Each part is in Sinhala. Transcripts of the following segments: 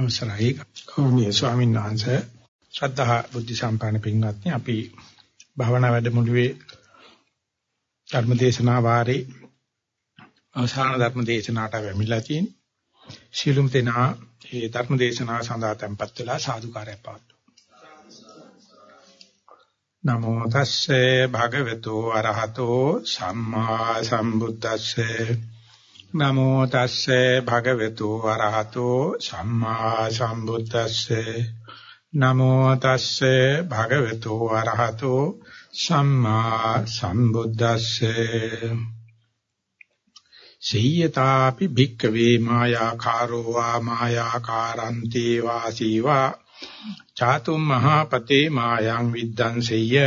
අවසරයි. කෞණීය ස්වාමීන් වහන්සේ ශ්‍රද්ධා බුද්ධ සම්පන්න පින්වත්නි අපි භාවනා වැඩමුළුවේ ධර්මදේශනා වාරේ අවසාන ධර්මදේශනාට වැමිලා තියෙන්නේ. ශීලුම් තෙනා මේ ධර්මදේශනා සඳහා tempත් වෙලා සාදුකාරය පවත්වමු. නමෝ තස්සේ භගවතු අරහතෝ සම්මා සම්බුද්දස්සේ. නමෝ තස්සේ භගවතු වරහතෝ සම්මා සම්බුද්දස්සේ. නමෝ තස්සේ භගවතු වරහතෝ සම්මා සම්බුද්දස්සේ. සීයතාපි භික්කවේ මායාකාරෝ වා මායාකාරන්ති වාසීවා චාතුම් මහපතේ මායං විද්දංසෙය්‍ය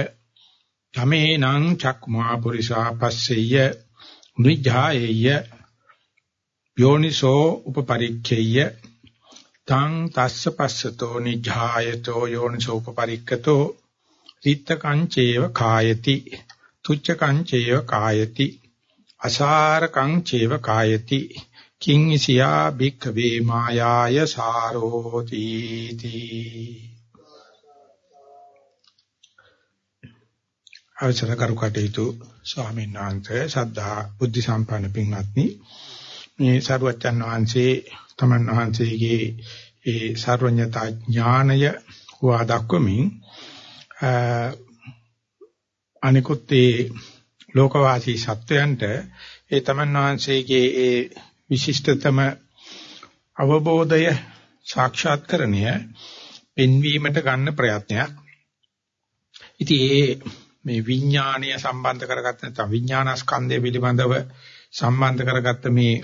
තමේනං චක්මා පුරිසා පස්සෙය්‍ය නිජ්ජායෙය්‍ය යෝනිසෝ උපපරික්ඛේය තං තස්ස පස්සතෝ නිජ්ජායතෝ යෝනිසෝ උපපරික්කතෝ රිත්තකං චේව කායති. තුච්ඡකං චේව කායති. අසාරකං චේව කායති. කිං ඉසියා භික්ඛවේ මායාය සාරෝති තී. අවසර කරු කටයුතු ස්වාමීන් වහන්සේ සද්ධා බුද්ධ සම්පන්න පින්වත්නි මේ සරුවච්චන් වහන්සේ තමන් වහන්සේගේ ඒ සර්වඥතා ඥානය හුවා දක්වමින් අනිකුත් ඒ ලෝකවාසී සත්වයන්ට ඒ තමන් වහන්සේගේ ඒ විශිෂ්ටතම අවබෝධය සාක්ෂාත්කරණය පෙන්වීමට ගන්න ප්‍රයත්නයක්. ඉතින් ඒ මේ විඥාණය සම්බන්ධ කරගත්ත නැත්නම් විඥානස්කන්ධය පිළිබඳව සම්බන්ධ කරගත්ත මේ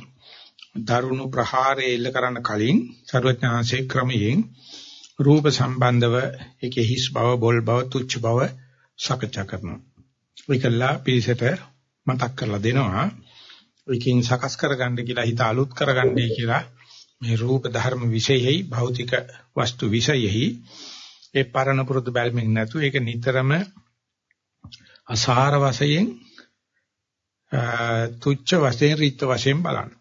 දරුණු ප්‍රහාරය එල්ල කරන්න කලින් ਸਰවඥාන්සේ ක්‍රමයෙන් රූප සම්බන්ධව ඒකේ හිස් බව, බොල් බව, තුච්ච බව සකච්ඡා කරනවා. ඒකලා පිළිසෙට මතක් කරලා දෙනවා. ඒකෙන් සකස් කරගන්න කියලා හිත අලුත් කරගන්නයි කියලා මේ රූප ධර්ම විශේෂයි භෞතික වස්තු විශේෂයි ඒ පරණ පුරුදු බැල්මෙන් නැතු ඒක නිතරම අසාර වශයෙන් තුච්ච වශයෙන් රිත් වශයෙන් බලන්න.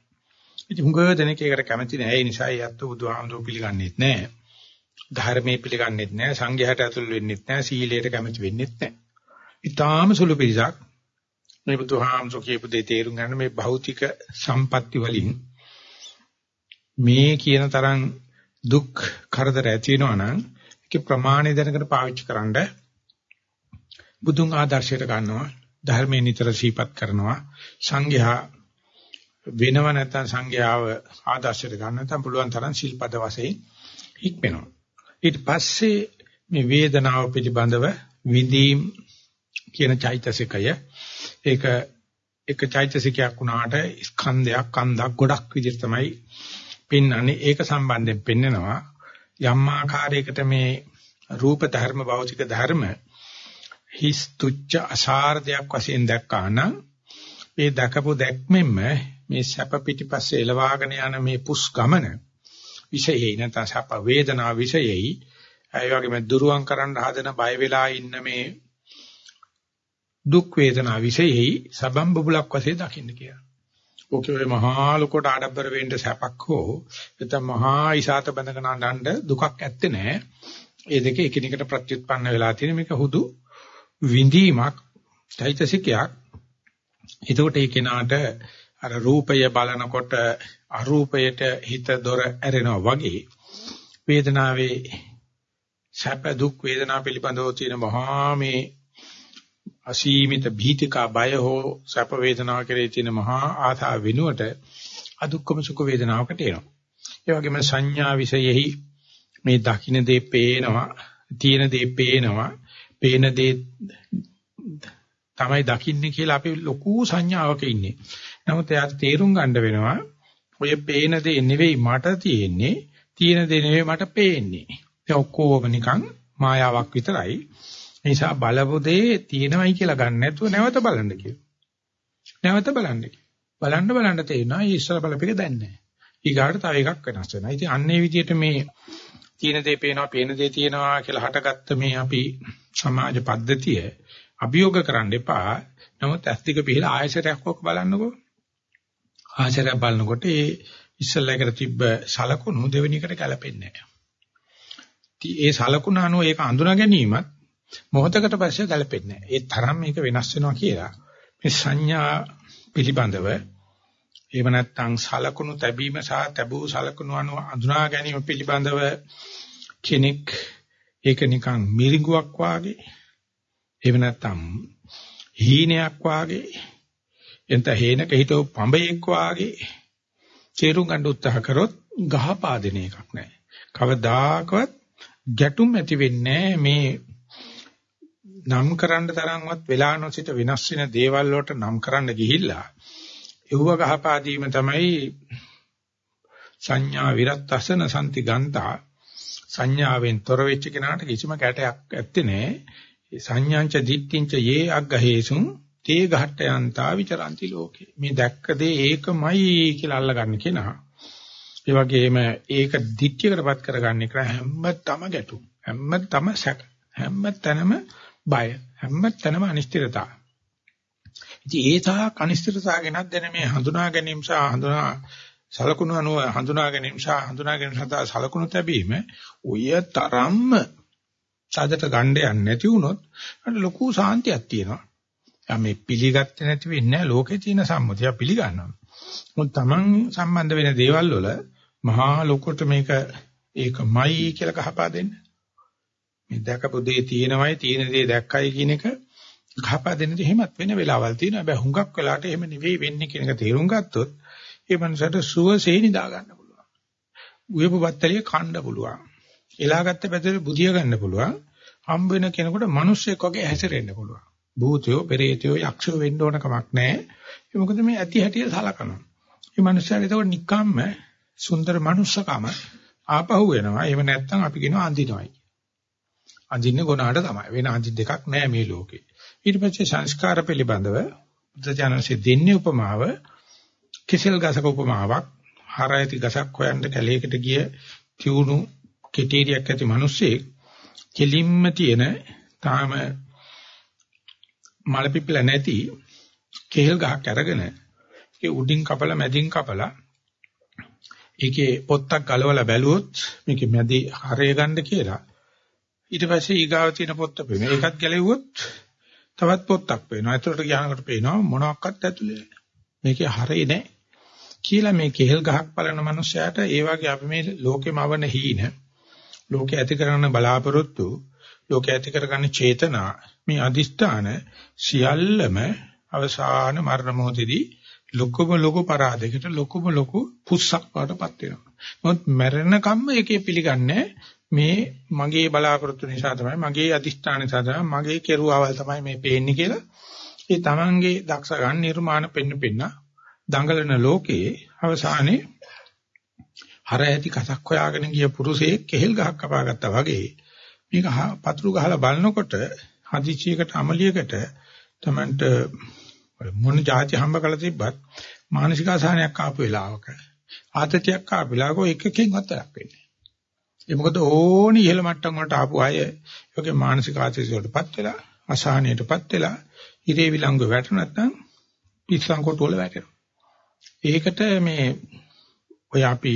ඉතින් හුඟ දෙනෙක් ඒකට කැමති නෑ. ඒ නිසා යැත්තු බුදුහාමුදුරුවෝ පිළිගන්නේත් නෑ. ධර්මයේ පිළිගන්නේත් නෑ. සංඝයාට ඇතුල් වෙන්නෙත් නෑ. සීලයට කැමති වෙන්නෙත් නෑ. ඊටාම සුළු පිරිසක් මේ බුදුහාමුදුරුවෝ කියපු දේ තේරුම් ගන්න මේ භෞතික සම්පatti වලින් මේ කියන තරම් දුක් කරදර ඇති වෙනවා නම් ඒකේ ප්‍රමාණය දැනගෙන පාවිච්චි කරන්න බුදුන් ආදර්ශයට ගන්නවා ධර්මයේ නිතර සීපත් කරනවා සංඝයා වෙනව නැත්නම් සංඝයාව ආදර්ශයට ගන්න නැත්නම් පුළුවන් තරම් ශිල්පද වශයෙන් හික්මෙනවා. ඊට පස්සේ මේ වේදනාව පිළිබඳව විඳීම් කියන චෛතසිකය ඒක එක චෛතසිකයක් වුණාට ස්කන්ධයක් කන්දක් ගොඩක් විදිහට තමයි පෙන්වන්නේ. ඒක සම්බන්ධයෙන් පෙන්නනවා යම් ආකාරයකට මේ රූප ධර්ම භෞතික ධර්ම හිස් තුච්ච අසාර දෙයක් වශයෙන් දැක්කා නම් ඒ දැකපු දැක්මෙන්ම මේ සැප පිටිපස්සේ එලවාගෙන යන මේ පුස් ගමන විශේෂයි නැත්නම් සැප වේදනා විශේෂයි ඒ වගේම දුරුවන් කරන්න හදන බය වෙලා ඉන්න මේ දුක් වේදනා විශේෂයි සබම් බබුලක් වශයෙන් දකින්න කියලා. ඔකේ ඔය මහා ලොකොට ආඩම්බර වෙන්න සැපක් හෝ නැත්නම් මහා ඉසాత බඳගෙන අඬන්න දුකක් ඇත්තේ නැහැ. ඒ දෙක එකිනෙකට ප්‍රත්‍යুৎපන්න වෙලා තියෙන මේක හුදු විඳීමක් චෛතසිකයක්. එතකොට ඒ කෙනාට අර රූපය බලනකොට අරූපයට හිත දොර ඇරෙනවා වගේ වේදනාවේ සැප දුක් වේදනා පිළිබඳව තියෙන මහා මේ අසීමිත භීතිකා බය හෝ සැප වේදනාව කෙරේ තියෙන මහා ආශාව වෙනුවට අදුක්කම සුඛ වේදනාවකට එනවා. ඒ වගේම සංඥා විශයෙහි මේ දකින්න දේ පේනවා, තියෙන දේ පේනවා, පේන දේ තමයි දකින්නේ කියලා අපි ලොකු සංඥාවක ඉන්නේ. නමුත් එයාට තේරුම් ගන්න වෙනවා ඔය පේන දේ නෙවෙයි මට තියෙන්නේ, තියෙන දේ නෙවෙයි මට පේන්නේ. ඒ ඔක්කොම නිකන් මායාවක් විතරයි. ඒ නිසා බලපු දේ තියෙනවයි කියලා ගන්න නැතුව නැවත බලන්න කියලා. නැවත බලන්න බලන්න බලන්න තේරෙනවා මේ ඉස්සර බලපෙක දැන් නැහැ. ඊගාට තව එකක් වෙනස් වෙනවා. ඉතින් අන්නේ විදිහට මේ තියෙන දේ පේනවා, පේන දේ තියෙනවා කියලා හටගත්ත මේ අපි සමාජ පද්ධතිය අභියෝග කරන්න එපා. නමුත් ඇස් ටික පිහලා ආයසරයක් ඔක් බලන්නකෝ. ආයසරයක් බලනකොට ඒ ඉස්සල්ලා එකට තිබ්බ සලකුණු දෙවෙනි එකට ගැලපෙන්නේ නැහැ. ඒ සලකුණ අනුව ඒක අඳුනා ගැනීමත් මොහොතකට පස්සේ ගැලපෙන්නේ නැහැ. ඒ තරම් මේක වෙනස් වෙනවා කියලා මේ සංඥා පිළිබඳව එහෙම නැත්නම් සලකුණු තැබීම සහ තැබූ සලකුණු අනුව අඳුනා ගැනීම පිළිබඳව කෙනෙක් ඒක නිකන් මිරිඟුවක් වාගේ එහෙම නැත්නම් හීනයක් වාගේ එතන හේනක හිටව පඹයෙක් වාගේ තේරුම් ගන්න උත්සාහ කරොත් ගහපාදින එකක් නැහැ. කවදාකවත් ගැටුම් ඇති වෙන්නේ මේ නම් කරන්න තරම්වත් වෙලා නොසිට වෙනස් වෙන දේවල් වලට නම් කරන්න ගිහිල්ලා එව්ව ගහපාදීම තමයි සංඥා විරත්තසන සම්ති ගන්තා සංඥාවෙන් තොර වෙච්ච කෙනාට කිසිම කැටයක් ඇත්තේ නැහැ. සංඥාංච දිට්ඨිංච යේ අග්ගහේසුං තේ ඝට්ට යන්තා විචරಂತಿ ලෝකේ. මේ දැක්ක දේ ඒකමයි කියලා අල්ලගන්න කෙනා. ඒ වගේම ඒක දිට්ඨියකටපත් කරගන්න එක හැමතම ගැටුම්. හැමතම සැක. හැමතැනම බය. හැමතැනම අනිශ්චිතතාව. ඉතින් ඒ තාක් අනිශ්චිතතාව ගැනත් දැන මේ හඳුනා ගැනීම සහ හඳුනා සලකුණු අනුව හඳුනා ගැනීම සහ හඳුනා ගැනීම සඳහා සලකුණු තැබීම ඔය තරම්ම සාදට ගණ්ඩ යන්නේ නැති වුණොත් අර ලොකු සාන්තියක් තියෙනවා. දැන් මේ පිළිගත්තේ නැති වෙන්නේ ලෝකේ තියෙන සම්මුතිය පිළිගන්නවා. මොකද Taman සම්බන්ධ වෙන දේවල් වල මහා ලොකුට මේක ඒකමයි කියලා කහපා දෙන්න. මේ දැකපු දේ තියෙනවයි තියෙන දේ දැක්කයි කියන එක කහපා දෙන්න දෙහිමත් වෙන වෙලාවල් තියෙනවා. හැබැයි හුඟක් වෙලාට එහෙම නෙවෙයි වෙන්නේ කියන එක තේරුම් ගත්තොත් ඒ මනසට සුවසේ නිදා ගන්න පුළුවන්. උයපු බත්තලිය කන්න පුළුවන්. එලාගත්ත පැත්තේ බුදිය ගන්න පුළුවන්. හම්බ වෙන කෙනෙකුට මිනිස්සෙක් වගේ හැසිරෙන්න පුළුවන්. භූතයෝ, පෙරේතයෝ, යක්ෂයෝ වෙන්න ඕන කමක් නැහැ. ඒ මොකද මේ ඇති හැටිය සලකනවා. මේ මිනිස්සුන්ට ඒක නිකම්ම සුන්දර මනුස්සකම ආපහු වෙනවා. එහෙම නැත්නම් අපි කියනවා අඳිනවයි. අඳින්නේ ගොනාට තමයි. වෙන අඳින් දෙකක් නැහැ මේ ලෝකේ. ඊට පස්සේ සංස්කාර පිළිබඳව බුද්ධ දෙන්නේ උපමාව කෙසෙල් ගසක උපමාවක් හරයති ගසක් හොයන්න කැලේකට ගිය තියුණු කෙටීරියක් ඇති මිනිස්සෙක් කෙලින්ම තියෙන තාම මල පිපිලා නැති කෙහෙල් ගහක් අරගෙන ඒ උඩින් කපලා මැදින් කපලා ඒකේ පොත්තක් ගලවලා බැලුවොත් මේකේ මැදි හරය ගන්න කියලා. ඊට පස්සේ ඊගාව තියෙන පොත්ත පේනවා. ඒකත් ගැලෙව්වොත් තවත් පොත්තක් පේනවා. ඒතරට ගියානකොට පේනවා මොනවත් ඇතුලේ මේකේ හරය නැහැ. කියලා මේ කෙහෙල් ගහක් බලන මනුස්සයාට ඒ වගේ අපි මේ ලෝකෙමවන හීන ලෝකේ ඇති කරන බලාපොරොත්තු ලෝකේ ඇති කරගන්න චේතනා මේ අදිෂ්ඨාන සියල්ලම අවසාන මරණ මොහොතේදී ලොකුම ලොකු පරාදයකට ලොකුම ලොකු පුස්සක් වඩපත් වෙනවා. මොකද මරණ කම්ම ඒකේ පිළිගන්නේ මේ මගේ බලාපොරොත්තු නිසා තමයි මගේ අදිෂ්ඨාන නිසා තමයි මගේ කෙරුවාවල් තමයි මේ පේන්නේ කියලා ඒ තමන්ගේ දක්ෂ ගන්න නිර්මාණ පෙන්න පෙන්න දඟලන ලෝකයේ අවසානයේ හර ඇති කසක් හොයාගෙන ගිය පුරුෂයෙක් කෙහෙල් ගහක් කපාගත්තා වගේ මේක පතුරු ගහලා බලනකොට හදිචියකට අමලියකට තමන්ට මොන જાති හම්බ කරලා තිබ්බත් මානසික අසහනයක් ආපු වෙලාවක ආතතියක් ආපු වෙලාවක එකකින් වතරක් වෙන්නේ. ඒ මොකද ඕනි ඉහළ මට්ටම් වලට ආපු අය යෝගේ මානසික ආතතිය වලටපත් වෙලා අසහනයටපත් වෙලා ඉරේ විලංගු වැටුණ නැත්නම් පිස්සන් කොට වල වැටෙනවා. ඒකට මේ ඔය අපි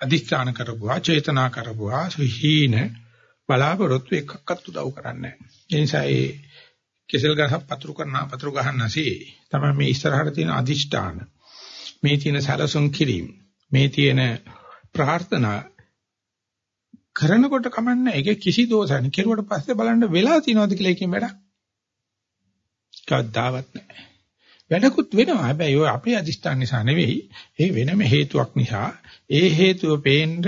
අදිස්ථාන කරපුවා, චේතනා කරපුවා, සුහීන බලාපොරොත්තු එකක්වත් උදව් කරන්නේ නැහැ. ඒ නිසා ඒ කෙසල් ගහක් පතුරු කරන පතුරු ගහන්නසේ තමයි මේ ඉස්සරහට තියෙන අදිෂ්ඨාන. මේ තියෙන සලසුන් කිරීම, මේ තියෙන ප්‍රාර්ථනා කරනකොට කමන්නේ ඒකේ කිසි දෝෂයක් නෑ. කෙරුවට පස්සේ බලන්න වෙලා තියෙනවද කියලා එකකින් වැඩක්. කවදාවත් නෑ. වැඩකුත් වෙනවා. හැබැයි ඔය අපේ අදිෂ්ඨාන නිසා නෙවෙයි. ඒ වෙනම හේතුවක් නිසා. ඒ හේතුව පේන්න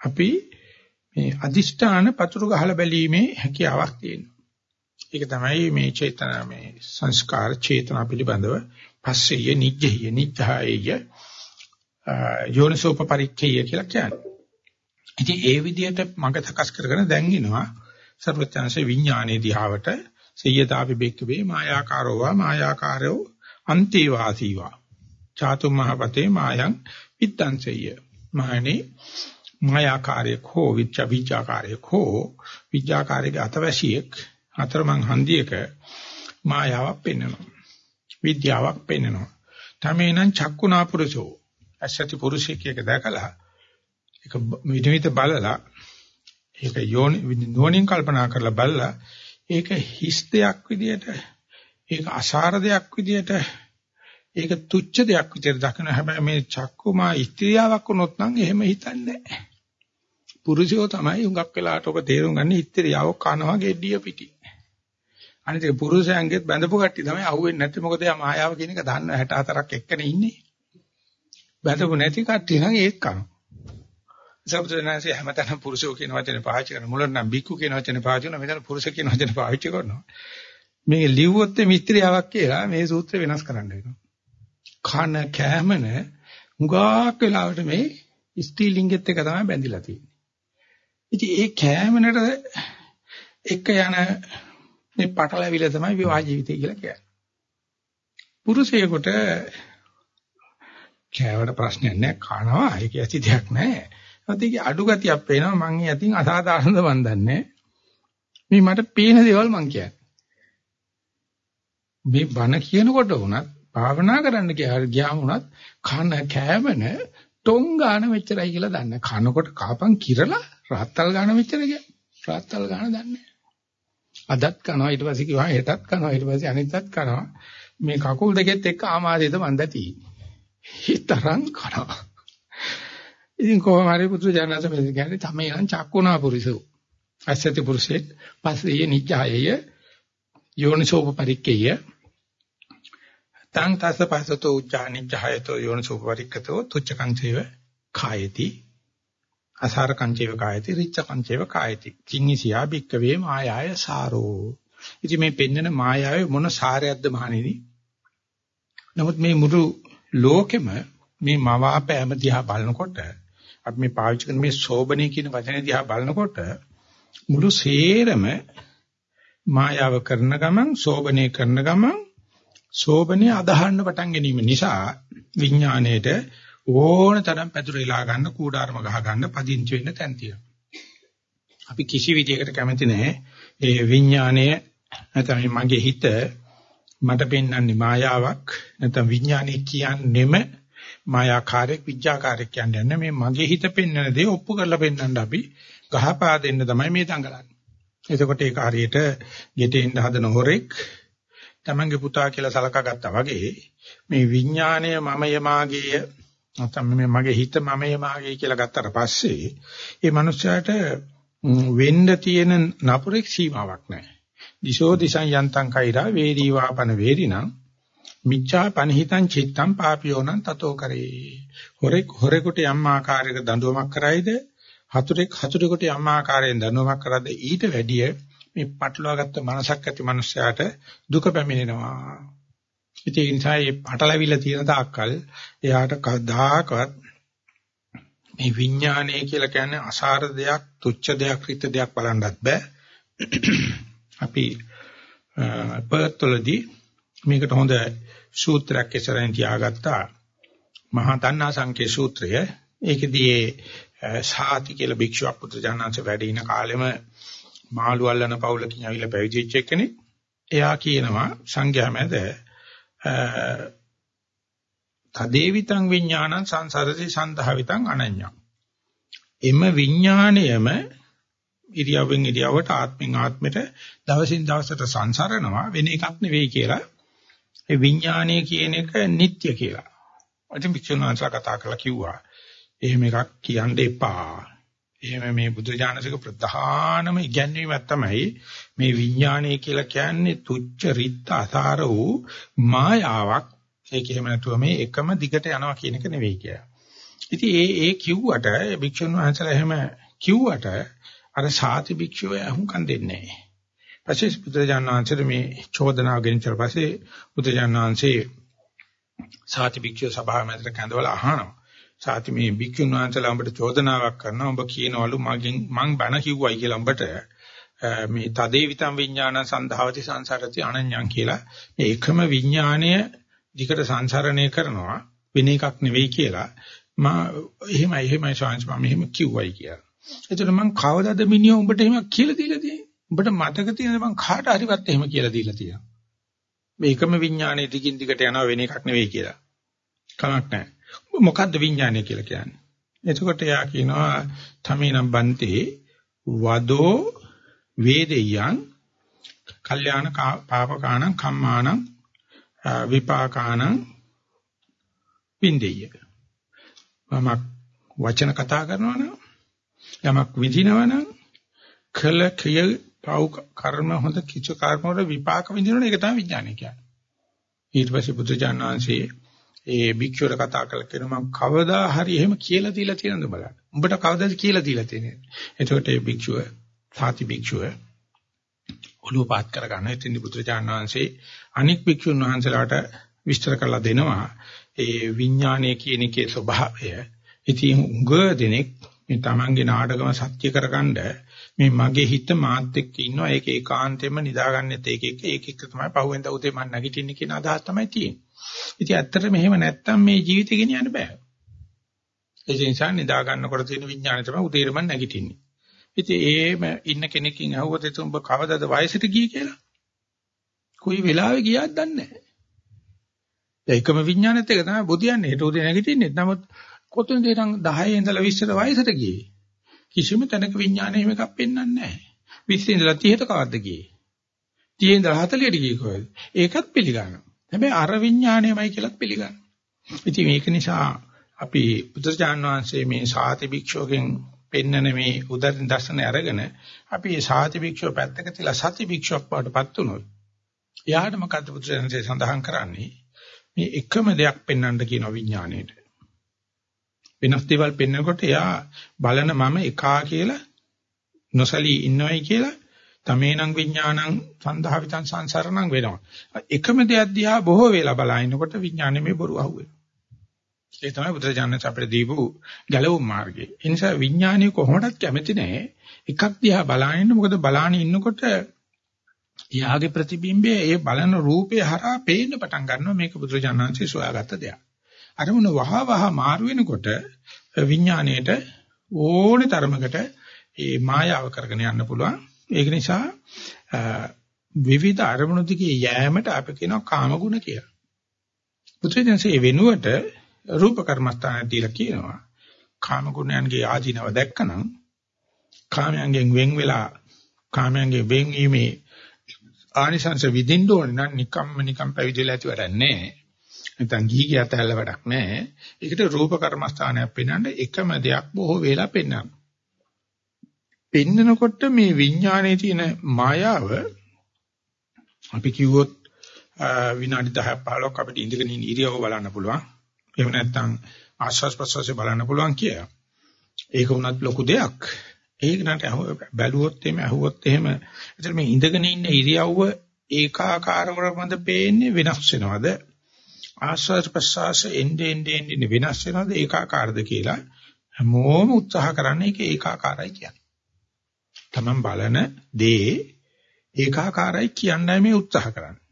අපි මේ අදිෂ්ඨාන පතුරු ගහලා බැලීමේ හැකියාවක් තියෙනවා. ඒක තමයි මේ චේතන මේ සංස්කාර චේතනා පිළිබඳව පස්සෙය නිජ්ජය නිජ්ජායය යෝනිසෝපපරික්ඛය කියලා කියන්නේ. ඉතින් ඒ විදිහට මඟ සකස් කරගෙන දැන් ඉනවා සර්වඥාන්සේ විඥානයේ දිහාවට සියතාපි බෙක්කවේ මායාකාරෝවා මායාකාරෝ අන්තිවාසීවා චාතු මහපතේ මායං විත්තංසෙය මහණේ මායාකාරයක් හෝ විච්ඡ විචාකාරයක් හෝ විචාකාරයක අතවැසියෙක් අතරමං හන්දියක මායාවක් පෙන්වනවා. විද්‍යාවක් පෙන්වනවා. තමේනම් චක්කුණා පුරුෂෝ. අසත්‍ය පුරුෂයෙක් එක දැකලා ඒක විනිවිද බලලා ඒක යෝනි නෝනින් කල්පනා කරලා බලලා ඒක හිස් දෙයක් විදියට ඒක අසාර දෙයක් විදියට ඒක තුච්ච දෙයක් විදියට දකින හැබැයි මේ චක්කුමා ස්ත්‍රියාවක් වුණොත් නම් එහෙම හිතන්නේ නැහැ. පුරුෂයෝ තමයි හුඟක් වෙලාට ඔබ තේරුම් ගන්න ස්ත්‍රියාව කනවා ගෙඩිය පිටි. අනිත් ඒ පුරුෂයන්ගෙත් බැඳපු කට්ටිය තමයි අහුවෙන්නේ නැත්තේ මොකද එයා මායාව කියන එක දන්න 64ක් එක්කනේ ඉන්නේ. බැඳපු නැති කට්ටිය නම් ඒත් කනවා. සබ්දනාසේ හැමතැනම පුරුෂෝ කියන වචනේ පාවිච්චි කරන මුලින් නම් බික්කු කියන වචනේ පාවිච්චි කරනවා මෙතන පුරුෂ කියන වචනේ පාවිච්චි කරනවා. මේ ලිව්වොත් මිත්‍රියාවක් කියලා මේ සූත්‍රය වෙනස් කරන්න වෙනවා. කන කෑමන මුගාක් වෙලාවට මේ ස්ත්‍රී ලිංගෙත් එක තමයි බැඳිලා තියෙන්නේ. ඉතින් ඒ කෑමනට එක යන මේ පටලැවිල තමයි විවාහ ජීවිතය කියලා කියන්නේ. පුරුෂයෙකුට කෑවට ප්‍රශ්නයක් නැහැ කනවා ඒක ඇති දෙයක් නැහැ. ඒකේ අඩු ගතියක් පේනවා මං යතින් අසාධාරණද මන් දන්නේ. මේ මට පේන දේවල් මං කියන්නේ. මේ බණ කියනකොට වුණත් භාවනා කරන්න ගියාම වුණත් කන කෑමන ටොං ගන්න මෙච්චරයි කියලා දන්නේ. කනකොට කාපන් කිරලා රාත්තල් ගන්න මෙච්චර කියන්නේ. රාත්තල් ගන්න දන්නේ. අදත් කනවා ඊට පස්සේ කිව්වා හෙටත් කනවා ඊට පස්සේ අනිද්දාත් කනවා. මේ කකුල් දෙකෙත් එක්ක ආමාදයට මන්දති. හිතරම් කනවා. ඉතින් කොහොම හරි පුත්‍ර ජානස මෙතන කියන්නේ තමයි නම් චක්කුණා පුරිසෝ. අසත්‍ය පුරුෂේ පස්සේ නිජ්ජායය යෝනිසෝප පරික්කේය තං තස්ස පස්සතෝ උච්චානිජ්ජායතෝ යෝනිසෝප පරික්කතෝ තුච්චකංචේව කායති අසාර කංචේව කායති රිච්ච කංචේව කායති. කිංහිසියා බික්කවේ මායාය සාරෝ. ඉතින් මේ පෙන්නන මායාවේ මොන සාරයක්ද මහණෙනි? නමුත් මේ මුළු ලෝකෙම මේ මවාපෑම දිහා බලනකොට අපි මේ පාවිච්චි කරන මේ සෝබනේ කියන වචනේ දිහා බලනකොට මුළු සේරම මායාව කරන ගමන් සෝබනේ කරන ගමන් සෝබනේ අදහන්න පටන් ගැනීම නිසා විඥාණයට ඕන තරම් පැතුරලා ගන්න කූඩාරම ගහ ගන්න පදිංචි වෙන්න තැන් තියෙනවා. අපි කිසි විදියකට කැමති නැහැ ඒ විඥාණය නැත්නම් මගේ හිත මට පෙන්වන්නේ මායාවක් නැත්නම් විඥානය කියන්නේම මායාකාරයක් විඥාකාරයක් කියන්නේ මේ මගේ හිත පෙන්වන දේ ඔප්පු කරලා පෙන්වන්න අපි ගහපා දෙන්න තමයි මේ දඟලන්නේ. එතකොට ඒක හරියට ගෙටෙන්න හදන හොරෙක් තමන්ගේ පුතා කියලා සලකා ගත්තා වගේ මේ විඥාණය මමය මාගේය නැත්නම් මේ මගේ හිත මමය මාගේ කියලා ගත්තට පස්සේ ඒ මනුස්සයාට වෙන්න තියෙන නපුරෙක් සීමාවක් නැහැ. දිශෝ දිසං යන්තං කෛරා වේදී වාපන වේරිණං මිච්ඡා පනිහිතං චිත්තං පාපියෝනං තතෝ කරේ. හොරෙක් හොරෙකුට යම් ආකාරයක දඬුවමක් කරයිද හතුරෙක් හතුරෙකුට යම් ආකාරයෙන් දඬුවමක් කරද්ද ඊට වැඩිය මේ පටලවාගත්ත මනසක් ඇති මනුස්සයාට දුක පැමිණෙනවා. ඉතින් ඒ නිසා මේ පටලවිල්ල තියෙන තාක්කල් එයාට කවදාකවත් මේ විඥානය කියලා කියන්නේ අසාර දෙයක්, තුච්ච දෙයක්, රිත දෙයක් බලන්නත් බෑ. අපි පර්ත්වලදී මේකට හොඳ සූත්‍රයක් ඉස්සරහින් තියාගත්තා. මහා තණ්හා සංකේ සූත්‍රය. ඒකදී සාති කියලා භික්ෂුවක් පුත්‍රජානංශ වැඩ ඉන කාලෙම මාළු අල්ලන පවුලකින් ඇවිල්ලා පැවිදි වෙච්ච කෙනෙක්. එයා කියනවා සංඝයා මැද තදේවිතං විඥානං සංසරති සන්දහවිතං අනඤ්ඤං. එම විඥාණයම ඉරියව්වෙන් ඉරියව්වට ආත්මෙන් ආත්මෙට දවසින් දවසට සංසරනවා වෙන එකක් නෙවෙයි කියලා. ඒ විඥානය කියන එක නිට්ටය කියලා. අද වික්ෂුණාංශලා කතා කරලා කිව්වා. එහෙම එකක් කියන්න එපා. එහෙම මේ බුදුජානසික ප්‍රධානම ඉගැන්වීමක් තමයි මේ විඥානය කියලා කියන්නේ තුච්ච රිත් අසාර වූ මායාවක්. ඒක එහෙම නැතුව මේ එකම දිගට යනවා කියන එක නෙවෙයි කියලා. ඉතින් ඒ ඒ කිව්වට භික්ෂුන් වහන්සේලා එහෙම කිව්වට අර සාති භික්ෂුව අහුම්කම් දෙන්නේ නැහැ. පස්සේ බුදුජානක වහන්සේට මේ චෝදනාව ගෙනිච්ච පස්සේ බුදුජානක වහන්සේ සාති භික්ෂුව සභාව මැදට කැඳවලා අහනවා. සාති මේ භික්ෂුන් වහන්සේලා උඹට චෝදනාවක් කරනවා උඹ කියනවලු මගෙන් මං බණ කිව්වයි කියලා උඹට මේ තදේ විතම් විඥාන සන්ධාවති සංසාරති අනඤ්ඤං කියලා මේ එකම විඥාණය දිකට සංසරණය කරනවා වෙන එකක් නෙවෙයි කියලා මා එහෙමයි එහෙමයි ස්වාමීන් මම එහෙම කිව්වයි කියලා. එතකොට මං කවදාද මිනිහා උඹට එහෙම කියලා දීලා තියෙන්නේ? උඹට මතක තියෙනද මං කාට හරිවත් එහෙම කියලා දීලා තියෙනවා. මේ එකම විඥානයේ දිගින් දිගට යනවා වෙන එකක් නෙවෙයි කියලා. කමක් නැහැ. මොකද්ද විඥානය කියලා කියන්නේ? එතකොට එයා කියනවා තමේනම් බන්තේ වදෝ වේදෙයං කල්යාණ පාපකාණං කම්මාණං විපාකාණං පින්දෙය. මම වචන කතා කරනවා නම් යමක් විඳිනවා නම් කල ක්‍රිය පව් කර්ම හොඳ කිච කර්ම වල විපාක විඳිනවනේ ඒක තමයි විඥානය කියන්නේ. ඊට පස්සේ බුදුජානනාංශයේ ඒ භික්ෂුවට කතා කළ කෙනා මම කවදා හරි එහෙම කියලා දීලා තියෙනද බලන්න. උඹට කවදාද කියලා දීලා තියෙන්නේ. එතකොට ඒ භික්ෂුව සාති භික්ෂුව ඔළුව පාත් කර ගන්න. ඉතින් බුදුජානනාංශයේ අනික් භික්ෂුන් වහන්සේලාට විස්තර කරලා දෙනවා. ඒ විඥානය කියන එකේ ස්වභාවය. ඉතින් උඟ දෙනෙක් මේ Tamange නාටකම සත්‍ය කරගන්න මේ මගේ හිත මාත් එක්ක ඉන්නවා ඒක ඒකාන්තයෙන්ම නිදාගන්නෙත් ඒක එක ඒක එක තමයි පහුවෙන්ද උදේ මම නැගිටින්නේ කියන අදහස තමයි තියෙන්නේ. ඉතින් ඇත්තට මෙහෙම නැත්තම් මේ ජීවිතේ ගෙනියන්න බෑ. ඒ නිසා නිදා ගන්නකොට තියෙන විඥානය තමයි උදේට මම නැගිටින්නේ. ඉතින් ඒම ඉන්න කෙනකින් අහුවත තුඹ කවදද වයසට ගියේ කියලා. කොයි වෙලාවෙ ගියාද දන්නේ නැහැ. ඒකම විඥානෙත් එක තමයි බුදියන්නේ. හිට උදේ නැගිටින්නේ. නමුත් කොතනද ඉතින් 10 ඉඳලා 20ට වයසට ගියේ? කිසිම තැනක විඥානය එහෙම එකක් පෙන්වන්නේ නැහැ. 20 ඉඳලා 30ට කවද්ද ගියේ? 30 ඉඳලා 40ට ගියේ කොහෙද? ඒකත් පිළිගන්නවා. හැබැයි අර විඥානයමයි කියලාත් පිළිගන්නවා. ඉතින් මේක නිසා අපි බුදුරජාන් වහන්සේ මේ සාති භික්ෂුවකින් පෙන්නන මේ උදරින් දර්ශනය අරගෙන අපි මේ සාති භික්ෂුව පැත්තක තියලා සති භික්ෂුවක් වඩපත් උනොත් එයාට මොකද්ද බුදුරජාන්සේ සඳහන් කරන්නේ මේ එකම දෙයක් පෙන්වන්න කියන විඥාණයට වෙනස් දේවල් පෙන්වනකොට එයා බලන මම එකා කියලා නොසලී ඉන්නවයි කියලා තමේනං විඥානං සන්දහවිතං සංසරණං වෙනවා. එකම දෙයක් දිහා බොහෝ වෙලා බලනකොට විඥානේ මේ බොරු අහුවෙනවා. ඒ තමයි බුදුරජාණන් අපිට දීපු ගැලවුම් මාර්ගය. ඒ නිසා විඥානය කොහොමදත් කැමති නැහැ. එකක් දිහා බලනින්න මොකද බලාගෙන ඉන්නකොට යාගේ ප්‍රතිබිම්බය ඒ බලන රූපේ හරහා පේන්න පටන් ගන්නවා මේක බුදුරජාණන්සේ සොයාගත්ත දෙයක්. අරමුණ වහ වහ මාරු වෙනකොට විඥාණයට ඕනේ තරමකට ඒ මායාව කරගෙන යන්න පුළුවන්. ඒක නිසා විවිධ අරමුණු දිගේ යෑමට අපි කියනවා කාමගුණ කියලා. පුත්‍රයන්සේ වෙනුවට රූප කර්මස්ථාන දීලා කියනවා. කාමගුණයන්ගේ ආධිනව දැක්කනම් කාමයන්ගෙන් වෙන් වෙලා කාමයන්ගේ වෙන් වීමේ ආනිසංස විඳින්න ඕනේ නම් නිකම්ම නිකම් පැවිදිලා ඇති වැඩක් නැහැ. නැත්නම් ගිහි ගියත් ඇල්ල වැඩක් නැහැ. ඒකට රූප කර්මස්ථානයක් පෙන්වන්න එකම දෙයක් බොහෝ වෙලා පෙන්වන්න. පෙන්නකොට මේ විඥානයේ තියෙන මායාව අපි කිව්වොත් විනාඩි 10 15ක් අපිට ඉඳගෙන ඉන්න ඉරියව බලන්න පුළුවන්. එහෙම නැත්නම් ආශ්වාස ප්‍රශ්වාසය බලන්න පුළුවන් කියලා. ඒක උනත් ලොකු දෙයක්. ඒක නට බැලුවොත් එහෙම ඇහුවොත් එහෙම එතන මේ ඉඳගෙන ඉන්න ඉරියව්ව ඒකාකාරවමද පේන්නේ වෙනස් වෙනවද? ආශ්වාස ප්‍රශ්වාස එන්නේ එන්නේ වෙනස් වෙනවද ඒකාකාරද කියලා හැමෝම උත්සාහ කරන්නේ ඒක ඒකාකාරයි කියන්නේ. Taman බලන දේ ඒකාකාරයි කියන්නයි මේ උත්සාහ කරන්නේ.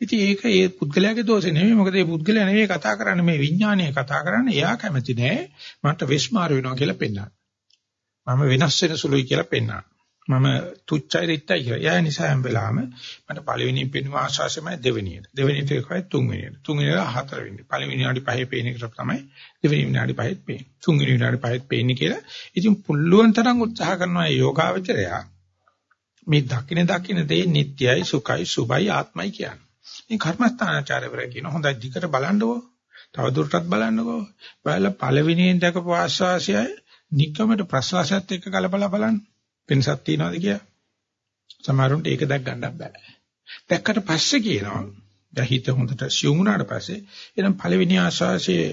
ඉතින් ඒක ඒ පුද්ගලයාගේ දෝෂේ නෙමෙයි මොකද ඒ පුද්ගලයා නෙමෙයි කතා කරන්නේ මේ විඥානය කතා කරන්නේ එයා කැමති නෑ මන්ට වෙස්මාර වෙනවා කියලා පෙන්නන්න. මම වෙනස් වෙන සුළුයි කියලා පෙන්නන්න. මම තුච්චයි රිත්තයි කියලා. එයා නිසා හැම වෙලාවෙම මට පළවෙනි පෙනුම ආශාසෙමයි දෙවෙනියට. දෙවෙනියට එකයි තුන්වෙනියට. තුන්වෙනියට හතරවෙනි. පළවෙනි විනාඩි පහේ පේන එකට තමයි දෙවෙනි විනාඩි පහෙත් පේන්නේ. තුන්වෙනි විනාඩි පහෙත් පේන්නේ කියලා. ඉතින් පුළුවන් තරම් උත්සාහ කරනවා මේ යෝගාවචරයා මේ දකින දකින දේ නිට්ටයයි සුඛයි සුභයි ආත්මයි කියන්නේ. මේ කර්මස්ථානාචාර්යවරයා කියන හොඳයි දිකට බලන්නකෝ. තව දුරටත් බලන්නකෝ. බලලා පළවෙනියෙන් දැකපු ආශ්වාසයයි නිකමට ප්‍රශ්වාසයත් එක්ක කලබල බලන්න. වෙනසක් තියනවාද කියලා. සමහරුන්ට ඒක දැක් ගන්නත් බෑ. දැක්කට පස්සේ කියනවා දැන් හිත හොඳට සියුම් වුණාට පස්සේ එනම් පළවෙනි ආශ්වාසයේ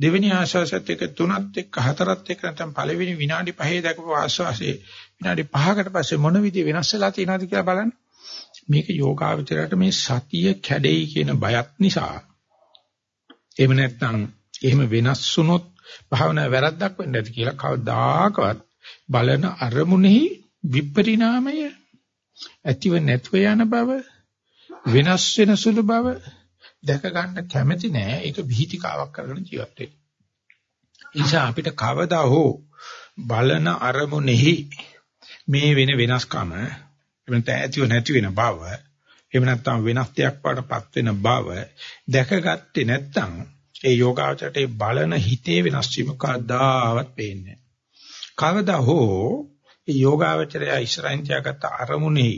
දෙවෙනි ආශ්වාසයත් එක්ක තුනත් එක්ක හතරත් එක්ක නැත්නම් පළවෙනි විනාඩි 5 දැකපු ආශ්වාසයේ විනාඩි 5කට පස්සේ මොන විදිහ වෙනස් වෙලා තියෙනවද කියලා බලන්න. මේක යෝගාවචරයට මේ සතිය කැඩෙයි කියන බයත් නිසා එහෙම නැත්නම් එහෙම වෙනස් වුනොත් භාවනා වැරද්දක් වෙන්න ඇති කියලා කවදාකවත් බලන අරමුණෙහි විපරිණාමය ඇතිව නැත්ව යන බව වෙනස් වෙන සුළු බව දැක ගන්න කැමැති නෑ ඒක විහිිතිකාවක් කරගෙන ජීවත් වෙන්න. නිසා අපිට කවදා හෝ බලන අරමුණෙහි මේ වෙන වෙනස්කම එවනත ඇතිව නැති වෙන බව එහෙම නැත්නම් වෙනස් දෙයක් වඩපත් වෙන බව දැකගත්තේ නැත්නම් ඒ යෝගාවචරයට ඒ බලන හිතේ වෙනස් වීම කවදාවත් පේන්නේ නැහැ. කවදා හෝ ඒ යෝගාවචරය ඉස්සරහින් තියාගත්ත අරමුණේ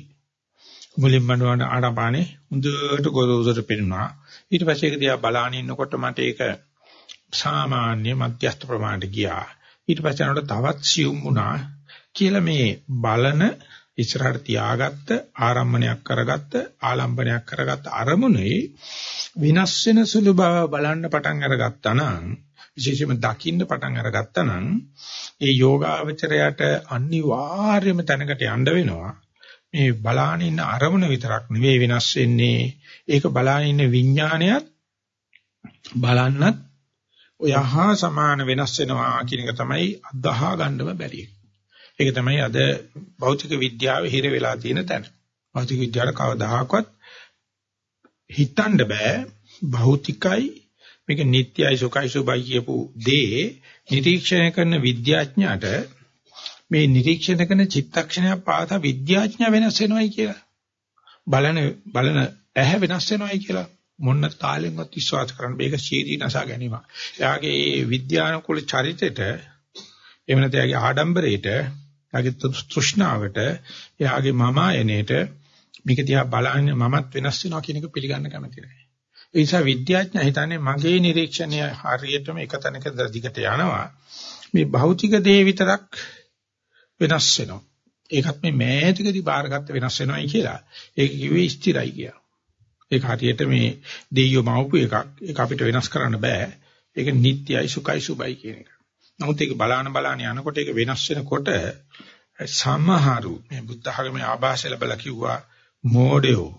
මුලින්ම වඩ ආඩපානේ හොඳට ගොරෝසුට පෙනුණා. ඊට පස්සේ ඒක දිහා බලාගෙන ඉන්නකොට මට ඒක සාමාන්‍ය මධ්‍යස්ථ ප්‍රමාණයට ගියා. ඊට පස්සේ යනකොට තවත් සියුම් වුණා කියලා මේ බලන ඉස්සරහට තියාගත්ත ආරම්භණයක් කරගත්ත ආලම්බණයක් කරගත්ත අරමුණේ විනාශ වෙන සුළු බව බලන්න පටන් අරගත්තා නම් විශේෂයෙන්ම දකින්න පටන් අරගත්තා නම් ඒ යෝගාවචරයට අනිවාර්යයෙන්ම තැනකට යන්න වෙනවා මේ බලාන ඉන්න අරමුණ විතරක් නෙවෙයි වෙනස් වෙන්නේ ඒක බලාන ඉන්න විඥානයත් බලන්නත් ඔයහා සමාන වෙනස් වෙනවා කියන එක තමයි අදහා ගන්නම බැරි. ඒක තමයි අද භෞතික විද්‍යාවේ හිර වෙලා තියෙන තැන. භෞතික විද්‍යාවට කවදාහක්වත් හිතන්න බෑ භෞතිකයි මේක නිට්ටයයි සුඛයි සුබයි කියපු දේ නිරීක්ෂණය කරන විද්‍යාඥයාට මේ නිරීක්ෂණය කරන චිත්තක්ෂණයක් පාසා විද්‍යාඥයා වෙනස් වෙනවයි කියලා බලන බලන ඇහැ වෙනස් වෙනවයි කියලා මොන්න තාලෙන්වත් විශ්වාස කරන්න මේක ශීරී නසා ගැනීම. එයාගේ මේ විද්‍යානුකූල චරිතෙට එහෙම නැත්නම් එයාගේ ආඩම්බරයට, එයාගේ තෘෂ්ණාවට, එයාගේ මමායනයට මේක දිහා බලන්නේ මමත් වෙනස් වෙනවා කියන එක පිළිගන්න කැමති නැහැ. ඒ නිසා විද්‍යාඥයා හිතන්නේ මගේ නිරීක්ෂණය හරියටම එක තැනක දිගට යනවා. මේ භෞතික දේ විතරක් වෙනස් වෙනවා. ඒකත් මේ මෑතකදී බාරගත්ත වෙනස් වෙනවයි කියලා. ඒක කිව්වේ ස්ථිරයි කියලා. ඒක හරියට මේ දෙයියෝ මවපු එකක්. ඒක අපිට වෙනස් කරන්න බෑ. ඒක නිට්ටයයි සුඛයි සුබයි කියන එක. නමුත් ඒක බලාන බලාන යනකොට ඒක වෙනස් වෙනකොට සමහරු මේ බුද්ධ ධර්මයේ ආభాෂය ලැබලා කිව්වා මෝඩයෝ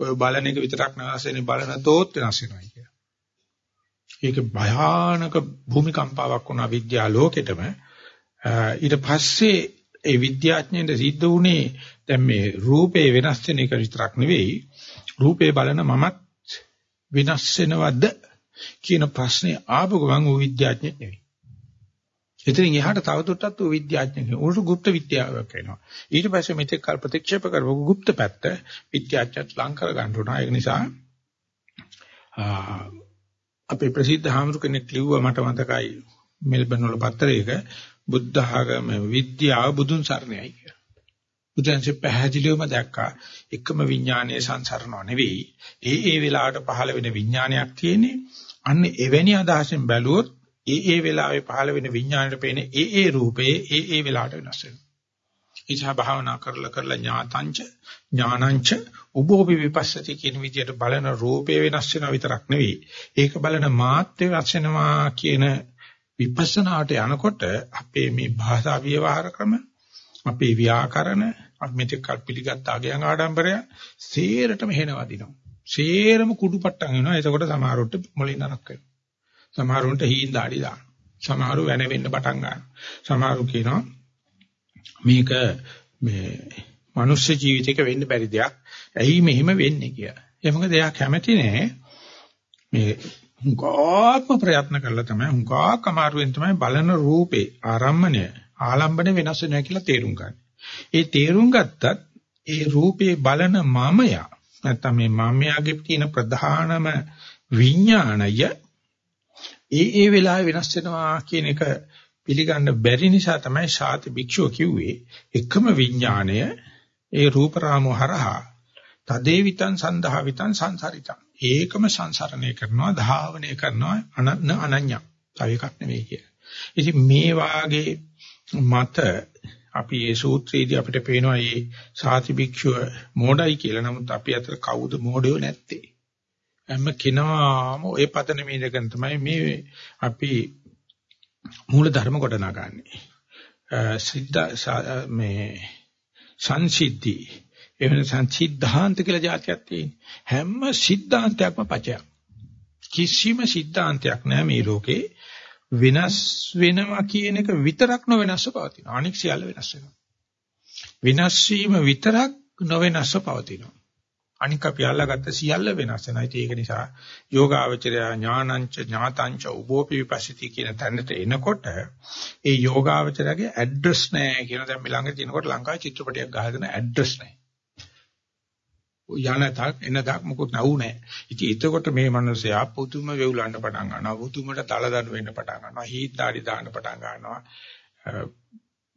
ඔය බලන එක විතරක් නැවසෙන්නේ බලන තෝත් වෙනස් වෙනවා කියලා. ඒක භයානක භූමිකම්පාවක් වුණා විද්‍යා ලෝකෙටම. ඊට පස්සේ ඒ විද්‍යාඥයන්ට සිද්ධ වුණේ දැන් මේ රූපේ වෙනස් වෙන එක විතරක් නෙවෙයි රූපේ බලන මමත් වෙනස් වෙනවද කියන ප්‍රශ්නේ ආපු ගමන් ඌ විද්‍යාඥයෙක් නෙවෙයි. එතනින් එහාට තවදුරටත් ඌ විද්‍යාඥයෙක් නෙවෙයි. ඌට গুপ্ত විද්‍යාවක් වෙනවා. ඊට පස්සේ මෙතෙක් කල් ප්‍රතික්ෂේප කරපු গুপ্ত පැත්ත විද්‍යාඥයත් ලං කර ගන්න උනා. ඒක නිසා අපේ ප්‍රසිද්ධ හාමුදුර කෙනෙක් ලිව්වා මට මතකයි මෙල්බන් වල පත්තරයක බුද්ධ ආගම විද්‍යාව බුදුන් සරණයි කියලා. බුදුන්සේ පැහැදිලිවම දැක්කා එකම විඥානයේ සංසරණව නෙවෙයි. ඒ ඒ වෙලාවට පහළ වෙන විඥානයක් තියෙන්නේ. අන්න එවැනි අදහසෙන් බැලුවොත් ඒ ඒ වෙලාවේ පහළ වෙන විඥාණයට පේන ඒ ඒ රූපේ ඒ ඒ වෙලාවට වෙනස් වෙනවා. ඉච්ඡා භාවනා කරලා කරලා ඥාතංච ඥානංච උභෝපි විපස්සති කියන විදිහට බලන රූපේ වෙනස් වෙනවා විතරක් නෙවෙයි. ඒක බලන මාත්‍ය වෙනස් වෙනවා කියන විපස්සනාට යනකොට අපේ මේ භාෂා ව්‍යවහාර ක්‍රම අපේ ව්‍යාකරණ අපි මෙතෙක් කල් පිළිගත් ආගයන් ආඩම්බරය සේරටම හෙනවදිනවා. සේරම කුඩුපට්ටම් වෙනවා. එතකොට සමහරොට මොලින් නරක වෙනවා. සමහරුන්ට හීන් දාඩි දාන. සමහරු වෙන වෙන්න පටන් ගන්නවා. සමහරු කියනවා මේක මේ මනුෂ්‍ය ජීවිතයක වෙන්න බැරි දෙයක්. ඇයි මෙහෙම වෙන්නේ කියලා. ඒ මොකද එයා කැමති නෑ මේ හුඟක්ම ප්‍රයත්න කරලා තමයි හුඟක් අමාරුවෙන් තමයි බලන රූපේ ආරම්මණය ආලම්බන වෙනස් වෙනවා කියලා තේරුම් ගන්න. ඒ තේරුම් ගත්තත් ඒ රූපේ බලන මමයා නැත්නම් මේ මමයාගේ තියෙන ප්‍රධානම විඥාණය ඒ ඒ වෙලාවේ වෙනස් වෙනවා කියන එක පිළිගන්න බැරි නිසා තමයි ශාති භික්ෂුව කිව්වේ එකම විඥාණය ඒ රූප රාමෝ හරහා තදේවිතං සන්දහවිතං සංසාරිතං ඒකම සංසරණය කරනවා ධාවනය කරනවා අනන්න අනඤ්ඤ තව එකක් නෙවෙයි කිය. ඉතින් මේ වාගේ මත අපි මේ සූත්‍රයේදී අපිට පේනවා මේ සාති භික්ෂුව මෝඩයි කියලා. නමුත් අපි අතර කවුද මෝඩයෝ නැත්තේ? හැම කෙනාම ওই පදනමේ ඉඳගෙන තමයි මේ අපි මූල ධර්ම ගොඩනගන්නේ. සිද්ධ මේ සංසිද්ධි එවන සංසිද්ධාන්ත කියලා જાතියක් තියෙන. හැම සිද්ධාන්තයක්ම පචයක්. කිසිම සිද්ධාන්තයක් නැහැ මේ ලෝකේ වෙනස් වෙනවා කියන එක විතරක් නොවෙනස්ව පවතිනවා. අනික් සියල්ල වෙනස් වෙනවා. වෙනස් වීම විතරක් නොවෙනස්ව පවතිනවා. අනික අපි අල්ලාගත්ත සියල්ල වෙනස් වෙනවා. ඒක නිසා යෝගාවචරය ඥානංච ඥාතංච උභෝපි විපස්සති කියන තැනට එනකොට ඒ යෝගාවචරයේ ඇඩ්‍රස් නැහැ කියන දැන් මේ ළඟ තියෙනකොට ලංකාවේ චිත්‍රපටයක් ගහගෙන ඇඩ්‍රස් නැහැ. යනතක් එනතක් මොකුත් නැවුනේ. ඉතින් එතකොට මේ මිනිස්සයා පුදුම වෙවුලන්න පටන් ගන්නවා. පුදුමට දල දනු වෙන්න පටන් ගන්නවා. හීත් දාඩි දාන්න පටන් ගන්නවා.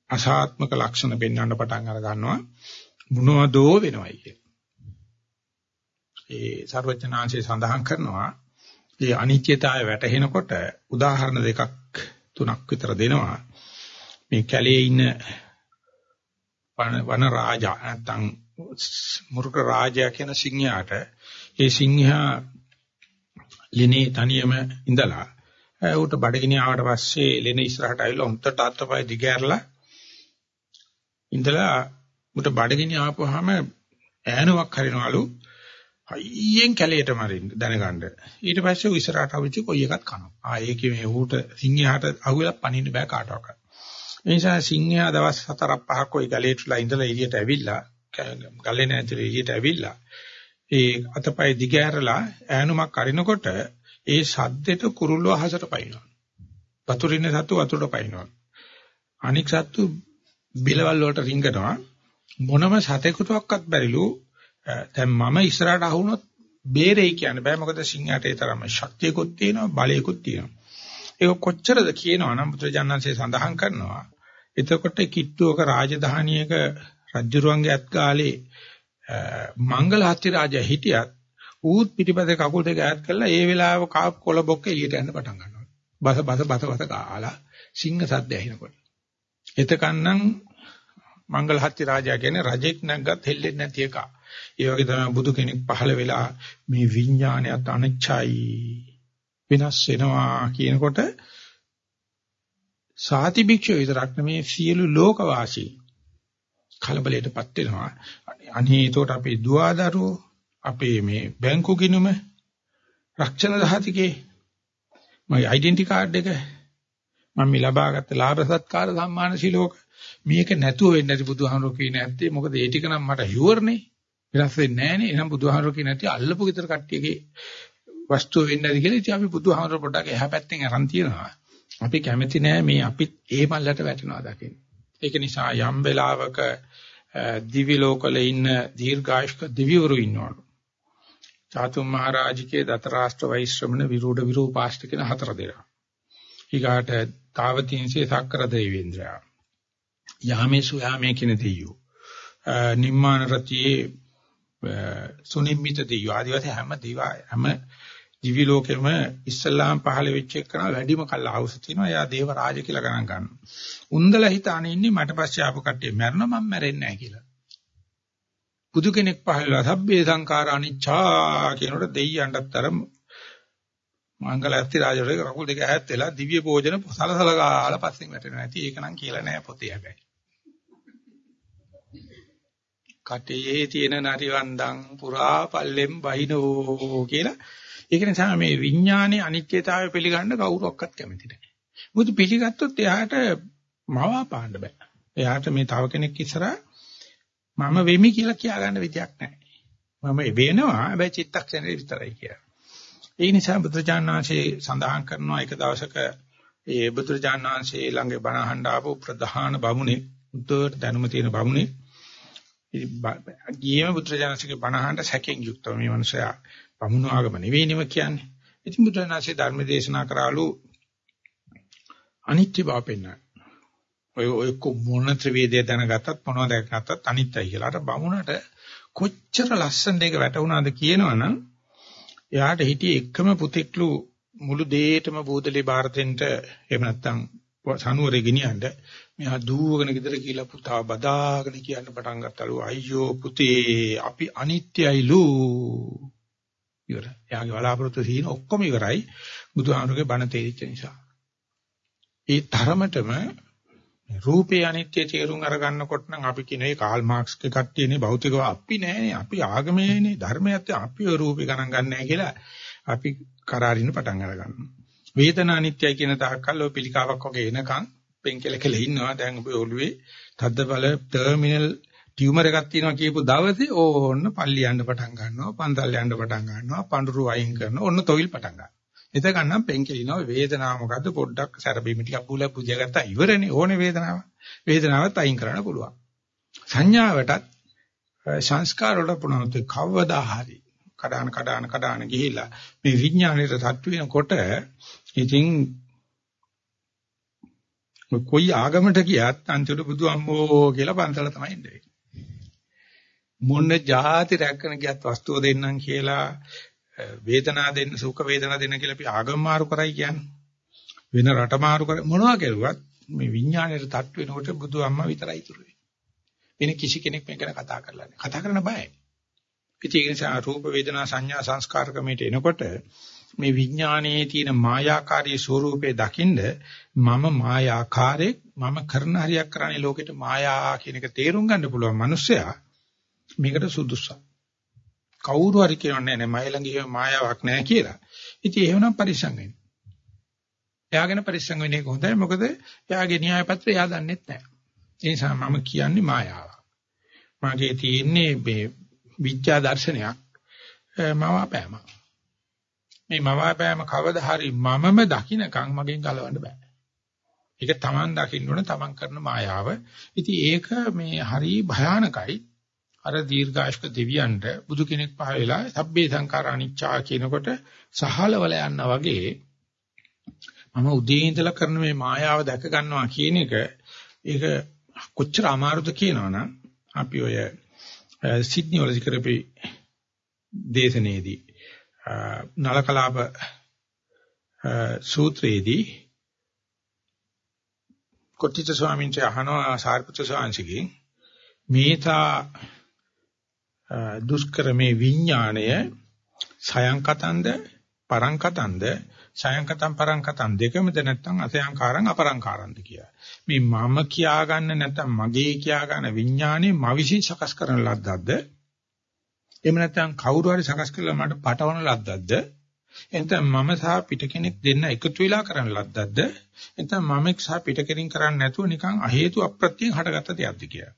අසාත්මක ලක්ෂණ පෙන්වන්න පටන් අර ගන්නවා. මොනවදෝ වෙනවයි කිය. ඒ ਸਰවඥාන්සේ සඳහන් කරනවා මේ අනිත්‍යතාවය වැටහෙනකොට උදාහරණ දෙකක් තුනක් විතර දෙනවා. මේ කැලේ ඉන්න වන රාජා නැත්තම් මුරුක රාජයා කියන සිංහයාට ඒ සිංහයා ලිනේ තනියම ඉඳලා ඌට බඩගිනි ආවට පස්සේ ලෙන ඉස්සරහට ආවිල්ලා උන්ට අත්පය දිගෑරලා ඉඳලා ඌට බඩගිනි ආපුවාම ඈනුවක් හරිනවලු හයියෙන් කැලේට මරින්න දැනගන්න. ඊට පස්සේ ඉස්සරහට අවිච්ච කොයි එකක් කනවා. ආ ඒකේ මේ ඌට සිංහයාට අහුවෙලා පනින්න බෑ කාටවත්. ඒ නිසා සිංහයා දවස් 4ක් 5ක් ওই ගලේටලා ඉඳලා එළියට ඇවිල්ලා ගලේ නැතිල එළියට ඇවිල්ලා ඒ අතපය දිගහැරලා ඈනුමක් අරිනකොට ඒ සද්දෙට කුරුල්ලෝ අහසට පයින්නවා. වතුරින් සත්තු වතුරට පයින්නවා. අනික් සත්තු බිලවල් වලට රිංගනවා. මොනම සතෙකුටවත් බැරිලු දැන් මම ඉස්සරහට අහුනොත් බේරෙයි කියන්න බෑ මොකද සිංහට ඒ තරම ශක්තියකුත් තියෙනවා බලයකුත් තියෙනවා. ඒක කොච්චරද කියනවා නම් බුදුජානන්සේ සඳහන් කරනවා. එතකොට කිට්ටුවක රාජධානියක රජුරුවන්ගේ අත් කාලේ මංගල හත්ති රාජා හිටියත් ඌත් පිටිපස්සේ කකුල් දෙක ඈත් කරලා ඒ වෙලාව කාප් කොළ බොක්ක එළියට යන්න පටන් ගන්නවා. බස බස බස බස කාලා සිංහ සද්ද ඇහෙනකොට. එතකන්නම් මංගල හත්ති රාජා කියන්නේ රජෙක් නැග්ගත් හෙල්ලෙන්නේ නැති එක. ඒ වගේ තමයි බුදු කෙනෙක් පහළ වෙලා මේ විඥානයත් අනිච්චයි වෙනස් වෙනවා කියනකොට සාති භික්ෂුව විතරක් නෙමේ සියලු ලෝකවාසී කලබලයටපත් වෙනවා. අනේ ඒතකොට අපේ දුවදරුවෝ අපේ මේ බැංකු ගිණුම රක්ෂණ දහතිකේ මගේ ඩෙන්ටි කාඩ් එක මම මේ ලබාගත්ත ලාභ සත්කාර සම්මාන සිලෝක මේක නැතුව වෙන්නේ නැති බුදුහාමුදුරුවෝ කියන්නේ නැත්තේ මොකද ඒ ටික නම් මට හිවර්නේ වෙනස් වෙන්නේ නැහනේ එහෙනම් බුදුහාමුදුරුවෝ කියන්නේ නැති අල්ලපු විතර කට්ටියගේ වස්තුව වෙන්නේ නැති කියලා ඉතින් අපි බුදුහාමුදුරුවෝ පොඩ්ඩක් එහා පැත්තෙන් අරන් තියනවා අපි කැමති නෑ මේ අපිත් ඒ මල්ලට වැටෙනවා දකින්න ඒක නිසා යම් වෙලාවක දිවි ලෝකවල ඉන්න දීර්ඝායුෂ්ක දිවිවරු ඉන්නවලු චාතුම් මහරජිකේ දතරාෂ්ට්‍ර වෛශ්‍රමණ විරූඪ විරූපාෂ්ට කියන හතර දෙනා. ඊගාට තාවතින්සේ සක්‍ර දෙවේන්ද්‍රයා. යාමේසු යාමේ කියන දෙයියෝ. නිම්මාන රතියේ සුනිම්මිත දෙයියෝ. ආදිවාසී හැම දිවා හැම දිවි ලෝකෙම ඉස්ලාම් පහළ වෙච්ච එකන වැඩිම කල් ආවුස තිනවා. එයා දේව රාජ කියලා ගණන් ගන්නවා. උන්දලා හිතානේ ඉන්නේ මට පස්සේ ආපු කට්ටිය මැරෙනවා මම මැරෙන්නේ නැහැ කියලා. බුදු කෙනෙක් පහළලා සබ්බේ සංඛාර අනිච්චා කියනකොට දෙයියන්ටත් අර මංගල ඇත්ති රාජවරේ කකුල් දෙක ඈත් වෙලා දිව්‍ය භෝජන සලසල ගාලා පස්සෙන් වැටෙනවා. ඇති ඒක නම් කියලා නෑ පොතේ හැබැයි. කටේ තියෙන නරිවන්දන් පුරා පල්ලෙම් බහිනෝ කියලා ඒක නිසා මේ විඥානයේ අනිත්‍යතාවය පිළිගන්න කවුරක්වත් කැමති නැහැ. මොකද පිළිගත්තොත් එයාට මවා පාන්න බෑ. එයාට මේ තව කෙනෙක් ඉස්සරහා මම වෙමි කියලා කියාගන්න විදියක් නැහැ. මම වෙනවා හැබැයි චිත්තක්ෂණේ විතරයි කියලා. ඒ නිසා බුදුචානන්සේ සඳහන් කරනවා එක දවසක ඒ බුදුචානන්සේ ළඟ බණ අහන්න ආපු ප්‍රධාන බමුණේ උද්දට දැනුම තියෙන බමුණේ ගියම බුදුචානන්සේගේ බණ අහන්න සැකෙන් යුක්තව මේ මනුස්සයා බමුණු ආගම නෙවෙයිනම කියන්නේ. ඉතින් බුදුචානන්සේ ධර්ම දේශනා කරාලු අනිත්‍ය බව පෙන්වන්න. ඔය ඔය මොන ත්‍රිවේදය දැනගත්තත් මොනවද දැනගත්තත් අනිත්‍යයි කියලා. අර බමුණට කොච්චර ලස්සන දෙයක වැටුණාද කියනවනම් එයාට හිටියේ එකම පුතෙක්ලු මුළු දෙයටම බෝධලේ ಭಾರතෙන්ට එහෙම නැත්නම් සනුවරේ ගෙනියන්න මෙහා දූවගෙන ගෙදර කියලා පුතා බදාගෙන කියන්න පටන් ගත්තලු අයියෝ පුතේ අපි අනිත්‍යයිලු ඉවර. එයාගේ බලාපොරොත්තු සීන ඔක්කොම ඉවරයි. බුදුහාමුදුරගේ බණ තේරිච්ච නිසා. ඒ තරමටම රූපේ අනිත්‍ය තේරුම් අරගන්නකොට නම් අපි කියන ඒ කාල් මාක්ස්ගේ කට්ටියනේ භෞතිකව අපි නෑනේ අපි ආගමේනේ ධර්මයත් අපි ඔය රූපේ ගණන් ගන්නෑ කියලා අපි කරාරින්න පටන් අරගන්නවා වේදනා අනිත්‍යයි කියන තාක්කල් ඔය පිළිකාවක් වගේ එනකන් පෙන්කෙල කෙල ඉන්නවා. දැන් ඔබ ඔළුවේ තද්ද බල ටර්මිනල් ටියුමර් එකක් තියෙනවා කියපු දවසේ ඕන්න පල්ලි යන්න පටන් ගන්නවා පන්තල් යන්න පටන් ගන්නවා පඳුරු වයින් කරනවා ඔන්න තොইল පටන් ගන්නවා. එතකන්නම් පෙන්කෙලිනවා වේදනාව මොකද්ද? පොඩ්ඩක් සැරබීම ටිකක් බුල පුදිය ගත්තා ඉවරනේ ඕනේ වේදනාව. වේදනාවත් අයින් කරන්න පුළුවන්. සංඥාවටත් සංස්කාර වල පුණාත් කවදා හරි කඩාන කඩාන කඩාන ගිහිලා මේ විඥාණයට තට්ටු වෙනකොට ඉතින් කොයි ආගමකට ගියත් අන්තිමට බුදු අම්මෝ කියලා පන්සල තමයි ඉන්නේ. මොන જાති රැකගෙන ගියත් වස්තුව දෙන්නම් කියලා වේදනා දෙන්න සුඛ වේදනා දෙන්න කියලා අපි ආගම මාරු කරයි කියන්නේ. වෙන රට මාරු කර මොනවා කරුවත් මේ විඥාණයට තට්ටු වෙනකොට බුදු අම්මා විතරයි ඉතුරු වෙන්නේ. වෙන කිසි කෙනෙක් මේක ගැන කතා කරලා නැහැ. කතා කරන්න බයයි. ඉතින් ඒ නිසා රූප වේදනා සංඥා සංස්කාර ක්‍රමයට එනකොට මේ විඥානයේ තියෙන මායාකාරී ස්වરૂපේ දකින්ද මම මායාකාරයෙක් මම කරන හරියක් කරන්නේ ලෝකෙට මායා කියන එක තේරුම් ගන්න පුළුවන් මිනිස්සයා මේකට සුදුසුසක්. කවුරු හරි කියන්නේ නැහැ මයි ළඟ එහෙම මායාවක් නැහැ කියලා. ඉතින් එහෙමනම් පරිස්සම් වෙන්න. එයාගෙන පරිස්සම් වෙන එක හොඳයි මොකද එයාගේ න්‍යාය පත්‍රය එයා දන්නෙත් නැහැ. ඒ නිසා මම කියන්නේ මායාවක්. මගේ තියෙන්නේ මේ විඥා දර්ශනයක් මවාපෑම. මේ මවාපෑම කවදා හරි මමම දකින්නකම් මගෙන් ගලවන්න බෑ. ඒක Taman දකින්න ඕන Taman කරන මායාව. ඉතින් ඒක මේ හරි භයානකයි. අර දීර්ඝායුෂ්ක දෙවියන්ට බුදු කෙනෙක් පහ වෙලා සබ්බේ සංඛාර අනිච්චා කියනකොට සහලවල යනවා වගේ මම උදේ ඉඳලා කරන මේ මායාව දැක ගන්නවා කියන එක ඒක කොච්චර අමාරුද කියනවනම් අපි ඔය සිඩ්නි වල කරපේ දේශනේදී නලකලාප සූත්‍රයේදී කොට්ටිත ස්වාමීන් වහන්සේ අහනවා සාරිපුත්‍ර ස්වාමීන්ගෙන් මේතා දුෂ්කරමේ විඥාණය සයන්කතන්ද පරංකතන්ද සයන්කතම් පරංකතම් දෙකමද නැත්නම් අසයන්කාරං අපරංකාරන්ද කියලා. මේ මම කියා ගන්න නැත්නම් මගේ කියා ගන්න විඥානේ ම විසින් සකස් කරන ලද්දක්ද? එහෙම නැත්නම් කවුරු හරි සකස් කරලා මට පටවන ලද්දක්ද? එතන මම සහ පිට කෙනෙක් දෙන්න එකතු වෙලා කරන ලද්දක්ද? එතන මම සහ පිට කෙනින් කරන්නේ නැතුව නිකන් අ හේතු අප්‍රත්‍යයෙන් හටගත්ත දෙයක්ද කියලා.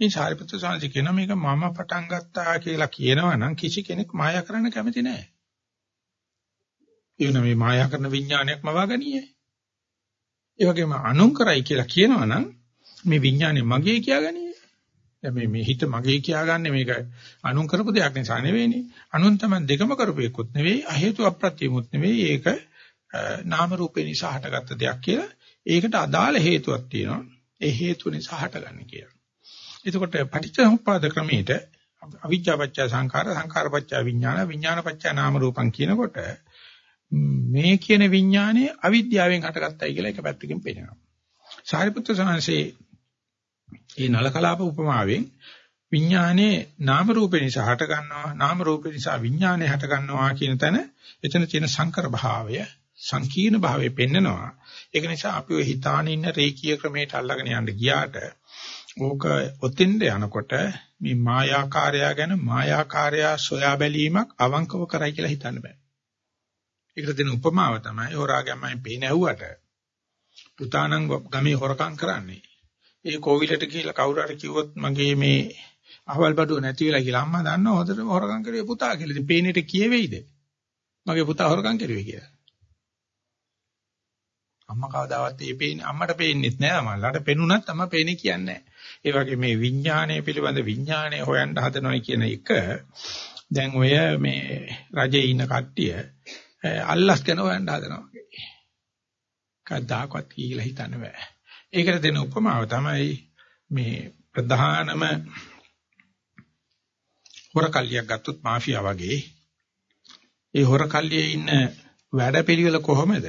මේ සාරිපුත්‍ර සාංශ කියන මේක මම පටන් ගත්තා කියලා කියනවා නම් කිසි කෙනෙක් මායා කරන්න කැමති නැහැ. ඒ වෙන මේ මායා කරන විඥානයක් මවාගනියේ. ඒ වගේම අනුන් කරයි කියලා කියනවනම් මේ විඥානේ මගේ කියාගනියේ. දැන් මේ මේ හිත මගේ කියාගන්නේ මේක අනුන් කරපු දෙයක් නිසා නෙවෙයිනේ. අනුන් තමයි දෙකම කරපු එකකුත් නෙවෙයි, අ හේතු අප්‍රත්‍යමුත් නෙවෙයි. ඒක නාම රූපේ නිසා හටගත්ත දෙයක් කියලා. ඒකට අදාළ හේතුවක් තියෙනවා. ඒ හේතුව නිසා හටගන්නේ කියලා. එතකොට පටිච්චසමුප්පාද ක්‍රමයේට අවිජ්ජාපච්චය සංඛාර සංඛාරපච්චය විඥාන විඥානපච්චය නාම රූපං කියනකොට මේ කියන විඥානයේ අවිද්‍යාවෙන් හටගත්තයි කියලා එක පැත්තකින් පේනවා. සාරිපුත්‍ර සාංශේ මේ නලකලාප උපමාවෙන් විඥානයේ නාම රූපේ නිසා හට ගන්නවා නාම රූපේ නිසා විඥානය හට ගන්නවා කියන තැන එතන තියෙන සංකර භාවය සංකීර්ණ භාවය පෙන්නනවා. ඒක නිසා අපි ඔය හිතාන ඉන්න රේකී ක්‍රමයට අල්ලගෙන යන්න ගියාට ඕක ඔතෙන්ද යනකොට මේ මායාකාරය ගැන මායාකාරය සොයා බැලීමක් අවංකව කරයි කියලා හිතන්න බෑ. ඒකට දෙන උපමාව තමයි හොරාගමයි පේන ඇහුවට පුතාණන් ගමේ හොරකම් කරන්නේ. ඒ කෝවිලට ගිහිල්ලා කවුරු හරි කිව්වොත් මගේ මේ අහවල් බඩුව නැති වෙලා කියලා අම්මා දන්නවා හොදට හොරකම් කරුවේ පුතා කියලා. ඉතින් පේනෙට කියවෙයිද? මගේ පුතා හොරකම් කරුවේ කියලා. අම්මා කවදාවත් මේ පේන්නේ අම්මට පේන්නේත් නෑ මල්ලාට පෙනුනත් අම්මා පේන්නේ කියන්නේ නෑ. ඒ වගේ මේ විඥානය පිළිබඳ විඥානය හොයන්න හදනවා කියන එක දැන් ඔය මේ රජේ ඉන්න කට්ටිය අල්ලස් ගැන හොයන්න හදනවා වගේ. කවදාකවත් කියලා හිතන්න බෑ. ඒකට දෙන උපමාව තමයි මේ ප්‍රධානම හොරකල්ලියක් ගත්තොත් මාෆියා වගේ. ඒ හොරකල්ලියේ ඉන්න වැඩපිළිවෙල කොහොමද?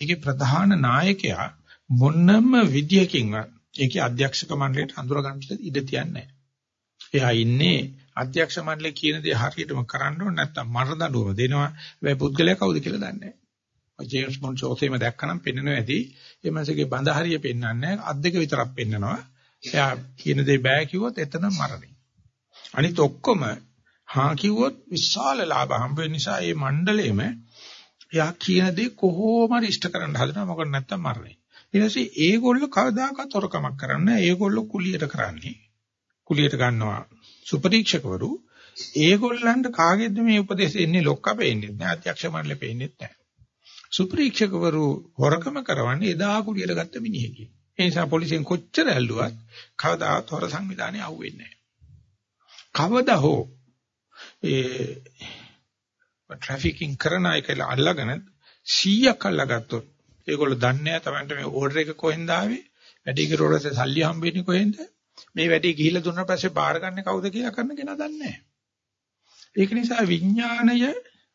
ඒකේ ප්‍රධාන නායකයා මොන්නම විදියකින්වත් ඒකේ අධ්‍යක්ෂක මණ්ඩලයට අඳුර ගන්නට ඉඩ තියන්නේ එයා ඉන්නේ අධ්‍යක්ෂ මණ්ඩලය කියන දේ හරියටම කරන්න ඕන නැත්නම් මරදඬුවම දෙනවා. හැබැයි පුද්ගලයා කවුද කියලා දන්නේ නැහැ. ජේම්ස් බොන්ඩ් ෂෝසෙම දැක්කනම් පෙන්වනවා ඇති. ඒ මාසෙගේ බඳ හරිය පෙන්වන්නේ අත් දෙක විතරක් පෙන්වනවා. එයා කියන දේ බෑ කිව්වොත් එතන මරණය. අනිත ඔක්කොම හා කිව්වොත් විශාල ලාභ හම්බ වෙන නිසා මේ මණ්ඩලෙම එයා කියන දේ කොහොම හරි ඉෂ්ට කරන්න හදනවා මොකද නැත්තම් මරණය. ඊට පස්සේ ඒගොල්ලෝ කවදාකවත් හොරකමක් කරන්නේ නැහැ. ඒගොල්ලෝ කුලියට කරන්නේ. කුලියට ගන්නවා සුපරීක්ෂකවරු ඒගොල්ලන්ට කාගෙද්ද මේ උපදේශ එන්නේ ලොක්ක පෙන්නේ නැහැ අධ්‍යක්ෂ මණ්ඩලෙ පෙන්නේ නැහැ සුපරීක්ෂකවරු හොරකම කරවන්නේ එදා කුලියට ගත්ත මිනිහෙකි. ඒ නිසා පොලිසියෙන් කොච්චර ඇල්ලුවත් කවදාවත් හොර සංවිධානය අහුවෙන්නේ නැහැ. කවදා හෝ ඒ ට්‍රැෆිකින් කරන අය කියලා අල්ලගෙන 100ක් අල්ලගත්තොත් ඒගොල්ලෝ දන්නේ නැහැ Tamanට මේ ඕඩර් එක කොහෙන්ද ආවේ? වැඩි කරවලට සල්ලි හම්බෙන්නේ කොහෙන්ද? මේ වැඩි ගිහිල්ලා දුන්නා පස්සේ බාර ගන්න කවුද කියලා කරන්න කෙනා දන්නේ නැහැ. ඒක නිසා විඥාණය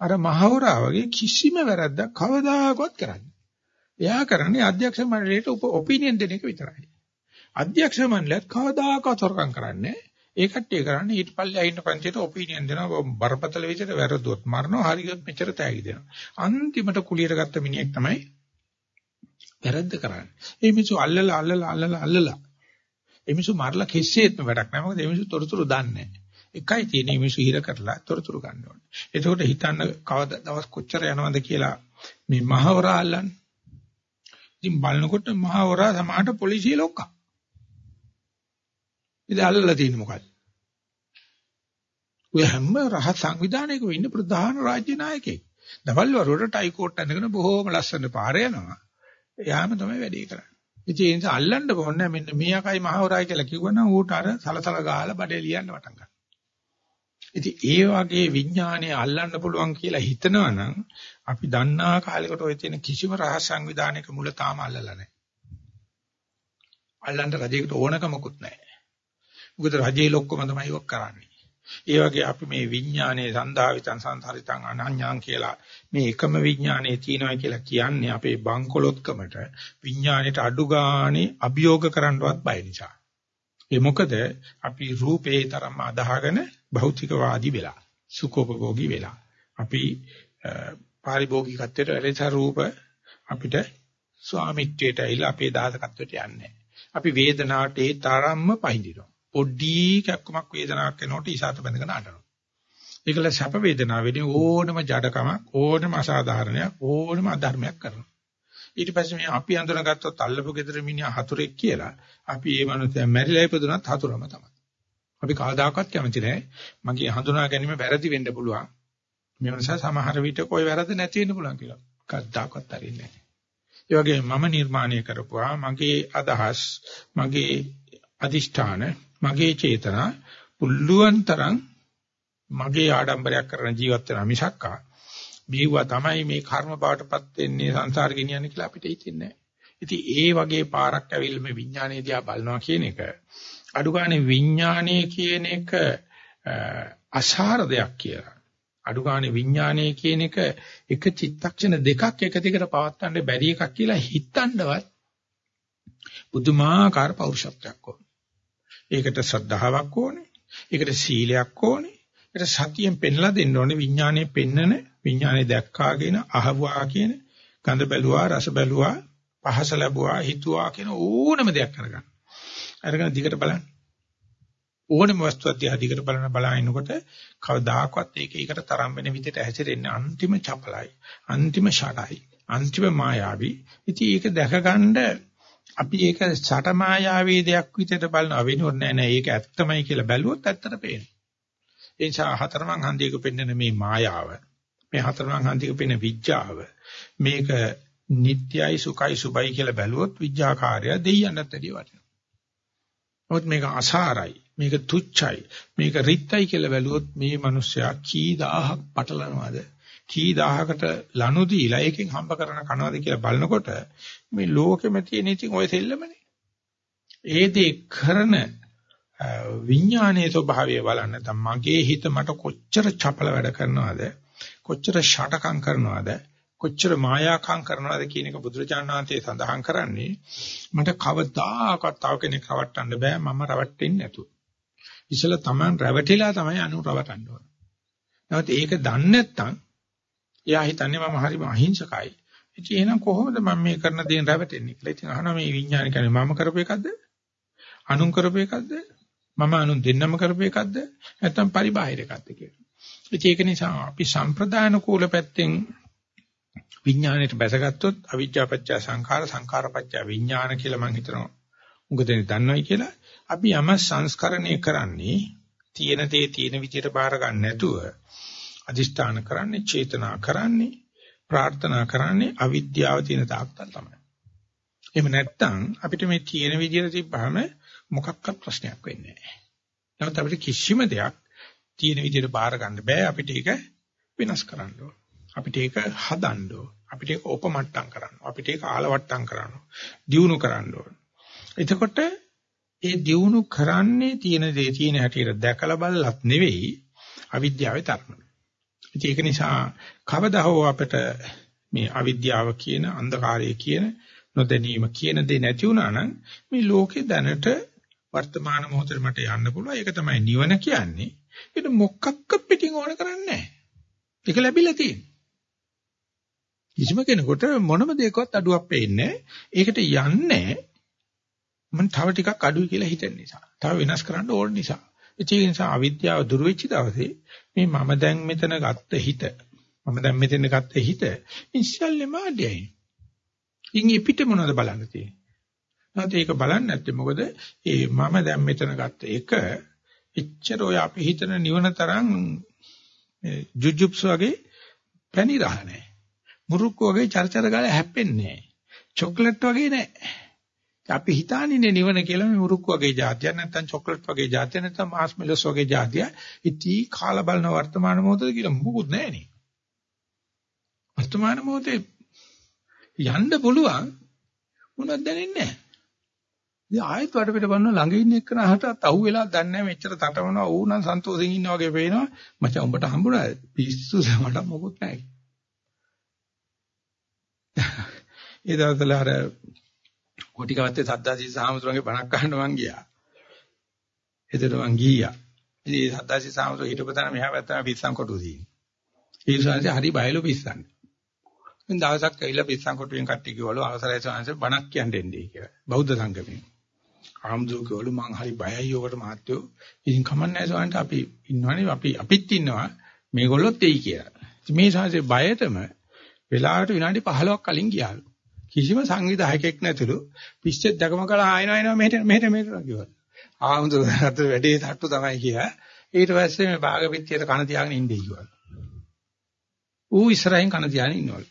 අර මහවරා වගේ කිසිම වැරද්දක් කවදාකවත් කරන්නේ. එයා කරන්නේ අධ්‍යක්ෂ මණ්ඩලයට ඔපිනියන් දෙන එක විතරයි. අධ්‍යක්ෂ මණ්ඩලයත් කවදාකවත් හොරකම් කරන්නේ ඒ කට්ටිය කරන්නේ ඊට පල්ලෙහා ඉන්න පංචයට ඔපිනියන් දෙනවා බරපතල විදිහට වැරදුවොත් මරනවා හරියට මෙච්චර තෑගි දෙනවා. අන්තිමට කුලියට ගත්ත මිනිහෙක් තමයි වැරද්ද කරන්නේ. ඒ මිනිස්සු අල්ලලා අල්ලලා අල්ලලා අල්ලලා ඒ මිනිස්සු මරලා කිසිසේත්ම වැඩක් නැහැ. මොකද ඒ මිනිස්සු තොරතුරු දන්නේ නැහැ. එකයි තියෙන්නේ මිනිස්සු හිර කරලා තොරතුරු ගන්න ඕනේ. එතකොට හිතන්න කවද දවස් කොච්චර යනවද කියලා මේ මහවරා අල්ලන්නේ. ඉතින් බලනකොට මහවරා සමාහට පොලිසිය ලොක්කා. ඉතින් අල්ලලා තියෙන්නේ මොකද්ද? ඔය හැම රහත් සංවිධානයකම ඉන්න ප්‍රධාන රාජ්‍ය නායකයෙක්. දවල් වරුවට ටයි කෝට් ඇඳගෙන බොහෝම ලස්සන පාරේ යනවා. එයාම තමයි වැඩේ කරන්නේ. ඉතින් ඒ නිසා අල්ලන්න බොන්නේ මෙන්න මේ අකයි මහවරායි කියලා කිව්වනම් ඌට අර සලසල ගහලා බඩේ ලියන්න වටන් ගන්නවා. ඉතින් ඒ වගේ විඥානය අල්ලන්න පුළුවන් කියලා හිතනවනම් අපි දන්නා කාලයකට ඔය තියෙන කිසිම රහස් සංවිධානයක මුල තාම අල්ලලා නැහැ. අල්ලන්න රජයකට ඕනකමකුත් නැහැ. මොකද රජයේ ලොක්කම තමයි ඒක කරන්නේ. ඒ වගේ අපි මේ විඥානයේ සන්දාවිතං සංසාරිතං අනඤ්ඤං කියලා මේ එකම විඥානයේ තියෙනවා කියලා කියන්නේ අපේ බංකොලොත්කමට විඥාණයට අඩු ගානේ අභියෝග කරන්නවත් බය නිසා. ඒ මොකද අපි රූපේ තරම් අදහගෙන භෞතිකවාදී වෙලා සුඛෝපභෝගී වෙලා. අපි පාරිභෝගිකත්වයට එලෙස රූප අපිට ස්වාමිත්වයට ඇවිල්ලා අපේ දායකත්වයට යන්නේ අපි වේදනාවට ඒ තරම්ම පහඳිනවා. පොඩි කැක්කමක් වේදනාවක් එනකොට ඉසాత බඳගෙන අඬනවා. ඒකල සැප වේදනාවෙදී ඕනම ජඩකමක් ඕනම අසාධාරණයක් ඕනම අධර්මයක් කරනවා. ඊට පස්සේ මේ අපි අඳුනගත්තොත් අල්ලපු gedara මිනිහා හතුරෙක් කියලා අපි ඒ මනුස්සයා මැරිලා ඉපදුනත් හතුරම තමයි. අපි කවදාකවත් කැමති නැහැ. මගේ හඳුනා ගැනීම වැරදි වෙන්න පුළුවන්. මේ නිසා සමහර විට કોઈ වැරද්ද නැති වෙන්න පුළුවන් කියලා. කවදාකවත් අරින්නේ නැහැ. ඒ වගේ මම නිර්මාණය කරපුවා මගේ අදහස්, මගේ අදිෂ්ඨාන, මගේ චේතනා පුළුවන් තරම් මගේ ආඩම්බරයක් කරන ජීවත් වෙනා මිසක්කා මේවා තමයි මේ කර්ම බවටපත් වෙන්නේ සංසාර ගෙනියන්නේ කියලා අපිට හිතෙන්නේ ඉතින් ඒ වගේ පාරක් ඇවිල්ලා මේ විඥානයේ දිහා බලනවා කියන එක අඩු ගානේ විඥානයේ කියන එක අසාර දෙයක් කියලා. අඩු ගානේ විඥානයේ කියන එක එක චිත්තක්ෂණ දෙකක් එක දිගට පවත්වන්න බැරි එකක් කියලා හිතන්නවත් බුදුමාකාර පෞරුෂත්වයක් ඕනේ. ඒකට ශ්‍රද්ධාවක් ඕනේ. ඒකට සීලයක් ඕනේ. ඒකට සතියෙන් පෙන්ලා දෙන්න ඕනේ විඥානයේ පෙන්නන විඥානේ දැක්කාගෙන අහුවා කියන ගඳ බැලුවා රස බැලුවා පහස ලැබුවා හිතුවා කියන ඕනම දෙයක් කරගන්න. අරගෙන දිගට බලන්න. ඕනම වස්තුවක් දිහා දිගට බලන බලනකොට කවදාකවත් ඒක ඒකට තරම් වෙන විදිහට හැසිරෙන්නේ අන්තිම චපලයි. අන්තිම ෂඩයි. අන්තිම මායාවි. ඉතින් ඒක දැකගන්න අපි ඒක ෂට මායාවී දෙයක් විදිහට බලනවා වෙනුවට නෑ නෑ ඒක ඇත්තමයි කියලා බැලුවොත් ඇත්තට පේනවා. ඒ නිසා හතරමං හන්දියක පෙන්වන මේ මායාව මේ හතරමං හන්දික පෙන විඥාව මේක නිට්යයි සුඛයි සුබයි කියලා බැලුවොත් විඥාකාරය දෙයියන්ටත් වැඩිය වටිනවා. නමුත් මේක අසාරයි මේක තුච්චයි මේක රිත්යි කියලා බැලුවොත් මේ මිනිස්සයා කී දහහක් පටලනවාද කී දහහකට ලනු දීලා ඒකෙන් හම්බ කරන කනවාද කියලා බලනකොට මේ ලෝකෙම තියෙන ඉතින් ඔය සෙල්ලමනේ. ඒ දේ කරන විඥානයේ ස්වභාවය බලන්න නැත්නම් මගේ හිත මට කොච්චර චපල වැඩ කරනවද කොච්චර ෂටකම් කරනවද කොච්චර මායාකම් කරනවද කියන එක බුදුරජාණන් වහන්සේ සඳහන් කරන්නේ මට කවදාකවත් තව කෙනෙක් රවට්ටන්න බෑ මම රවට්ටෙන්නේ නැතුව. ඉතල තමන් රැවටිලා තමයි අනු රවටන්න ඕන. නැවත ඒක දන්නේ නැත්නම් එයා හිතන්නේ මම හරිම අහිංසකයි. ඉතින් එහෙනම් කොහොමද මම මේ කරන දේ රැවටෙන්නේ කියලා. ඉතින් අහනවා මේ විඥාන කියන්නේ මම කරපු එකක්ද? අනුන් කරපු එකක්ද? මම අනුන් දෙන්නම කරපු එකක්ද? නැත්නම් පරිබාහිර එකක්ද කියලා. ඒක නිසා අපි සම්ප්‍රදාන කූල පැත්තෙන් විඥාණයට බැසගත්තොත් අවිජ්ජාපච්චය සංඛාර සංඛාරපච්චය විඥාන කියලා මම හිතනවා. උගදෙනේ දන්නවයි කියලා අපි යම සංස්කරණය කරන්නේ තියෙන දේ තියෙන විදිහට බාර ගන්න නැතුව අදිෂ්ඨාන කරන්නේ චේතනා කරන්නේ ප්‍රාර්ථනා කරන්නේ අවිද්‍යාව තියෙන තාක්කල් තමයි. එහෙම නැත්නම් අපිට මේ තියෙන විදිහට තිබ්බහම මොකක්වත් ප්‍රශ්නයක් වෙන්නේ නැහැ. නමුත් අපිට කිසිම දෙයක් තියෙන විදිහට බාර ගන්න බෑ අපිට ඒක වෙනස් කරන්න ඕන. අපිට ඒක හදන්න ඕන. අපිට ඒක උපමට්ටම් කරන්න. අපිට ඒක ආලවට්ටම් කරන්න. දියුණු කරන්න ඕන. එතකොට ඒ දියුණු කරන්නේ තියෙන දේ තියෙන හැටියට දැකලා බලලත් නෙවෙයි අවිද්‍යාවේ තරණ. ඒක නිසා කවදා හෝ අපිට මේ අවිද්‍යාව කියන අන්ධකාරය කියන නොදැනීම කියන දේ නැති වුණා නම් මේ ලෝකේ දැනට වර්තමාන මොහොතේ මට යන්න පුළුවන්. ඒක තමයි නිවන කියන්නේ. ඒක මොකක්ක පිටින් ඕන කරන්නේ නැහැ. ඒක ලැබිලා තියෙනවා. කිසිම කෙනෙකුට මොනම දෙයකවත් අඩුවක් පේන්නේ ඒකට යන්නේ මම තව ටිකක් අඩුයි කියලා හිතන නිසා. තව වෙනස් කරන්න ඕන නිසා. ඒ නිසා අවිද්‍යාව දුරු වෙච්ච දවසේ මේ මම දැන් මෙතන ගත්ත හිත මම දැන් මෙතන ගත්ත හිත ඉස්සල්ලෙම ආඩයයි. ඉන් පිට මොනවද බලන්න තියෙන්නේ? නැත්නම් ඒක බලන්නේ නැත්තේ මොකද ඒ මම දැන් මෙතන ගත්ත එක එච්චර ඔය අපි හිතන නිවන තරම් ජුජුප්ස් වගේ පැණිරහ නැහැ. මුරුක්කු වගේ චර්චර ගාලා හැප්පෙන්නේ නැහැ. චොක්ලට් වගේ නැහැ. අපි හිතන්නේ නිවන කියලා මේ මුරුක්කු වගේ જાතියක් නැත්නම් චොක්ලට් වගේ જાතියක් නැත්නම් මාස්මෙලස් වගේ જાතිය. ඉතී කාලා බලන වර්තමාන මොහොතේ කියලා මොකුත් නැහෙනේ. වර්තමාන මොහොතේ යන්න පුළුවන් මොනවද දැනෙන්නේ නැහැ. ඉතින් ආයෙත් වඩ පිට බලන ළඟ ඉන්න එක්කනහටත් අහු වෙලා දන්නේ නැහැ මෙච්චර තටමනවා ඌ නම් සන්තෝෂෙන් ඉන්නා වගේ පේනවා. මචං උඹට හම්බුණා පිස්සු මට මොකුත් නැහැ. ඒ දවස්වල අර කොටිකවත්තේ සද්දාසී සාමුද්‍රන්ගේ බණක් අහන්න මං ගියා. එතන මං ගියා. ඉතින් සද්දාසී සාමුද්‍ර හිටපතන මෙහා පැත්තම පිස්සන් කොටු තියෙනවා. ඒ නිසා හරි බයලෝ පිස්සන්නේ. මම දවසක් ඇවිල්ලා පිස්සන් කොටුවෙන් කට්ටිය කිව්වලු අවසරයි ස්වාමීන් බණක් කියන්න එන්නේ කියලා. බෞද්ධ සංගමයෙන්. ආම්දෝ කිව්වලු මං හරි බයයි ඔකට මහත්තයෝ. ඉතින් කමන්නේ ස්වාමීන් අපි ඉන්නවනේ අපි අපිත් ඉන්නවා මේගොල්ලොත් එයි කියලා. මේ සාංශේ බයටම වෙලාවට විනාඩි 15ක් කලින් ගියාලු. කිසිම සංවිධායකෙක් නැතුළු පිස්සෙත් දැකම කළා ආයෙනවා එනවා මෙහෙට මෙහෙට මෙහෙට කිව්වා. ආමුදුරට වැඩේ තට්ටු තමයි කියා. ඊට පස්සේ මේ භාග පිටියට කන තියාගෙන ඉන්නේ කිව්වා. ඌ ඉස්සරහින් කන තියාගෙන ඉන්නවලු.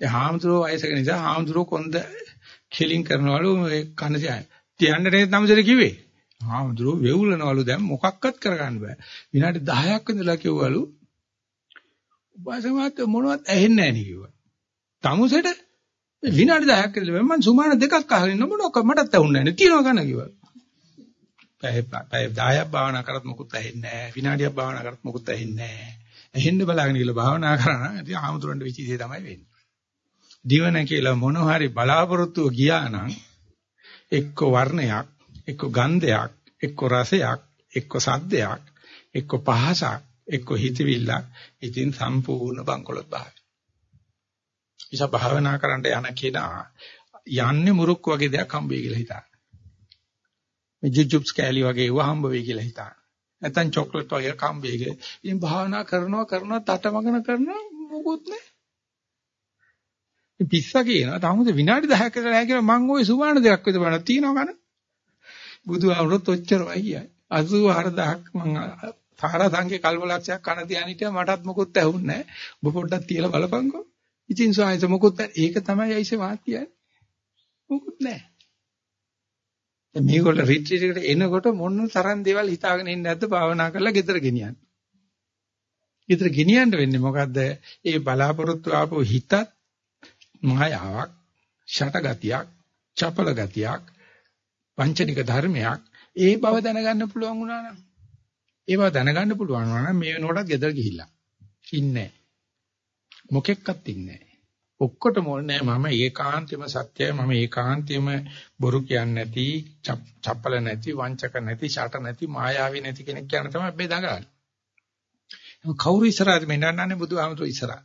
ඒ හාමුදුරුවෝ වයසක නිසා හාමුදුරුවෝ කොන්ද කෙලින් කරනවලු මේ කන තියාගෙන. තියන්න නේද නමුදේ කිව්වේ. හාමුදුරුවෝ වෙවුලනවලු දැන් මොකක්වත් කරගන්න බෑ. විනාඩි 10ක් ඉඳලා කිව්වලු. උපාසකමත් මොනවත් ඇහෙන්නේ නැහැ නේ කිව්වා. තමුසෙට විනාඩි 10ක් ඉඳලා මම සුමාන දෙකක් අහගෙන ඉන්න මොනක මටත් ඇහුන්නේ නැහැ තියනවා ගන්න කිව්වා. පැය පැය 10ක් භාවනා කරත් මොකුත් ඇහෙන්නේ නැහැ. විනාඩියක් භාවනා කරත් මොකුත් ඇහෙන්නේ නැහැ. ඇහෙන්න බලාගෙන කියලා භාවනා කරා නම් ඉතින් ආමතුරන්ට වෙච්ච දේ තමයි වෙන්නේ. දිවන කියලා මොන හරි බලාපොරොත්තුව ගියා නම් එක්ක වර්ණයක්, එක්ක ගන්ධයක්, එක්ක රසයක්, එක්ක සද්දයක්, එක්ක පහසක්, එක්ක හිතවිල්ලක්, ඉතින් සම්පූර්ණ බංකොලොත් භාවය. නිසා භාවනා කරන්න යන කෙනා යන්නේ මුරුක් වගේ දෙයක් හම්බෙයි කියලා හිතන. මේ ජුජුබ්ස් කැලි වගේ ඒවා හම්බ වෙයි කියලා හිතන. නැත්නම් චොක්ලට් වගේ හම්බෙයි කියලා. ඉතින් භාවනා කරනවා කරනවා තටමගන කරනවා මොකුත් නැහැ. පිස්සා කියනවා තාමද විනාඩි 10ක් විතර නැහැ කියලා මං ওই සුවාන දෙකක් විතර බලන තියනවා ගන්න. බුදුහාමුදුරුවෝත් ඔච්චරමයි කියයි. 84000ක් මං සාරා සංඛ්‍ය කල්පලක්ෂයක් කන තියාන හිටියා මටත් මොකුත් ඇහුන්නේ නැහැ. ඔබ පොඩ්ඩක් තියලා බලපන්කෝ. ඉතින් සායස මොකුත් ඒක තමයි අයිසේ වාත් කියන්නේ. මොකුත් නැහැ. දැන් මේගොල්ල රිට්‍රීට් එකට එනකොට මොන තරම් දේවල් හිතාගෙන ඉන්නේ නැද්ද භාවනා කරලා ගෙදර ගෙනියන්න. ගෙදර ගෙනියන්න වෙන්නේ මොකද්ද? ඒ බලාපොරොත්තු ආපු හිතත් මායාවක්, ෂටගතියක්, චපල ගතියක්, පංචනික ධර්මයක් ඒ බව දැනගන්න පුළුවන් වුණා නම් ඒ බව දැනගන්න පුළුවන් වුණා නම් මේ වෙනකොටත් ගෙදර ගිහිල්ලා ඉන්නේ මොකෙක්වත් ඉන්නේ නැහැ. ඔක්කොටම ඕනේ මම ඒකාන්තෙම සත්‍යයි මම ඒකාන්තෙම බොරු කියන්නේ නැති චප්පල නැති වංචක නැති ෂට නැති මායාවී නැති කෙනෙක් කියන තමයි අපි දඟලන්නේ. කවුරු ඉස්සරහද මෙන්නන්නේ බුදුහාමුදුරු ඉස්සරහ.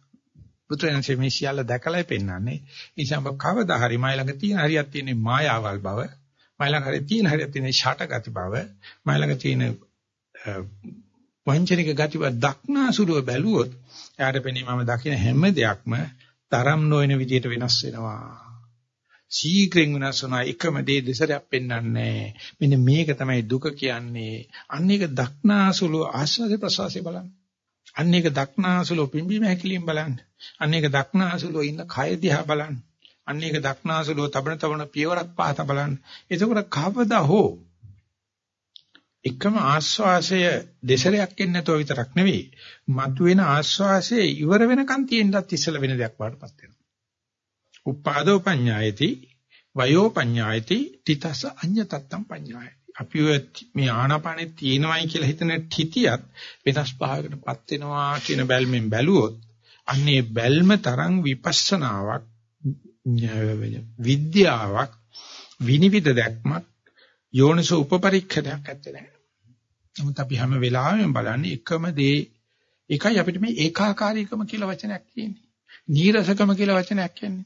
බුදුරජාණන්සේ මේ සියල්ල දැකලායි පෙන්වන්නේ. ඒ නිසා ඔබ කවදා හරි මයි ළඟ තියෙන හරියක් තියෙන මායාවල් බව, මයි ළඟ හරි තියෙන හරියක් තියෙන ෂට ගති බව, මයි ළඟ තියෙන වංචනික ගති බව දක්නාසුලව බැලුවොත් එයාට පෙනේ මම දකින හැම දෙයක්ම තරම් නොවන විදිහට වෙනස් වෙනවා. ශීඝ්‍රයෙන් වෙනස් වෙනවා එකම දේ දෙසරයක් පෙන්වන්නේ. මෙන්න මේක තමයි දුක කියන්නේ. අන්න ඒක දක්නාසුලව ආස්වාද ප්‍රසවාසය බලන්න. අන්න ඒක දක්නාසුලව පිම්බීම හැකිලින් බලන්න. අන්න ඒක දක්නාසුලව ඉන්න කය දිහා බලන්න. අන්න ඒක දක්නාසුලව තබන තබන පියවරක් පාත බලන්න. එතකොට කවදා හෝ එකම ආස්වාසය දෙසරයක් එන්නේ නැතුව විතරක් නෙවෙයි මතුවෙන ආස්වාසය ඉවර වෙනකන් තියෙන්නත් ඉස්සල වෙන දෙයක් වඩපත් වෙනවා. උපාදෝ පඤ්ඤායති වයෝ පඤ්ඤායති තිතස අඤ්ඤතත්තම් පඤ්ඤායති. අපි මේ ආනාපානෙ තියෙනවයි කියලා හිතන තිතියත් වෙනස් භාවයකටපත් වෙනවා කියන බැල්මෙන් බැලුවොත් අන්නේ බැල්ම තරම් විපස්සනාවක් විද්‍යාවක් විනිවිද දැක්මක් යෝනිසෝ උපපරීක්ෂණයක් ඇත්තේ නැහැ. නමුත් අපි හැම වෙලාවෙම බලන්නේ එකම දේ එකයි අපිට මේ ඒකාකාරීකම කියලා වචනයක් කියන්නේ. නීරසකම කියලා වචනයක් කියන්නේ.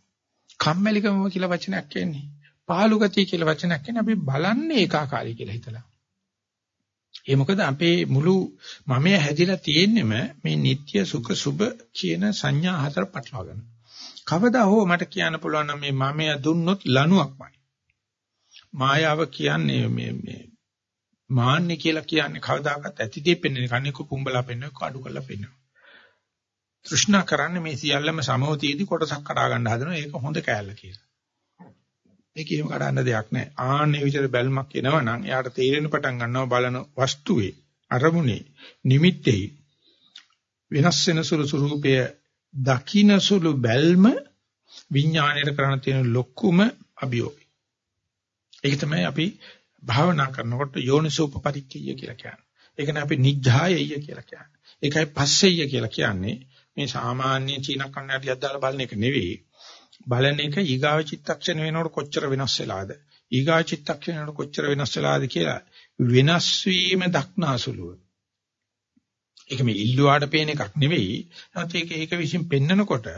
කම්මැලිකම කියලා වචනයක් කියන්නේ. පහළු ගතිය කියලා වචනයක් කියන්නේ අපි බලන්නේ ඒකාකාරී කියලා හිතලා. ඒ මොකද අපේ මුළු මමයේ හැදිලා තියෙන්නෙම මේ නিত্য සුඛ සුභ කියන සංඥා හතර පටලවාගෙන. කවදා හෝ මට කියන්න පුළුවන් නම් මේ මමය දුන්නොත් ලණුවක්මයි. මායාව කියන්නේ මේ මේ මාන්නේ කියලා කියන්නේ කවදාකවත් ඇතිදී පෙන්වන්නේ කන්නේ කුඹලා පෙන්වන්නේ කඩු කරලා පෙන්වනවා. තෘෂ්ණා කරන්නේ මේ සියල්ලම සමෝතියේදී කොටසක් කඩා ගන්න හදනවා ඒක හොඳ කෑල්ල කියලා. මේක එහෙම කඩන්න දෙයක් නැහැ. ආන්නේ විතර බැල්මක් එනවනම් එයාට තේරෙන පටන් ගන්නවා බලන වස්තුවේ අරමුණේ නිමිත්තේ වෙනස් වෙන සුළු ස්වරූපය දකින්න සුළු බැල්ම විඥාණයට කරණ තියෙන ලොකුම අභියෝගය. ඒක තමයි අපි භාවනා කරනකොට යෝනිසෝපපරික්කිය කියලා කියන්නේ. ඒකනේ අපි නිජ්ජායය කියලා කියන්නේ. ඒකයි පස්සෙය කියලා කියන්නේ. මේ සාමාන්‍ය චීන කන්නඩියක් දාලා බලන එක නෙවෙයි. බලන එක ඊගාව චිත්තක්ෂණ වෙනකොට කොච්චර වෙනස් වෙලාද? ඊගාව චිත්තක්ෂණ වෙනකොට කොච්චර වෙනස් වෙලාද කියලා වෙනස් වීම දක්නාසුලුව. ඒක මේ ඉල්ලුවාට පේන එකක් නෙවෙයි. නැත්නම් ඒක ඒක විසින් පෙන්නකොට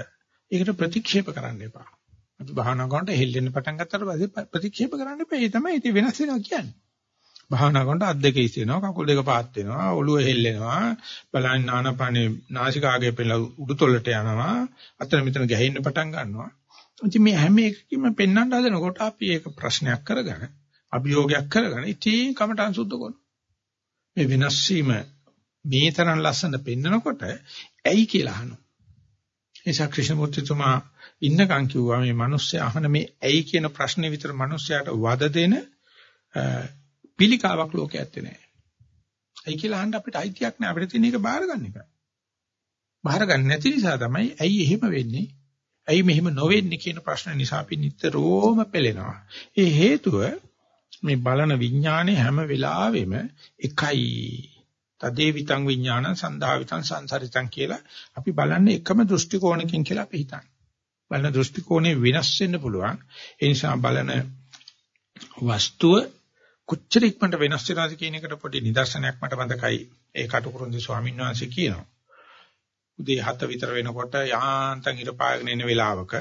ඒකට ප්‍රතික්ෂේප කරන්න එපා. අපි භාවනා කරනකොට හෙල්ලෙන්න පටන් ගත්තට පස්සේ ප්‍රතික්ෂේප කරන්න එපා. ඒ තමයි ඉතින් වෙනස් වෙනවා කියන්නේ. භාවනා කරනකොට අත් දෙක ඉස්සෙනවා, කකුල් දෙක පාත් වෙනවා, ඔළුව හෙල්ලෙනවා, බලන්න ආනපනේ නාසිකාගය පෙළ උඩුතොලට යනවා, අතන මෙතන ගැහෙන්න පටන් ගන්නවා. ඉතින් මේ හැම එකකින්ම පෙන්වන්න හදනකොට අපි ඒක ප්‍රශ්නයක් කරගෙන, අභියෝගයක් කරගෙන ඉතින් කමටහන් සුද්ධ කරනවා. මේ වෙනස් වීම මේ තරම් ලස්සන පෙන්නකොට ඇයි කියලා අහනවා. එසා ක්‍රිෂ්ණමූර්තිතුමා ඉන්නකම් කිව්වා මේ මිනිස්සු අහන මේ ඇයි කියන ප්‍රශ්නේ විතර මිනිස්සයාට වද දෙන පිළිකාවක් ලෝකේ ඇත්තේ නැහැ. ඇයි කියලා අහන්න අපිට අයිතියක් නැහැ. අපිට තියෙන එක බාර ගන්න එක. බාර ගන්න නැති නිසා තමයි ඇයි එහෙම වෙන්නේ? ඇයි මෙහෙම නොවෙන්නේ කියන ප්‍රශ්න නිසා අපි නිතරම පෙළෙනවා. ඒ හේතුව මේ බලන විඥානේ හැම වෙලාවෙම එකයි. තදේ විතං විඥාන සන්දාවිතං සංසරිතං කියලා අපි බලන්නේ එකම දෘෂ්ටි කෝණකින් කියලා අපි හිතන්නේ. බලන දෘෂ්ටි කෝණය වෙනස් වෙන්න පුළුවන්. ඒ නිසා බලන වස්තුව කොච්චර ඉක්මනට වෙනස් වෙනවද කියන එකට පොඩි නිදර්ශනයක් මට මතකයි. ඒ කටුකුරුන්දි ස්වාමීන් වහන්සේ කියනවා. උදේ 7 විතර වෙනකොට යාන්තම් ඉර පාගෙන එන වෙලාවක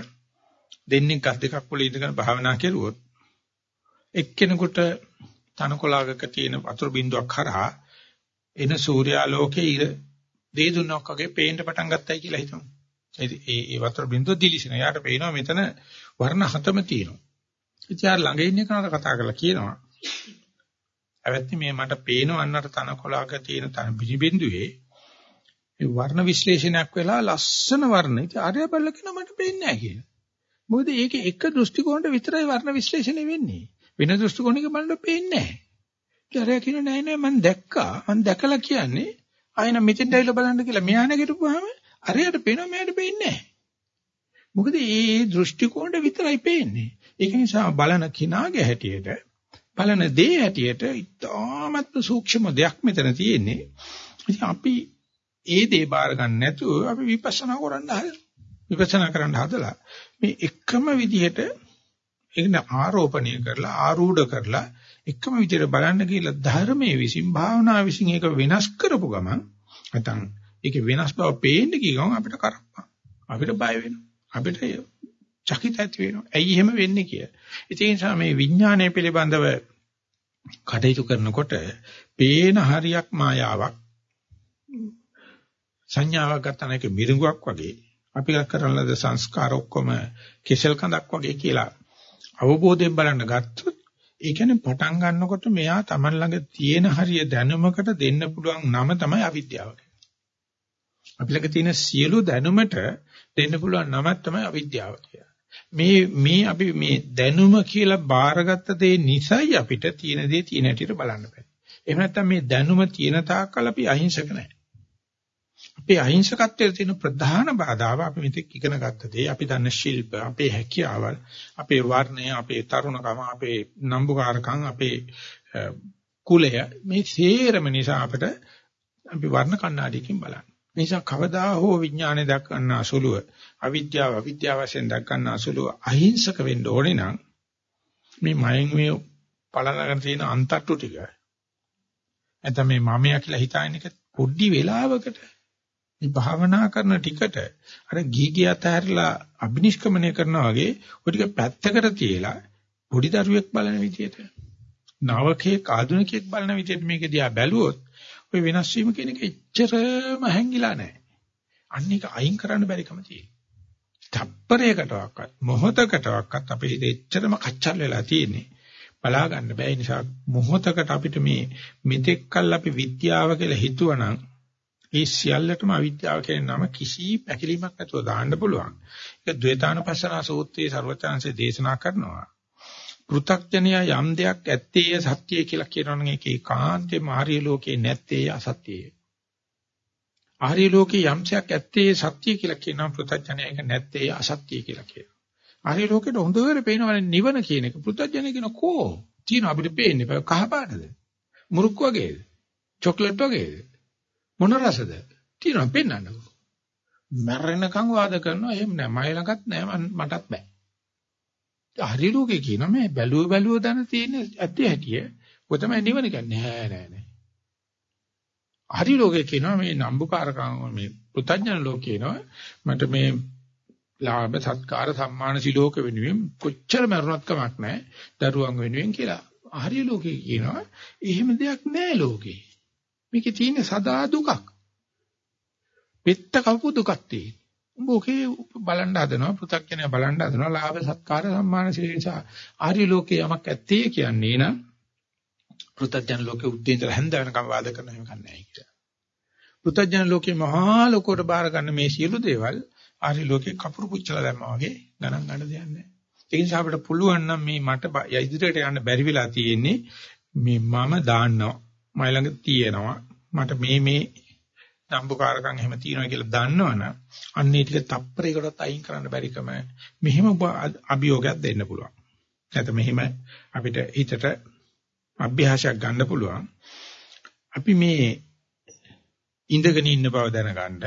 දෙන්නේ ගස් දෙකක් පොළ ඉඳගෙන භාවනා කෙරුවොත් එක්කෙනෙකුට තනකොළාගක තියෙන වතුර බින්දුවක් හරහා එන සූර්යාලෝකයේ ඉර දේ දුන්නක් වගේ පේන්න පටන් ගත්තයි කියලා හිතමු. ඒ ඒ වතුර බින්දුව දිලිසෙන. යාට පේනවා මෙතන වර්ණ හතම තියෙනවා. ඉතින් ආ ළඟ ඉන්න කෙනාට කතා කරලා කියනවා. අවැත්ති මේ මට පේනවන්නට තනකොළාක තියෙන තන බිඳුවේ ඒ වර්ණ විශ්ලේෂණයක් වෙලා ලස්සන වර්ණ. ඉතින් ආර්ය බල්ල කෙනා මට පේන්නේ නැහැ කියලා. මොකද ඒකේ එක දෘෂ්ටි කෝණයට විතරයි වර්ණ විශ්ලේෂණය වෙන්නේ. වෙන දෘෂ්ටි කෝණයක බලන්න පේන්නේ නැහැ. ඉතින් කියන නෑ නෑ මම දැක්කා. මම දැකලා කියන්නේ ආයෙන මෙතෙන් ඇවිල්ලා බලන්න කියලා. මෙහා නැගිටපුවාම අරයට පේනවා මෙයාට පේන්නේ නැහැ. මොකද මේ දෘෂ්ටි කෝණය විතරයි පේන්නේ. ඒක නිසා බලන කිනාගේ හැටියට බලන දේ හැටියට ඉතාමත් සූක්ෂම දෙයක් මෙතන තියෙන්නේ. ඉතින් අපි ඒ දේ බාර ගන්න නැතුව අපි විපස්සනා කරන්න හදලා විපස්සනා කරන්න හදලා මේ එකම විදිහට ඒක ආරෝපණය කරලා ආරූඪ කරලා එකම විදිහට බලන්න කියලා ධර්මයේ විසින් භාවනා විසින් ඒක වෙනස් කරපු ගමන් නැත්නම් ඒක වෙනස් බව පේන්න කිය ගමන් අපිට කරප්පා. අපිට බය වෙනවා. අපිට චකිත ඇති වෙනවා. ඇයි එහෙම වෙන්නේ කිය. ඒ නිසා මේ විඥානය පිළිබඳව කටයුතු කරනකොට පේන හරියක් මායාවක් සංඥාවක් ගන්න එක මිරිඟුවක් වගේ අපි කරන ලද සංස්කාර ඔක්කොම කෙසල් කඳක් වගේ කියලා අවබෝධයෙන් බලන්න ගත්තොත් ඒ කියන්නේ පටන් ගන්නකොට මෙයා Taman ළඟ තියෙන හරිය දැනුමකට දෙන්න පුළුවන් නම තමයි අවිද්‍යාව අපි ළඟ තියෙන සියලු දැනුමට දෙන්න පුළුවන් නමක් තමයි අවිද්‍යාව මේ මේ අපි මේ දැනුම කියලා බාරගත්ත දේ නිසයි අපිට තියෙන දේ තියෙන හැටියට බලන්න බෑ. එහෙම නැත්නම් මේ දැනුම තියෙන තාක්කල් අපි අහිංසක නැහැ. අපේ අහිංසකත්වයේ තියෙන ප්‍රධාන බාධාව අපි මෙතෙක් ඉගෙන ගත්ත දේ, අපි දන්න ශිල්ප, අපේ හැකියාවල්, අපේ වර්ණය, අපේ තරුණකම, අපේ නම්බුකාරකම්, අපේ කුලය මේ සේරම නිසා අපිට අපි වර්ණ කණ්ණාඩියකින් බලන්න. නිසා කවදා හෝ විඥානය දක්වන්න අසුලුව අවිද්‍යාව අවිද්‍යාව වශයෙන් දක්වන්න අසුලුව අහිංසක වෙන්න ඕනේ නම් මේ මයෙන් මේ පලනගෙන තියෙන අන්තට්ටු ටික නැත්නම් මේ මමයා කියලා හිතාගෙන එක පොඩි වෙලාවකට මේ භාවනා කරන ටිකට අර ගීගිය අතහැරලා අබිනිෂ්ක්‍මණය කරනවා වගේ ඔය ටික පැත්තකට තියලා පොඩි දරුවෙක් බලන විදියට නවකේ ආධුනිකයෙක් බලන විදියට මේක දිහා බැලුවොත් ඔය වෙනස් වීම කියන එක එච්චරම හැංගිලා නැහැ. අන්න ඒක අයින් කරන්න බැරිකම තියෙනවා. තප්පරයකටවත් මොහොතකටවත් අපේ හිත එච්චරම කච්චල් වෙලා තියෙන්නේ. බලා ගන්න බෑ නිසා මොහොතකට අපිට මේ මෙතෙක්කල් අපි විද්‍යාව කියලා හිතුවනම් ඒ සියල්ලටම අවිද්‍යාව කියන නම කිසි පැකිලීමක් නැතුව දාන්න පුළුවන්. ඒක ද්වේතානුපස්සනා සූත්‍රයේ ਸਰවචාන්සේ දේශනා කරනවා. පෘථග්ජනයා යම් දෙයක් ඇත්තේ සත්‍යය කියලා කියනවනම් ඒක ඒකාන්තේ මාර්ය ලෝකේ නැත්තේ අසත්‍යය. ආර්ය ලෝකේ යම්සයක් ඇත්තේ සත්‍ය කියලා කියනවා පෘථජ්ජනය ඒක නැත්තේ අසත්‍ය කියලා කියනවා. ආර්ය ලෝකෙට හොඳට පේනවා නිවන කියන එක පෘථජ්ජනය කියන කෝ තියෙන අපිට පේන්නේ කහ පාටද? මුරුක් වගේද? චොක්ලට් වගේද? මොන රසද? තියෙනවා පෙන්වන්නකෝ. මැරෙනකන් වාද කරනවා එහෙම නෑ මයි ළඟත් නෑ මටත් බෑ. හරි ලෝකේ කියනවා මේ බැලුව බැලුව දන තියෙන ඇත්තේ හැටිය. ඔය තමයි නිවන කියන්නේ. නෑ නෑ නෑ. හරි ලෝකේ කියනවා මේ නම්බුකාරකම් මේ පුතඥන ලෝකේ කියනවා මට මේ ලාභ සත්කාර සම්මාන සිලෝක වෙනුවෙන් කොච්චර මරුණත් කමක් නැහැ. දරුවන් වෙනුවෙන් කියලා. හරි ලෝකේ කියනවා එහෙම දෙයක් නෑ ලෝකේ. මේකේ තියෙන සදා දුකක්. පෙත්ත කවපු දුකක් තියෙන. උඹ ඔකේ බලන්න හදනවා පෘථග්ජනය බලන්න හදනවා ලාභ සත්කාර සම්මාන ශීලසා ආර්ය ලෝකේ යමක් ඇත්තේ කියන්නේ නම් පෘථග්ජන ලෝකේ උද්දේ ඉඳලා හැඳ වෙනකම් වාද කරන හැම කන්නේ කියලා. පෘථග්ජන ලෝකේ මහා ලෝකෝට බාර ගන්න මේ සියලු දේවල් ආර්ය ලෝකේ කපුරු පුච්චලා දැම්මා වගේ ගණන් ගන්න දෙයක් නැහැ. ඒ නිසා අපිට පුළුවන් නම් මේ මට ඉදිරියට යන්න බැරි වෙලා තියෙන්නේ මේ මම දාන්නවා මයි ළඟ තියෙනවා මට මේ මේ නම්බුකාරකම් එහෙම තියෙනවා කියලා දන්නවනම් අන්න ඒ ටික තප්පරයකටත් අයින් කරන්න බැරිකම මෙහෙම අභියෝගයක් දෙන්න පුළුවන්. නැත්නම් මෙහෙම අපිට හිතට අභ්‍යාසයක් ගන්න පුළුවන්. අපි මේ ඉඳගෙන ඉන්න බව දැනගන්න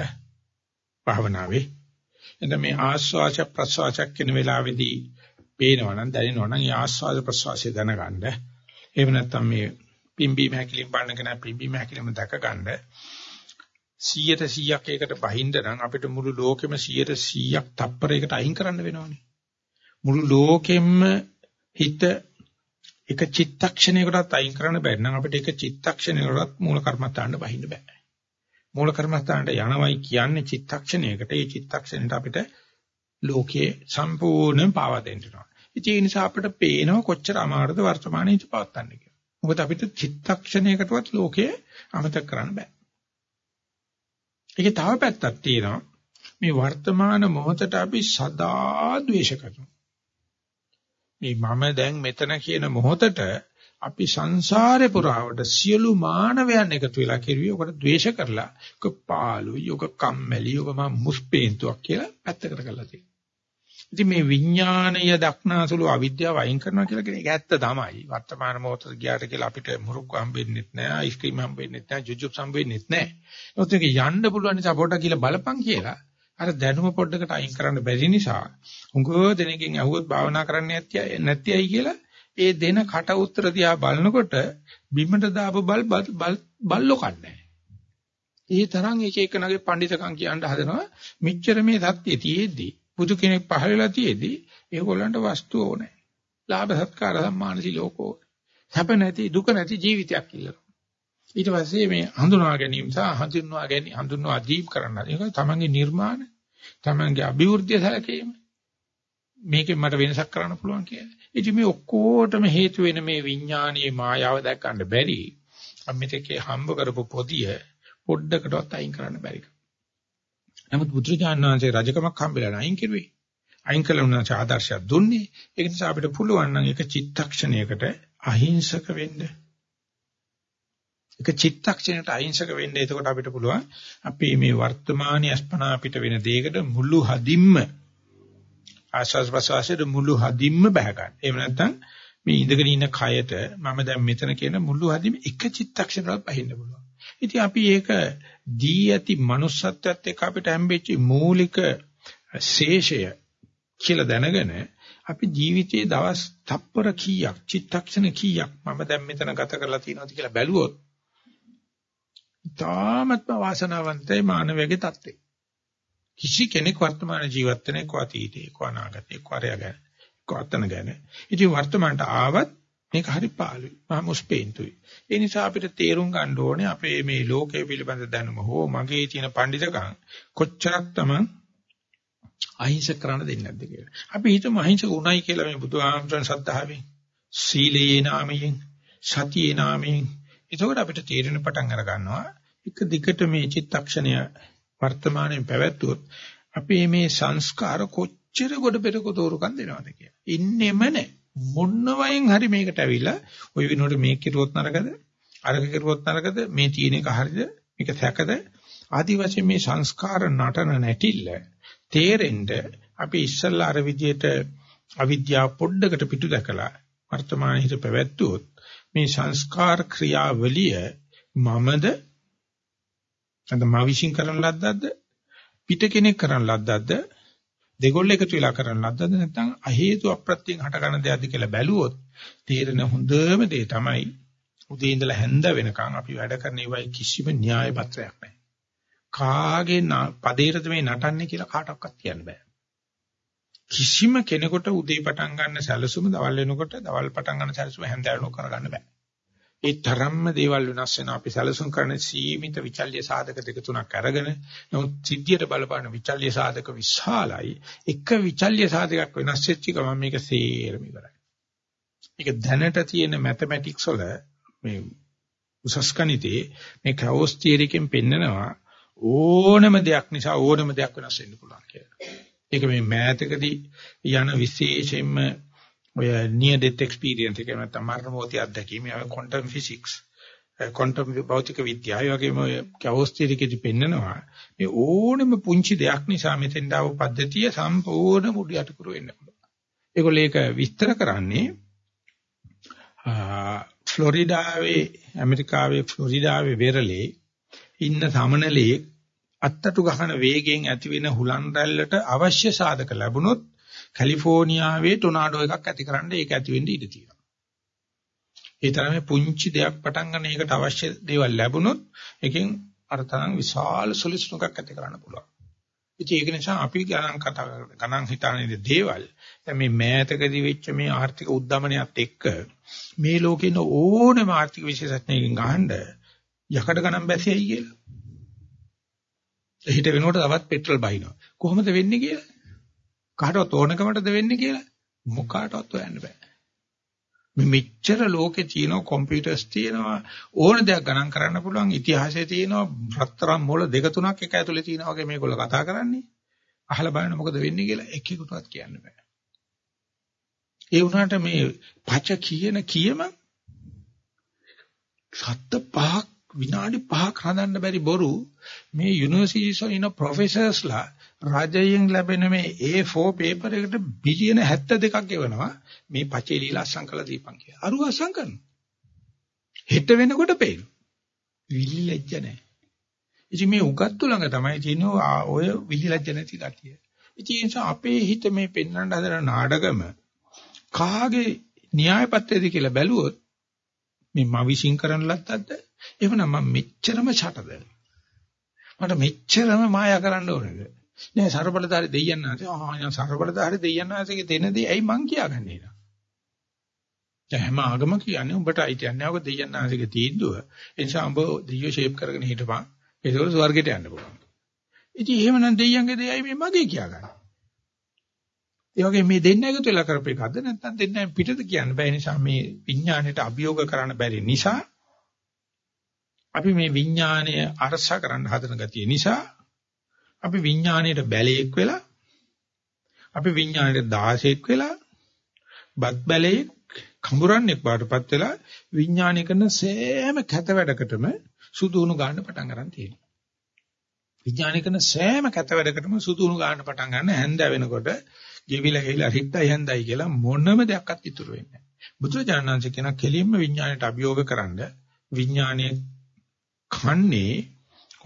භාවනාවේ එතන මේ ආස්වාච ප්‍රසවාච කියන වෙලාවේදී පේනවනම් දැනෙනවනම් ඒ ආස්වාද ප්‍රසවාසය දැනගන්න. එහෙම නැත්නම් මේ පිම්බීම හැකිලින් බලන කෙනා පිම්බීම හැකිලිම දැක ගන්න 100ට 100ක් ඒකට බහින්න නම් අපිට මුළු ලෝකෙම 100ට 100ක් තප්පරයකට අයින් කරන්න වෙනවනේ. මුළු ලෝකෙම හිත එක චිත්තක්ෂණයකටත් අයින් කරන්න බැරි නම් අපිට එක චිත්තක්ෂණයකටත් මූල කර්මස්ථානට බහින්න බෑ. මූල කර්මස්ථානට යනවයි කියන්නේ චිත්තක්ෂණයකට. ඒ චිත්තක්ෂණයට අපිට ලෝකයේ සම්පූර්ණයෙන් පාවා දෙන්න ඕන. ඒ නිසා අපිට පේනව කොච්චර අමාරුද වර්තමානයේ හිත පවත්තන්න කියලා. මොකද අපිට චිත්තක්ෂණයකටවත් ලෝකයේ අමතක කරන්න බෑ. ඒකේ තව පැත්තක් තියෙනවා. මේ වර්තමාන මොහොතට අපි සදා ද්වේෂ කරනවා. මේ මම දැන් මෙතන කියන මොහොතට අපි සංසාරේ පුරාවට සියලු මානවයන් එකතු වෙලා කෙරුවේ ඔකට ද්වේෂ කරලා ඔක පාළුයි ඔක කම්මැලි ඔක මම මුස්පේන්තුවක් කියලා පැත්තකට කරලා තියෙනවා. ඉතින් මේ විඥාණය දක්නාසුළු අවිද්‍යාව අයින් කරනවා කියලා කියන එක ඇත්ත තමයි. වර්තමාන මොහොතට ගියාට කියලා අපිට මුරුක් හම්බෙන්නෙත් නෑ, අයිස්ක්‍රීම් හම්බෙන්නෙත් නෑ, ජුජුබ් හම්බෙන්නෙත් නෑ. ඒත් මේක යන්න පුළුවන් නිසා පොඩ්ඩක් කියලා බලපන් කියලා අර දැනුම පොඩ්ඩකට අයින් කරන්න බැරි නිසා උංගෝ දෙනකින් අහුවොත් භාවනා කරන්න නැති ඇයි කියලා ඒ දෙන කට උතර දිහා බලනකොට බිමට දාපු බල් බල්ලෝ කන්නේ. ඒ තරම් එක එකනගේ පඬිතකම් කියන්න හදනවා. මෙච්චර මේ සත්‍ය තියෙද්දි බුදු කෙනෙක් පහළ වෙලා තියෙද්දි ඒගොල්ලන්ට වස්තු ඕනේ. ලාභ සත්කාර සම්මාන සිලෝකෝ. සැප නැති දුක නැති ජීවිතයක් ඉල්ලනවා. ඊට පස්සේ මේ හඳුනා ගැනීම සහ හඳුන්වා ගැනීම හඳුන්වා දීප් කරන්න. ඒක තමන්ගේ නිර්මාණ, තමන්ගේ අභිවෘද්ධිය සැලකීම. මේකෙන් මට වෙනසක් කරන්න පුළුවන් කියලා. ඉතින් මේ ඔක්කොටම හේතු වෙන මේ විඥානීය මායාව දැක් ගන්න බැරි. අම්මිතකේ හම්බ කරපු පොදිය පොඩ්ඩකටවත් අයින් කරන්න බැරි. නමුත් බුදුරජාණන් වහන්සේ රජකමක් හම්බෙලා අයින් කෙරුවේ. අයින් කළ උන්වහන්සේ ආදර්ශයක් දුන්නේ. ඒක නිසා අපිට පුළුවන් නම් ඒක චිත්තක්ෂණයකට අහිංසක වෙන්න. එක චිත්තක්ෂණයට අහිංසක වෙන්න එතකොට අපිට පුළුවන් අපි මේ වර්තමානයේ අස්පනා අපිට වෙන දෙයකට මුළු හදින්ම ආස්වාස් ප්‍රසවාසයේ මුළු හදින්ම බහ ගන්න. එහෙම නැත්නම් මේ ඉඳගෙන ඉන්න කයට මම දැන් මෙතන කියන මුළු හදින්ම එක චිත්තක්ෂණයක් පහින්න පුළුවන්. ඉතින් අපි ඒක දී ඇති manussත්වයට එක්ක අපිට හම්බෙච්ච මූලික ශේෂය කියලා දැනගෙන අපි ජීවිතයේ දවස් තප්පර කීයක් චිත්තක්ෂණ කීයක් මම දැන් මෙතන ගත කරලා තියෙනවද කියලා බැලුවොත් තාමත්ම වාසනාවන්තයි මානවයාගේ தත්ත්වය. කිසි කෙනෙක් වර්තමාන ජීවත් වෙන එක්ක අතීතේ එක්ක අනාගතේ එක්ක අරයගෙන එක්ක අතන ගැන. ඉතින් වර්තමානට ආවත් මේක හරි පාළුයි. මම මුස්පේන්තුයි. ඒ නිසා අපිට තේරුම් ගන්න ඕනේ අපේ මේ ලෝකයේ පිළිබඳ දැනුම හෝ මගේ තියෙන පඬිතකම් කොච්චරක් තමයි අහිංසක කරන්න දෙන්නේ නැද්ද කියලා. අපි හිතමු අහිංසක උණයි කියලා මේ බුදුහාමරන් සද්ධාවෙන් සීලයේ නාමයෙන් සතියේ නාමයෙන් එතකොට අපිට තේරෙන පටන් අර ගන්නවා එක දිගට මේ චිත්තක්ෂණය වර්තමානයේ පැවැත්වුවොත් අපේ මේ සංස්කාර කොච්චර කොට පෙරක තෝරුකම් දෙනවද කියලා. ඉන්නෙම නැහැ. මොන්න වයින් හරි මේකට ඇවිල්ලා ওই විනෝඩ මේක කිරුවොත් නරකද? අරක කිරුවොත් නරකද? මේ තියෙන එක හරිද? මේක සැකද? ආදි වශයෙන් මේ සංස්කාර නටන නැටිල්ල තේරෙන්න අපි ඉස්සල්ලා අර විදියට අවිද්‍යාව පොඩ්ඩකට පිටු දැකලා වර්තමාන හිත පැවැත්වුවොත් මේ සංස්කාර ක්‍රියාවලිය මමද නැත්නම් මා විශ්ින් කරන ලද්දක්ද පිට කෙනෙක් කරන ලද්දක්ද දෙගොල්ල එකතු වෙලා කරන ලද්දක්ද නැත්නම් අ හේතු අප්‍රත්‍යයෙන් හටගන්න දෙයක්ද කියලා බැලුවොත් තේරෙන හොඳම දේ තමයි උදේ ඉඳලා හැන්ද වෙනකන් අපි වැඩ කරන ඒවයි කිසිම න්‍යාය පත්‍රයක් නැහැ. කාගේ පදේටද මේ නටන්නේ කියලා කාටවත් කියන්න බෑ. කිසිම කෙනෙකුට උදේ පටන් ගන්න සැලසුම දවල් වෙනකොට දවල් පටන් ගන්න සැලසුම හැන්ද වෙනකොට කරගන්න බෑ. ඒ තරම්ම දේවල් වෙනස් වෙන අපි සැලසුම් කරන සීමිත විචල්්‍ය සාධක දෙක තුනක් අරගෙන නමුත් සිද්ධියට බලපාන විචල්්‍ය සාධක විශාලයි. එක විචල්්‍ය සාධකයක් වෙනස් වෙච්ච ගමන් මේක සේරම ඉවරයි. මේක දැනට තියෙන මැතමැටික්ස් වල මේ උසස් ගණිතේ මේ කවෝස් තියරිකෙන් පෙන්නනවා ඕනම දෙයක් නිසා ඕනම දෙයක් වෙනස් වෙන්න පුළුවන් කියලා. ඒක මේ මෑතකදී යන විශේෂයෙන්ම ඔය near death experience එක නැත්නම් මරණ මොහොතේ අත්දැකීම ඒ quantum physics quantum භෞතික විද්‍යාව ඒ වගේම ඔය කැවොස් තියරිකෙදි පෙන්නනවා මේ ඕනෙම පුංචි දෙයක් නිසා මෙතෙන් දාව පද්ධතිය සම්පූර්ණ මුඩු යටකුරු වෙන්න පුළුවන්. ඒගොල්ලෝ ඒක විස්තර කරන්නේ ෆ්ලොරිඩාවේ ඇමරිකාවේ ෆ්ලොරිඩාවේ වෙරළේ ඉන්න සමනලේ අත්තටු ගහන වේගයෙන් ඇති වෙන හුලන් රැල්ලට අවශ්‍ය සාධක ලැබුණොත් කැලිෆෝනියාවේ ටොනාඩෝ එකක් ඇති කරන්න ඒක ඇති වෙන්න ඉඩ තියෙනවා. ඒ තරමේ පුංචි දෙයක් පටන් ගන්න ඒකට අවශ්‍ය දේවල් ලැබුණොත් එකෙන් අර තරම් විශාල සොලියුෂන් එකක් ඇති කරන්න පුළුවන්. ඉතින් ඒක නිසා අපි ගණන් කතා ගණන් හිතානේ දේවල් දැන් මේ මෑතකදී වෙච්ච මේ ආර්ථික උද්දමනයත් එක්ක මේ ලෝකේ ඉන්න ඕනෑම ආර්ථික විශේෂඥයෙක්ගෙන් අහන්න යකඩ ගණන් බැසියයි කියලා. හිට වෙනකොට තවත් පෙට්‍රල් බහිනවා. කොහොමද වෙන්නේ කියලා? කාටවත් ඕනකමටද වෙන්නේ කියලා මොකාටවත් හොයන්න බෑ. මේ මෙච්චර ලෝකේ තියෙන කම්පියුටර්ස් තියෙනවා ඕන දෙයක් ගණන් කරන්න පුළුවන් ඉතිහාසයේ තියෙනවා රත්තරන් මොළ දෙක තුනක් එක ඇතුලේ තියෙනවා වගේ මේගොල්ලෝ කතා කරන්නේ. අහලා බලන්න මොකද වෙන්නේ කියලා එකෙකුටවත් කියන්න බෑ. ඒ වුණාට මේ පච කියන කියම සත්ත පහක් විනාඩි 5ක් හදන්න බැරි බොරු මේ යුනිවර්සිටිස් වල ඉන්න ප්‍රොෆෙසර්ස්ලා රජයෙන් ලැබෙන මේ A4 පේපර් එකට බිලියන 72ක් ගෙවනවා මේ පචේ ලීලා අස්සම් කළා දීපන් කියලා. අරුව අස්සම් කරනවා. හෙට වෙනකොට පේනවා. විලි ලැජ්ජ නැහැ. ඉතින් මේ උගත්තු ළඟ තමයි තියෙන්නේ ඔය විලි ලැජ්ජ නැති ගතිය. ඉතින් ඒ නිසා අපේ හිත මේ පෙන්වන්න හදන නාඩගම කාගේ න්‍යාය පත්‍රයද කියලා බැලුවොත් මේ මම විශ්ින් කරන ලද්දක්ද එහෙමනම් මම මෙච්චරම ඡටද? මට මෙච්චරම මායා කරන්න ඕනේද? නෑ ਸਰබලධාරී දෙයයන් නැහැසේ ආ ਸਰබලධාරී දෙයයන් නැහැසේගේ දෙනදී ඇයි මං කියාගන්නේ නේද දැන් හැම ආගම කියන්නේ උඹට අයිතියක් නෑ ඔක දෙයයන් නැහැසේගේ තීන්දුව. ඒ නිසා උඹ දෙයියෝ ෂේප් කරගෙන හිටපන්. ඒක ස්වර්ගයට යන්න පුළුවන්. ඉතින් එහෙමනම් දෙයයන්ගේ දෙයයි මේ මගේ කියාගන්න. ඒ වගේ මේ දෙන්න එකතු වෙලා කරපු එකක්ද නැත්නම් දෙන්නෙන් පිටද කියන්න බෑ. නිසා මේ විඥාණයට අභියෝග කරන්න බැරි නිසා අපි මේ විඥාණය අරසා කරන්න හදන ගතිය නිසා අපි විඥාණයට බැලේක් වෙලා අපි විඥාණයට දාසෙක් වෙලා බත් බැලේක් කඹරන්නේ පාටපත් වෙලා විඥානය කරන සෑම කැත වැඩකටම සුදුහුණු ගන්න පටන් ගන්න තියෙනවා. විඥානය කරන සෑම කැත වැඩකටම සුදුහුණු ගන්න පටන් ගන්න හැන්ද වෙනකොට ගෙවිලා ගෙවිලා හිටයි හැන්දයි කියලා මොනම දෙයක්වත් ඉතුරු වෙන්නේ නැහැ. බුදුරජාණන්සේ කියන කෙලින්ම විඥාණයට අභියෝග කරන්න විඥානයේ කන්නේ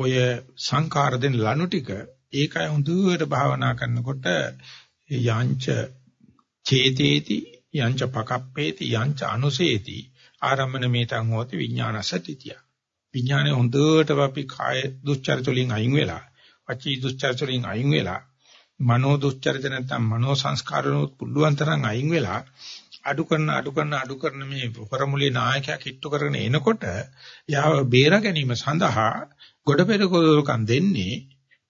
ඔය සංකාර දෙන ලනු ටික ඒකයි හොඳට භාවනා කරනකොට යංච චේතේති යංච පකප්පේති යංච අනුසේති ආරම්මන මේතං හෝති විඥානසතිතිය. විඥානේ හොඳට අපි කාය දුස්චරිත වලින් අයින් වෙලා වචී දුස්චරිත වලින් අයින් වෙලා මනෝ දුස්චරිත නැත්නම් මනෝ සංස්කාරනොත් පුළුවන් තරම් අයින් වෙලා අඩු කරන අඩු කරන අඩු කරන මේ පොරමුලේ නායකයා කිට්ටු කරගෙන එනකොට යාව බේර ගැනීම සඳහා ගොඩ පෙරකෝලකම් දෙන්නේ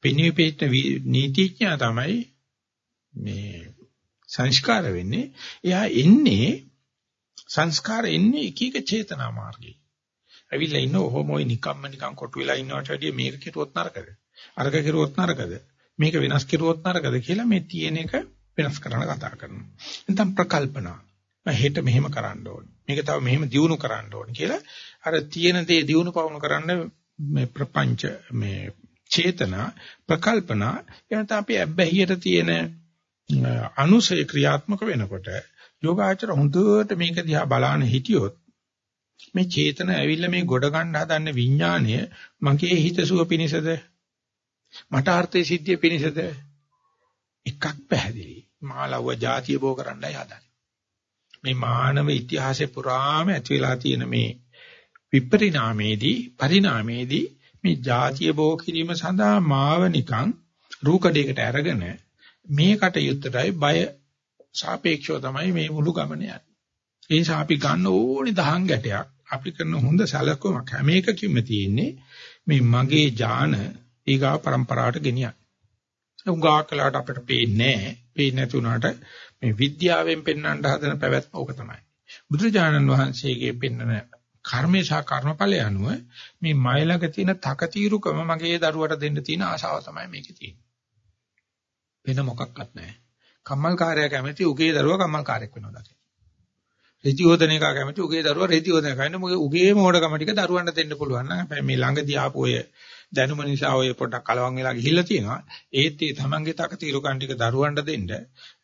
පෙනී පිට නීතිඥයා තමයි මේ සංස්කාර වෙන්නේ. එයා එන්නේ සංස්කාර එන්නේ එක එක චේතනා මාර්ගේ. ඇවිල්ලා ඉන්න ඔහොමෝයි නිකම්ම නිකම් කොටු වෙලා ඉන්නවට වැඩිය මේක කෙරුවොත් නරකද? අරක කෙරුවොත් නරකද? මේක වෙනස් කෙරුවොත් නරකද කියලා මේ තියෙන එක වෙනස් කරන්න කතා කරනවා. නැත්නම් ප්‍රකල්පනා. මම හෙට මෙහෙම කරන්න ඕනේ. මේක තව මෙහෙම දියුණු කරන්න ඕනේ කියලා අර තියෙන දේ දියුණු පවුණු කරන්න මේ ප්‍රපංච මේ චේතනා ප්‍රකල්පනා එනත අපි අබ්බැහියට තියෙන අනුසය ක්‍රියාත්මක වෙනකොට යෝගාචර හොඳට මේක දිහා බලාන හිටියොත් මේ චේතන ඇවිල්ලා මේ ගොඩ ගන්න හදන්න විඥාණය මගේ හිතසුව පිණිසද? මට අර්ථයේ සිද්ධිය පිණිසද? එකක් පැහැදිලි. මාලව්ව ಜಾතිය බෝ කරන්නයි හදන්නේ. මේ මානව ඉතිහාසය පුරාම ඇති වෙලා තියෙන මේ විපරිණාමේදී පරිණාමේදී මේ ಜಾතිය බෝ කිරීම සඳහා මාව නිකන් රූකඩයකට අරගෙන මේකට යුත්තටයි බය සාපේක්ෂව තමයි මේ මුළු ගමන යන්නේ. ඒ නිසා අපි ගන්න ඕනි දහං ගැටයක්. අපි කරන හොඳ සැලකුමක් හැම එකකින්ම තියෙන්නේ මේ මගේ ඥාන ඊගා પરම්පරාවට ගෙනියන්න. උඟා කළාට අපිට පේන්නේ නැහැ. පේන්නේ නැති වුණාට මේ විද්‍යාවෙන් පෙන්වන්න හදන පැවැත්ම ඕක තමයි. බුදුරජාණන් වහන්සේගේ පෙන්වන කර්මේ සහ කර්මඵලය අනුව මේ මයිලක තියෙන තකතිරුකම මගේ දරුවට දෙන්න තියෙන ආශාව තමයි මේකේ තියෙන්නේ. වෙන මොකක්වත් නැහැ. කම්මල්කාරයා කැමති උගේ දරුවා කම්මල්කාරයෙක් වෙනවා දකින්න. රෙදි හොදන එක කැමති උගේ දරුවා රෙදි හොදන එක. මොකද උගේ මෝඩකම ටික දරුවන්ට දෙන්න පුළුවන් නම් හැබැයි මේ ළඟදී ආපු ඔය දැනුම නිසා ඔය පොඩ්ඩක් කලවම් වෙලා ගිහිල්ලා තියෙනවා. ඒත් ඒ තමන්ගේ තකතිරුකම් ටික දරුවන්ට දෙන්න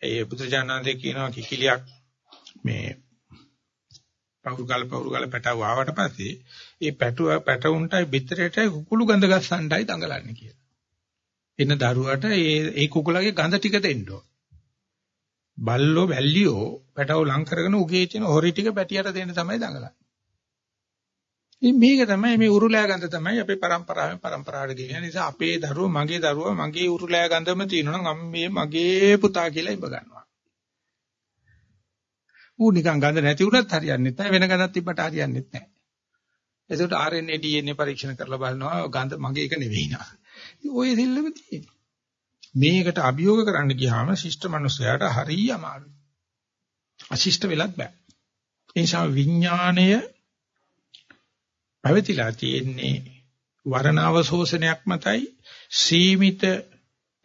ඒ පුත්‍රජානන්දේ කියනවා කිකිලියක් මේ පවුරුගල පවුරුගල පැටව ආවට පස්සේ ඒ පැටුව පැටවුන්ටයි පිටරේටයි කුකුළු ගඳ ගස්සන්නයි දඟලන්නේ කියලා. එන දරුවට ඒ ඒ කුකුලගේ ගඳ ටික දෙන්න ඕන. බල්ලෝ වැල්ලියෝ පැටව ලං කරගෙන උගේ තියෙන හොරි ටික පැටියට දෙන්න තමයි දඟලන්නේ. ඉතින් මේක තමයි මේ උරුලෑ ගඳ තමයි අපේ પરම්පරාවෙන් પરම්පරාවට ගෙන නිසා අපේ දරුවෝ මගේ දරුවා මගේ උරුලෑ ගඳම තියෙනවා නම් මේ මගේ පුතා කියලා ඉබ ගන්නවා. ඌ නිකන් ගඳ නැති උනත් හරියන්නේ නැහැ වෙන ගඳක් තිබ්බට හරියන්නේ නැහැ. ඒකට RNA DNA පරීක්ෂණ කරලා බලනවා ගඳ මගේ එක නෙවෙයි නා. ඔය දෙල්ලම තියෙනවා. මේකට අභියෝග කරන්න ගියාම ශිෂ්ට මනුස්සයාට හරිය අමාරුයි. අශිෂ්ට වෙලත් බෑ. ඒ නිසා විඥාණය පැවතිලා තියෙන්නේ වරණාව ශෝෂණයක් මතයි සීමිත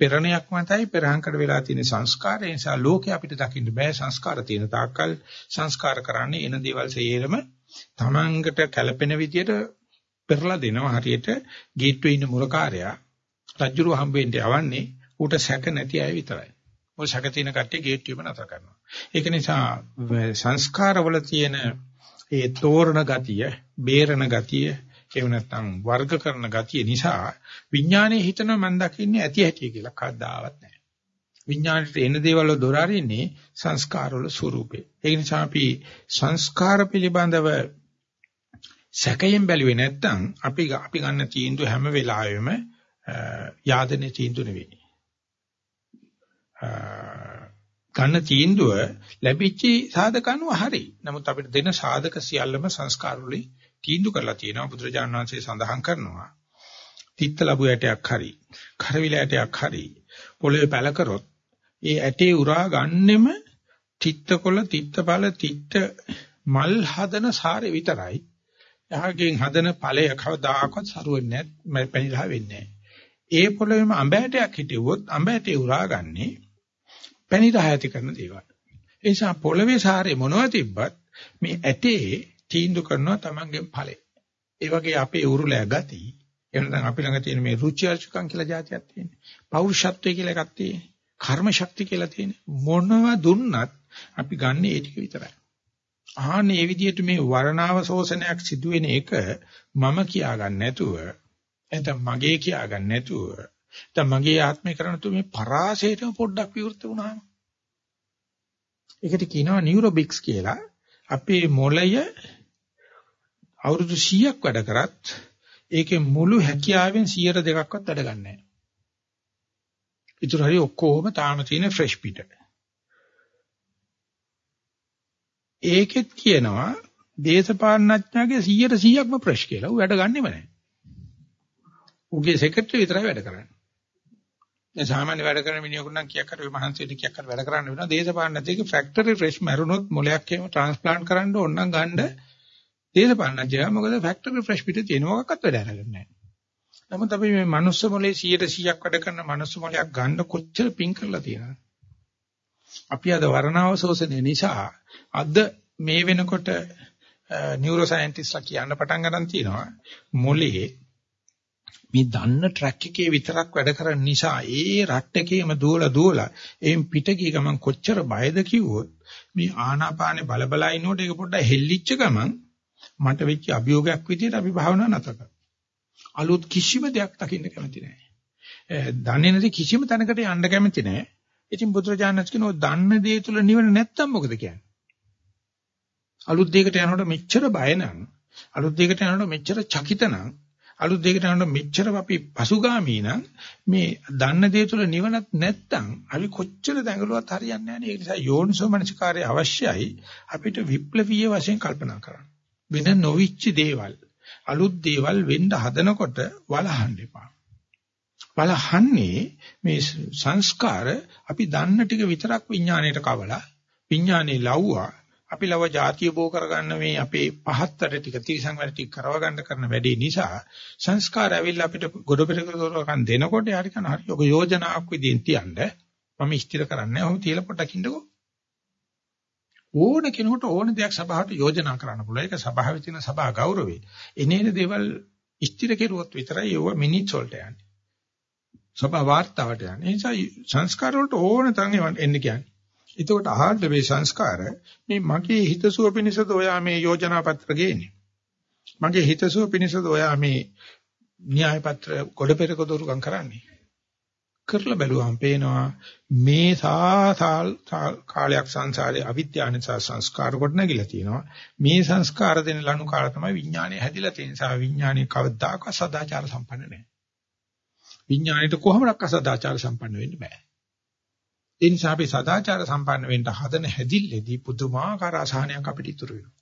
පෙරණයක් මතයි පෙරහංකඩ වෙලා තියෙන සංස්කාරය නිසා ලෝකේ අපිට දකින්න බෑ සංස්කාර තියෙන තාක්කල් සංස්කාර කරන්නේ එන දේවල් සේරම තමන්කට කැළපෙන විදියට පෙරලා දෙනවා හරියට ගේට්වේ ඉන්න මුරකාරයා රජුරු හම්බෙන්න යවන්නේ ඌට සැක නැති අය විතරයි. ඔය සැක තියෙන කට්ටිය ගේට්ටුවෙම නතර කරනවා. ඒක නිසා සංස්කාරවල තියෙන ඒ තෝරණ ගතිය, බේරණ ගතිය, එහෙම නැත්නම් වර්ග කරන ගතිය නිසා විඥානයේ හිතන මම දකින්නේ ඇති ඇති කියලා කවදාවත් නැහැ. විඥාණයට එන දේවල් වල දොර අරින්නේ සංස්කාරවල ස්වરૂපේ. ඒ නිසා අපි සංස්කාර පිළිබඳව සැකයෙන් බැලුවේ නැත්නම් අපි අපි ගන්න තීන්දුව හැම වෙලාවෙම යාදනේ තීන්දුව නෙවෙයි. ගන්න තීන්දුව ලැබිච්ච සාධක අනුව හරි. නමුත් අපිට දෙන සාධක සියල්ලම සංස්කාර වලින් තීන්දුව කරලා තියෙනවා බුදුරජාණන් වහන්සේ සඳහන් කරනවා. තිත්ත ලැබු ඇටයක් හරි, කරවිල ඇටයක් හරි, පොළවේ පැල කරොත් ඒ ඇටේ උරා ගන්නෙම තිත්තකොළ, තිත්තපල, තිත්ත මල් හදන සාරේ විතරයි. යහගෙන් හදන ඵලය කවදාකවත් සරුවෙන්නේ නැහැ, පැනිරහ වෙන්නේ නැහැ. ඒ පොළොවේම අඹ ඇටයක් හිටෙව්වොත් අඹ ඇටේ උරාගන්නේ පැණි රහ ඇති කරන දේවල්. ඒ නිසා පොළවේ සාරේ මොනවද තිබ්බත් මේ ඇටේ තීන්දුව කරනවා Tamangen ඵලෙ. ඒ වගේ අපේ උරුලෑ ගති එහෙම නැත්නම් අපි ළඟ තියෙන මේ රුචි අරුචිකම් කියලා જાතියක් තියෙන්නේ. පෞරුෂත්වය කියලා එකක් තියෙන්නේ. කර්ම ශක්තිය කියලා තියෙන්නේ. මොනව දුන්නත් අපි ගන්න ඒ ටික විතරයි. ආන්නේ මේ විදිහට මේ වර්ණාව ශෝෂණයක් සිදුවෙන එක මම කියා ගන්න නැතුව එතන මගේ කියා ගන්න නැතුව දැන් මගේ ආත්මය කරන තු මේ පරාසයටම පොඩ්ඩක් විවෘත වුණාම ඒකට කියනවා නියුරොබික්ස් කියලා අපේ මොළය අවුරුදු 100ක් වැඩ කරත් ඒකේ මුළු හැකියාවෙන් 102ක්වත් වැඩ ගන්නෑ නැහැ. ඊටු හරි ඔක්කොම තාම තියෙන ෆ්‍රෙෂ් පිට. ඒකෙත් කියනවා දේශපාලනඥයාගේ 100%ක්ම ප්‍රශ් කියලා. ඌ වැඩ ගන්නෙම නැහැ. ඌගේ සෙක්‍රටරි විතරයි වැඩ කරන්නේ. දැන් සාමාන්‍ය වැඩ කරන මිනිහෙකුට නම් කීයක් හරි මහන්සියට කීයක් හරි වැඩ කරන්න වෙනවා. දේශපාලනඥයෙක් ෆැක්ටරි ෆ්‍රෙෂ් මරුණොත් මොලයක් එහෙම ට්‍රාන්ස්ප්ලාන්ට් කරන්න ඕන නම් ගන්න දේශපාලනඥයා මොකද ෆැක්ටරි ෆ්‍රෙෂ් පිට තියෙන මොකක්වත් වැඩ අරගන්නේ නැහැ. නමුත් අපි මේ මනුස්ස මොලේ 100%ක් වැඩ කරන මනුස්ස මොලයක් ගන්න කොච්චර පිං කරලා තියෙනවද? අපි අද වර්ණාව ශෝෂණය නිසා අද මේ වෙනකොට නියුරෝ සයන්ටිස්ට්ලා කියන්න පටන් ගන්න තියෙනවා මොලේ මේ දන්න ට්‍රැක් එකේ විතරක් වැඩ කරන නිසා ඒ රට් එකේම දුවලා දුවලා එයින් පිට ගිය ගමන් කොච්චර බයද කිව්වොත් මේ ආනාපානේ බලබලා ඉන්නකොට ඒක පොඩ්ඩක් හෙල්ලිච්ච ගමන් මට වෙච්ච අභියෝගයක් විදිහට අපි භාවනා නැතක. අලුත් කිසිම දෙයක් දකින්න කැමති නැහැ. දන්නේ නැති කිසිම තැනකට යන්න කැමති නැහැ. ඉතින් බුදුරජාණන් කියනවා දන්න දේ තුල නිවන නැත්තම් මොකද කියන්නේ? අලුත් දෙයකට යනකොට මෙච්චර බය නම් අලුත් දෙයකට යනකොට මෙච්චර චකිත නම් අලුත් දෙයකට යනකොට මෙච්චර අපි පසුගාමී නම් මේ දන්න දේ තුල නිවනක් නැත්තම් අපි කොච්චර දැඟලුවත් හරියන්නේ නැහැ. ඒ නිසා යෝනිසෝ මනසිකාරය අවශ්‍යයි අපිට විප්ලවීය වශයෙන් කල්පනා කරන්න. වෙන නොවිච්ච දේවල් අලුත් දේවල් වෙන්න හදනකොට වලහන්න එපා. වලහන්නේ මේ සංස්කාර අපි දන්න ටික විතරක් විඥාණයට කවලා විඥානේ ලව්වා අපි ලව જાතිය බෝ කරගන්න මේ අපේ පහත්තර ටික තිරසං වැඩ ටික කරව ගන්න කරන වැඩේ නිසා සංස්කාර ඇවිල්ලා අපිට ගොඩ පෙරකරකන් දෙනකොට යාට කන හරි ඔක යෝජනාවක් විදිහින් තියන්න මම ස්ථිර කරන්නේ ඔහොම තියලා පොඩ්ඩක් ඉන්නකෝ ඕන කෙනෙකුට ඕන දෙයක් සභාවට යෝජනා කරන්න පුළුවන්. ඒක සභාවේ තියෙන සභා ගෞරවේ. එනේන දේවල් ස්ථිර කෙරුවොත් විතරයි ඒව මිනිත්ස් වලට යන්නේ. සභා වාර්තාවට යන්නේ. ඒ නිසා සංස්කාර වලට ඕන තරම් එන්න කියන්නේ. එතකොට ආහාර මේ සංස්කාර මේ මගේ හිතසුව පිණිසද ඔයා මේ යෝජනා පත්‍ර ගේන්නේ. මගේ හිතසුව පිණිසද ඔයා මේ න්‍යාය පත්‍ර කොට පෙරක දොරුකම් කරන්නේ. කරලා බැලුවම පේනවා මේ සාසාල් කාලයක් සංසාරේ අවිද්‍යාව නිසා සංස්කාර කොට නැගිලා තියෙනවා මේ සංස්කාර දෙන ලනු කාල තමයි විඥානය හැදිලා තියෙන නිසා විඥානය කවදාකවත් සදාචාර සම්පන්න නැහැ විඥාණයට කොහොමදක් සදාචාර සම්පන්න වෙන්න බෑ ඒ නිසා අපි සදාචාර සම්පන්න වෙන්න හදන හැදිල්ලේදී පුදුමාකාර අසහනයක් අපිට ඉතුරු වෙනවා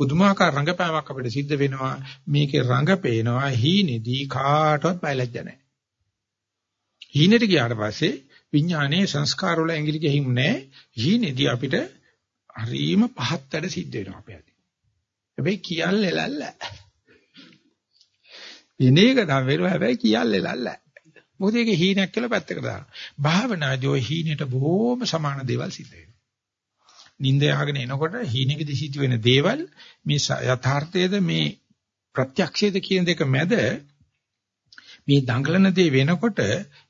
පුදුමාකාර රංගපෑමක් අපිට සිද්ධ වෙනවා මේකේ රංගපේනවා හීනේදී කාටවත් බයලජ්ජ නැහැ හීනෙට ගියාට පස්සේ විඥානයේ සංස්කාර වල ඇඟිලි ගෙහිම් නැහැ. හීනේදී අපිට හරීම පහත් වැඩ සිද්ධ වෙනවා අපේ අතේ. හැබැයි කියල්ලේ ලල්ල. විනේක නම් වෙනවා හැබැයි කියල්ලේ ලල්ල. මොකද ඒක හීනයක් කියලා පැත්තකට දානවා. භාවනාදී ওই හීනෙට බොහොම සමාන දේවල් සිද්ධ වෙනවා. නිින්ද යහගෙන එනකොට හීනෙකදී සිද්ධ වෙන දේවල් මේ යථාර්ථයේද මේ ප්‍රත්‍යක්ෂයේද කියන දෙක මැද මේ දඟලන දේ වෙනකොට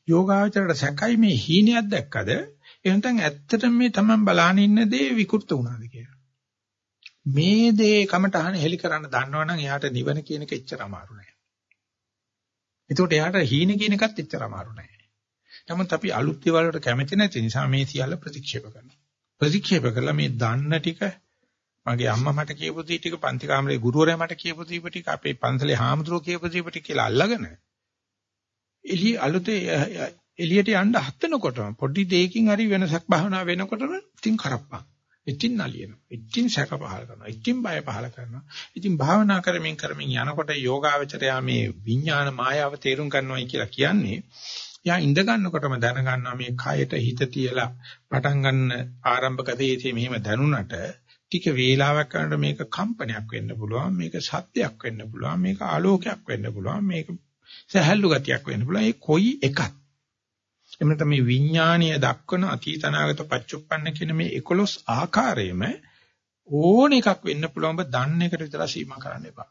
යෝගාචරයට සැකයි මේ හීනයක් දැක්කද එහෙනම් ඇත්තටම මේ Taman බලාන ඉන්න දේ විකෘත වුණාද කියලා. මේ දේ කමටහන හෙලි කරන්න දන්නවනම් එයාට නිවන කියන එක එච්චර අමාරු නෑ. ඒකට එයාට හීන කියන එකත් එච්චර අමාරු නෑ. නමුත් අපි අලුත් දේවල් වලට කැමති නැති නිසා මේ සියල්ල ප්‍රතික්ෂේප කරනවා. ප්‍රතික්ෂේප කළා මේ දන්න ටික මගේ අම්මා මට කියපු දේ ටික පන්ති කාමරේ ගුරුවරයා මට කියපු දේ ටික අපේ පන්සලේ හාමුදුරුවෝ කියපු දේ ටික කියලා අල්ලගෙන එළිය අලුතේ එළියට යන්න හදනකොටම පොඩි දෙයකින් හරි වෙනසක් භාවනා වෙනකොටම ඉතින් කරප්පා. ඉතින් නලියනවා. ඉතින් සැක පහල කරනවා. ඉතින් බය පහල කරනවා. ඉතින් භාවනා කරමින් කරමින් යනකොට යෝගාවචරයා මේ විඥාන මායාව තේරුම් ගන්නවයි කියලා කියන්නේ යා ඉඳ ගන්නකොටම දැනගන්නවා මේ කයට හිත තියලා පටන් ගන්න ආරම්භක දේශේ මෙහෙම දැනුණට ටික වේලාවක් යනකොට මේක කම්පනයක් වෙන්න පුළුවන් මේක සත්‍යයක් වෙන්න පුළුවන් මේක ආලෝකයක් වෙන්න පුළුවන් මේක සහැල්ලු ගතියක් වෙන්න පුළුවන්. ඒ කොයි එකක්. එහෙම නැත්නම් මේ විඥානීය දක්වන අතීත අනාගත පච්චුප්පන්න කියන මේ 11 ආකාරයෙම ඕන එකක් වෙන්න පුළුවන් ඔබ දන්න එකට විතර සීමා කරන්න එපා.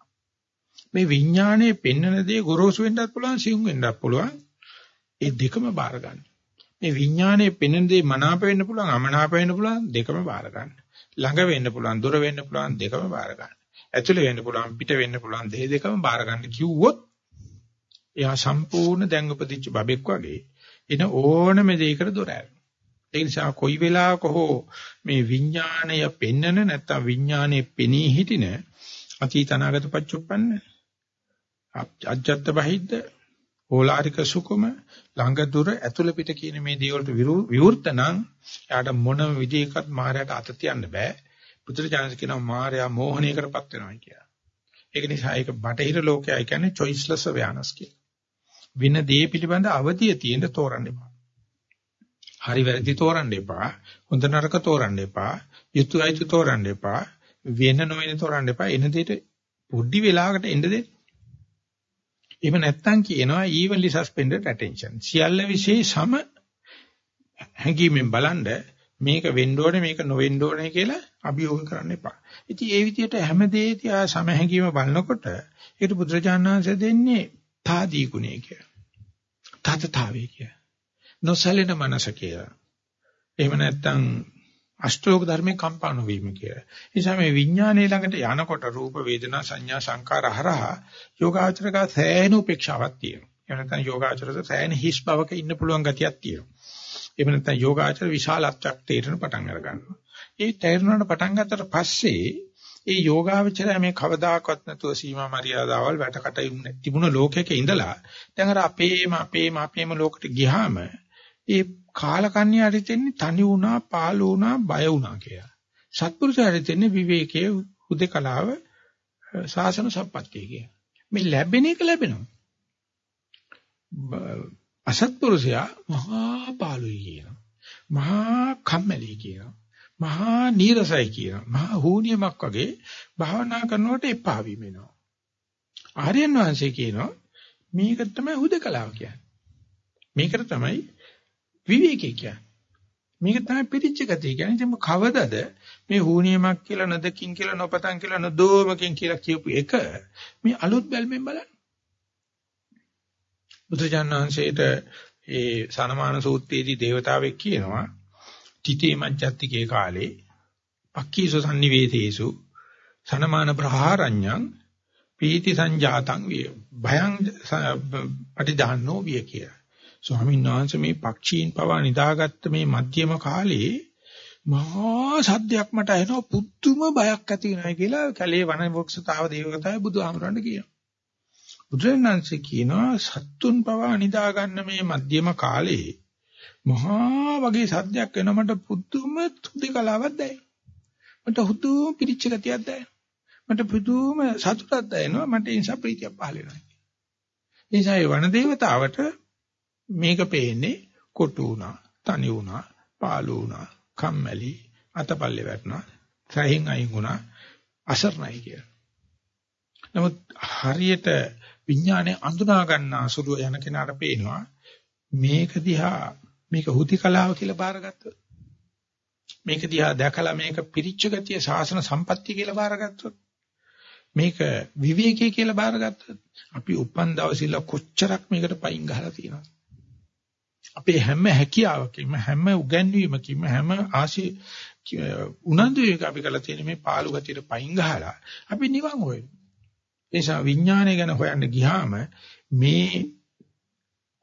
මේ විඥානයේ පෙන්වන දේ ගොරෝසු වෙන්නත් පුළුවන් සියුම් වෙන්නත් පුළුවන්. ඒ දෙකම බාර ගන්න. මේ විඥානයේ පෙන්වන දේ මනාප වෙන්න පුළුවන් අමනාප වෙන්න පුළුවන් දෙකම බාර ගන්න. ළඟ වෙන්න පුළුවන් දුර වෙන්න පුළුවන් දෙකම බාර ගන්න. ඇතුළේ වෙන්න පුළුවන් පිට වෙන්න පුළුවන් දෙය දෙකම බාර ගන්න කිව්වොත් එයා සම්පූර්ණ දැන් උපදිච්ච බබෙක් වගේ එන ඕනම දෙයකට දොර ඇරෙනවා. ඒ නිසා කොයි වෙලාවක හෝ මේ විඥාණය පෙන්නන නැත්නම් විඥානයේ පෙනී හිටින අතීත අනාගත පච්චුප්පන්න අජත්ත බහිද්ද ඕලාරික සුකුම ළඟ දුර ඇතුළ පිට කියන මේ දේවල්ට විවෘත නම් යාට මොන විදිහකට මායයට අත තියන්න බෑ පුදුරජානක කියනවා මායя මෝහණයකටපත් වෙනවා කියලා. ඒක නිසා ඒක බටහිර ලෝකයයි කියන්නේ choiceless awareness කියලා. වෙන දේ පිළිබඳ අවධිය තියෙන්න තෝරන්න එපා. හරි වැරදි තෝරන්න එපා. හොඳ නරක තෝරන්න එපා. යුතු අයුතු තෝරන්න එපා. වෙන නොවන තෝරන්න එපා. එන දෙයට පොඩි වෙලාවකට එන්න දෙන්න. එහෙම නැත්තම් කියනවා evenly suspended attention. සියල්ල વિશે සම හැඟීමෙන් බලනද මේක වෙන්න ඕනේ මේක නොවෙන්න ඕනේ කියලා අභියෝග කරන්න එපා. ඉතින් ඒ විදිහට හැම දෙයකදී ආ සම හැඟීම බලනකොට ඒකට බුදුරජාණන් දෙන්නේ තාදී ගුණය කියලා. තතතාවේ කියලා. නොසැලෙන මනස කියලා. එහෙම නැත්නම් අෂ්ටෝක ධර්මේ කම්පා නොවීම කියලා. ඒ නිසා මේ විඥානයේ ළඟට යනකොට රූප වේදනා සංඥා සංකාර හරහා යෝගාචරක සෑහෙන උපේක්ෂාවක් තියෙනවා. එහෙම නැත්නම් යෝගාචරක සෑහෙන හිස් බවක ඉන්න පුළුවන් ගතියක් තියෙනවා. එහෙම නැත්නම් යෝගාචර විශාලත්වයක් තේරෙන පටන් අර ගන්නවා. ඒ තේරුණාට පටන් ගත්තට පස්සේ ඒ යෝගාවචරය මේ කවදාකවත් නැතුව සීමා මරියාදාවල් වැටකට තිබුණ ලෝකයක ඉඳලා දැන් අර අපේම අපේම අපේම ලෝකෙට ගියාම ඒ කාලකන්‍යාට දෙන්නේ තනි වුණා, පාළු වුණා, බය වුණා කියලා. සත්පුරුෂයාට දෙන්නේ විවේකයේ හුදකලාව සාසන සම්පත්තිය කියලා. මේ ලැබෙන එක ලැබෙනවා. අසත්පුරුෂයා මහා පාළුයි කියනවා. මහා කම්මැලි කියනවා. මහා නීරසයි කියනවා. මහා හූනියමක් වගේ භාවනා කරනකොට එපා වීම එනවා. ආර්යයන් වහන්සේ කියනවා මේක තමයි හුදකලාව කියන්නේ. මේකට තමයි විවේකී කියන්නේ. මේක තමයි පිටිච්ච ගතිය කියන්නේ. ඉතින් කවදද මේ හූනියමක් කියලා නදකින් කියලා නොපතන් කියලා නදෝමකින් කියලා කියපු එක මේ අලුත් බැල්මෙන් බලන්න. බුදුජානනාංශයේට ඒ සනමාන සූත්‍රයේදී దేవතාවෙක් කියනවා තිතේ මජ්ජත්තිකේ කාලේ පක්ඛීසු sannivedhesu සනමාන ප්‍රහාරඤ්ඤං පීති සංජාතං විය භයං පටිදාන්නෝ විය කියලා. ස්වාමීන් වහන්සේ මේ පක්ෂීන් පවා නිදාගත්ත මේ මධ්‍යම කාලේ මහා සද්දයක් මට එනවා පුදුම බයක් ඇති වෙනවා කියලා කැලේ වන වොක්සතාව දේවකතාවය බුදුහාමරන්න කියනවා. බුදුරජාණන්සේ කියනවා සත්තුන් පවා නිදා ගන්න මේ මධ්‍යම කාලේ මහා වගේ සද්දයක් එනවා මට පුදුම තුදිකලාවක් දැනෙනවා. මට හුදුම පිරිච්ච ගතියක් දැනෙනවා. මට පුදුම සතුටක් දැනෙනවා. මට ඒ නිසා ප්‍රීතියක් පහළ වෙනවා. ඒ නිසා ඒ වන දේවතාවට මේක පේන්නේ කොටු වුණා, තනි වුණා, පාළු වුණා, කම්මැලි, අතපල්ලේ වැටුණා, සහින් අයින් වුණා, අසරණයි කියලා. නමුත් හරියට විඥානේ අඳුනා ගන්න අසුරු යන කෙනාට පේනවා මේක දිහා මේක හුතිකලාව කියලා බාරගත්තොත් මේක දිහා දැකලා මේක පිරිච්ච ගතිය සාසන සම්පත්තිය කියලා බාරගත්තොත් මේක විවේකී කියලා බාරගත්තොත් අපි උපන් දවසිලා කොච්චරක් මේකට පයින් ගහලා තියෙනවද? අපේ හැම හැකියාවකින්ම හැම උගන්වීමකින්ම හැම ආශි උනන්දු එක අපි කරලා තියෙන මේ පාළු ගතියට පයින් ගහලා අපි නිවන් හොයනවා ඒ නිසා විඥානය ගැන හොයන්න ගියාම මේ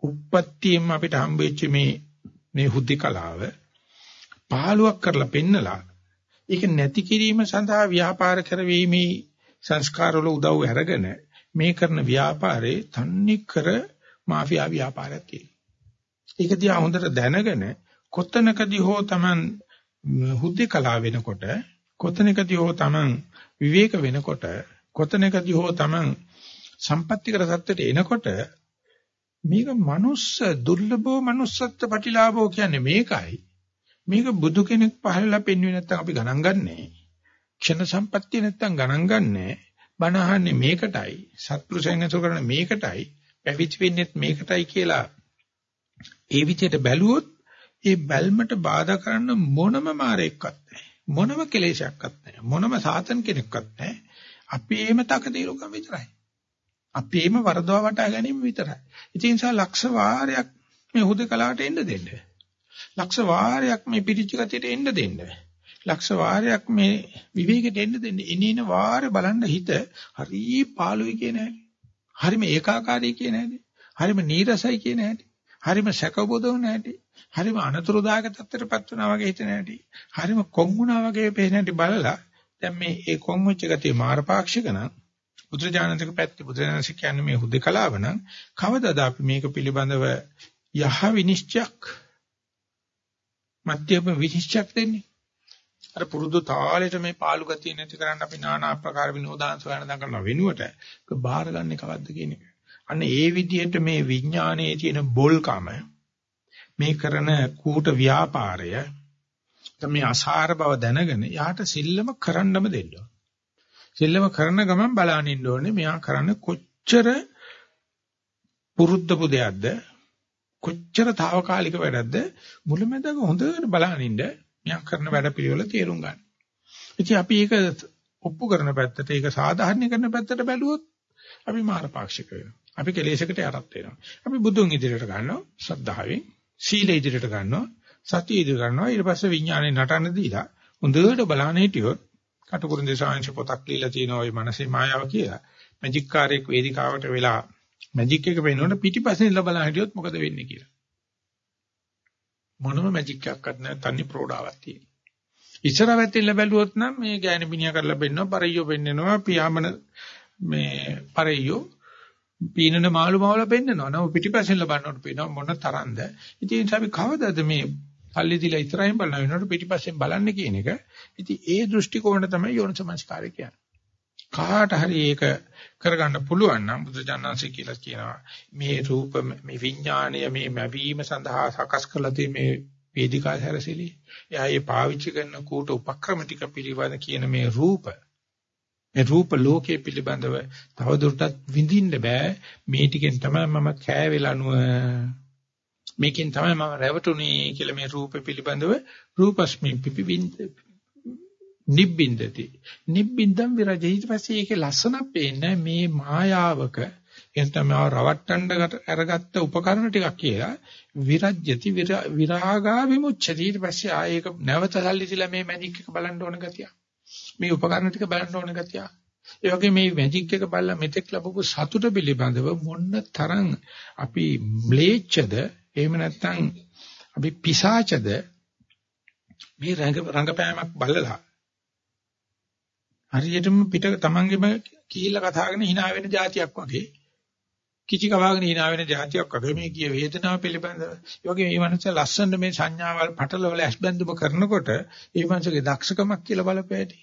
උප්පත්තියෙන් අපිට හම්බෙච්ච මේ මේ හුද්ධිකලාව පහලුවක් කරලා පෙන්නලා ඒක නැති කිරීම සඳහා ව්‍යාපාර කරවීමේ සංස්කාරවල උදව් අරගෙන මේ කරන ව්‍යාපාරේ තන්නේ කර මාෆියා ව්‍යාපාරයක් තියෙනවා. ඒක දිහා හොඳට දැනගෙන කොතනකදී හෝ Taman හුද්ධිකලා වෙනකොට කොතනකදී හෝ Taman විවේක වෙනකොට කොතනකදී හෝ Taman සම්පත්‍තිකර සත්‍යයට එනකොට මේක මනුස්ස දුර්ලභෝ manussත්ත්ව ප්‍රතිලාභෝ කියන්නේ මේකයි. මේක බුදු කෙනෙක් පහළලා පෙන්වන්නේ නැත්නම් අපි ගණන් ගන්නෑ. ක්ෂණ සම්පත්තිය නැත්නම් ගණන් ගන්නෑ. බණ අහන්නේ මේකටයි. සත්පුරුෂයන් ඇසුර කරන්නේ මේකටයි. පැවිදි වෙන්නේත් මේකටයි කියලා ඒ විදිහට බැලුවොත් ඒ බැල්මට බාධා කරන්න මොනම මාරයක්වත් නැහැ. මොනම කෙලෙසයක්වත් නැහැ. මොනම සාතන් කෙනෙක්වත් නැහැ. අපේම තකතිරුකම් විතරයි. අපේම වරදවා වටා ගැනීම විතරයි. ඉතින් නිසා ලක්ෂ වාරයක් මේ හුදකලාට එන්න දෙන්න. ලක්ෂ වාරයක් මේ පිටිච්ච ගතියට එන්න දෙන්න. ලක්ෂ වාරයක් මේ විවේකයට එන්න දෙන්න. එනින වාරේ බලන්න හිත හරි පාළුයි කියන හැටි. හරිම ඒකාකාරී කියන හැටි. හරිම නීරසයි කියන හැටි. හරිම සැකබොදවන හැටි. හරිම අනතුරුදායක තත්ත්වයටපත් වුණා වගේ හිතන හැටි. හරිම කොංගුණා වගේ පේන හැටි බලලා දැන් මේ ඒ කොං වෙච්ච ගතිය මාරපාක්ෂික නම් බුදුරජාණන්සේක පැත්තේ බුදුරජාණන්සේ කියන්නේ මේ හුදකලාව නම් කවදාද අපි මේක පිළිබඳව යහ විනිශ්චයක් මධ්‍යම විනිශ්චයක් දෙන්නේ අර පුරුදු තාලෙට මේ පාළු ගතිය නැති කරන්න අපි নানা ආකාර විනෝදාංශ හොයන දා කරන වෙනුවට ඒක බාරගන්නේ කවද්ද කියන එක. අන්න ඒ විදිහට මේ විඥානයේ තියෙන බොල්කම මේ කරන කූට ව්‍යාපාරය මේ අසාර බව දැනගෙන යාට සිල්ලම කරන්නම දෙන්න ඕන. සිල්ලම කරන ගමන් බලන්න ඉන්න ඕනේ මෙයා කරන්නේ කොච්චර පුරුද්දපු දෙයක්ද කොච්චර తాවකාලික වැඩක්ද මුලමෙදක හොඳට බලන්න ඉන්න මෙයා කරන වැඩ පිළිවෙල තේරුම් ගන්න. ඉතින් අපි ඒක ඔප්පු කරන පැත්තට ඒක සාධාරණීකරන පැත්තට බැලුවොත් අපි මාරපාක්ෂික වෙනවා. අපි කෙලෙසකට යටත් වෙනවා. අපි බුදුන් ඉදිරියට ගන්නවා ශ්‍රද්ධාවෙන්, සීල ඉදිරියට ගන්නවා, සතිය ඉදිරියට ගන්නවා. ඊට පස්සේ විඥානේ නටන්න දීලා හොඳට බලන්න හිටියොත් කටුකුරුන්දේ සාංශ පොතක් ලියලා තියෙනවා ওই මනසේ මායාව කියලා. මැජික් කාර්යයක් වේදිකාවට වෙලා මැජික් එක වෙනකොට පිටිපස්සෙන් ඉඳලා බලන්න හිටියොත් මොකද වෙන්නේ කියලා. මොනම මැජික් එකක්වත් නැහැ තනි ප්‍රෝඩාවක් තියෙන. ඉස්සර වැතිල්ල බැලුවොත් නම් මේ ගෑණි බිනියා කරලා බෙන්නවා පරියෝ පෙන්නනවා පියාඹන මේ පරියෝ පීනන මාළු මාවල පෙන්නනවා. නම පිටිපස්සෙන් ලබන්නවට පේනවා මොන තරම්ද. ඉතින් අපි කවදාද මේ පල්ලි දිලා ඉතරයින් බලන වෙනකොට පිටිපස්සෙන් බලන්නේ කියන එක. ඉතින් ඒ දෘෂ්ටි කෝණ තමයි යෝනිසමස්කාරය කියන්නේ. කාට හරි ඒක කරගන්න පුළුවන් නම් බුදුජානනාංශය කියලා කියනවා මේ රූප මේ විඥාණය මේ මැවීම සඳහා සකස් කළ තේ මේ වේදිකා හැරසිලි එයා ඒ පාවිච්චි කරන කූට උපක්‍රම ටික පිළිබඳ කියන මේ රූප මේ රූප ලෝකයේ පිළිබඳව තවදුරටත් විඳින්න බෑ මේ ටිකෙන් තමයි මම කෑවෙලනුව මේකෙන් තමයි මම රැවටුනේ කියලා මේ රූප පිළිබඳව රූපස්මි පිපිවින්ද නිබ්බින්දති. නිබ්බින්දම් විරජ. ඊට පස්සේ ඒකේ ලස්සනක් පේන්නේ මේ මායාවක එතන මේව රවට්ටන්න අරගත්ත උපකරණ ටිකක් කියලා විරජ්‍යති විරාගා විමුච්ඡති. ඊට පස්සේ ආයේක නැවත සල්ලිතිලා මේ මැජික් එක බලන්න ඕන ගතිය. මේ උපකරණ ටික බලන්න ඕන ගතිය. ඒ වගේ මේ මැජික් එක බලලා මෙතෙක් ලැබපු සතුට පිළිබඳව මොන්න තරම් අපි ම්ලේච්ඡද එහෙම නැත්නම් අපි පිසාචද මේ රංගපෑමක් බලලා හරියටම පිට තමන්ගේම කීලා කතා කරන hina වෙන જાතියක් වගේ කිචි කවාගෙන hina වෙන જાතියක් වගේ මේ කිය වේදනාව පිළිබඳව. ඒ වගේ මේ මනස ලස්සන මේ සංඥාවල් පටලවල ඇස්බැඳුම කරනකොට ඒ මනසගේ දක්ෂකමක් කියලා බලපෑටි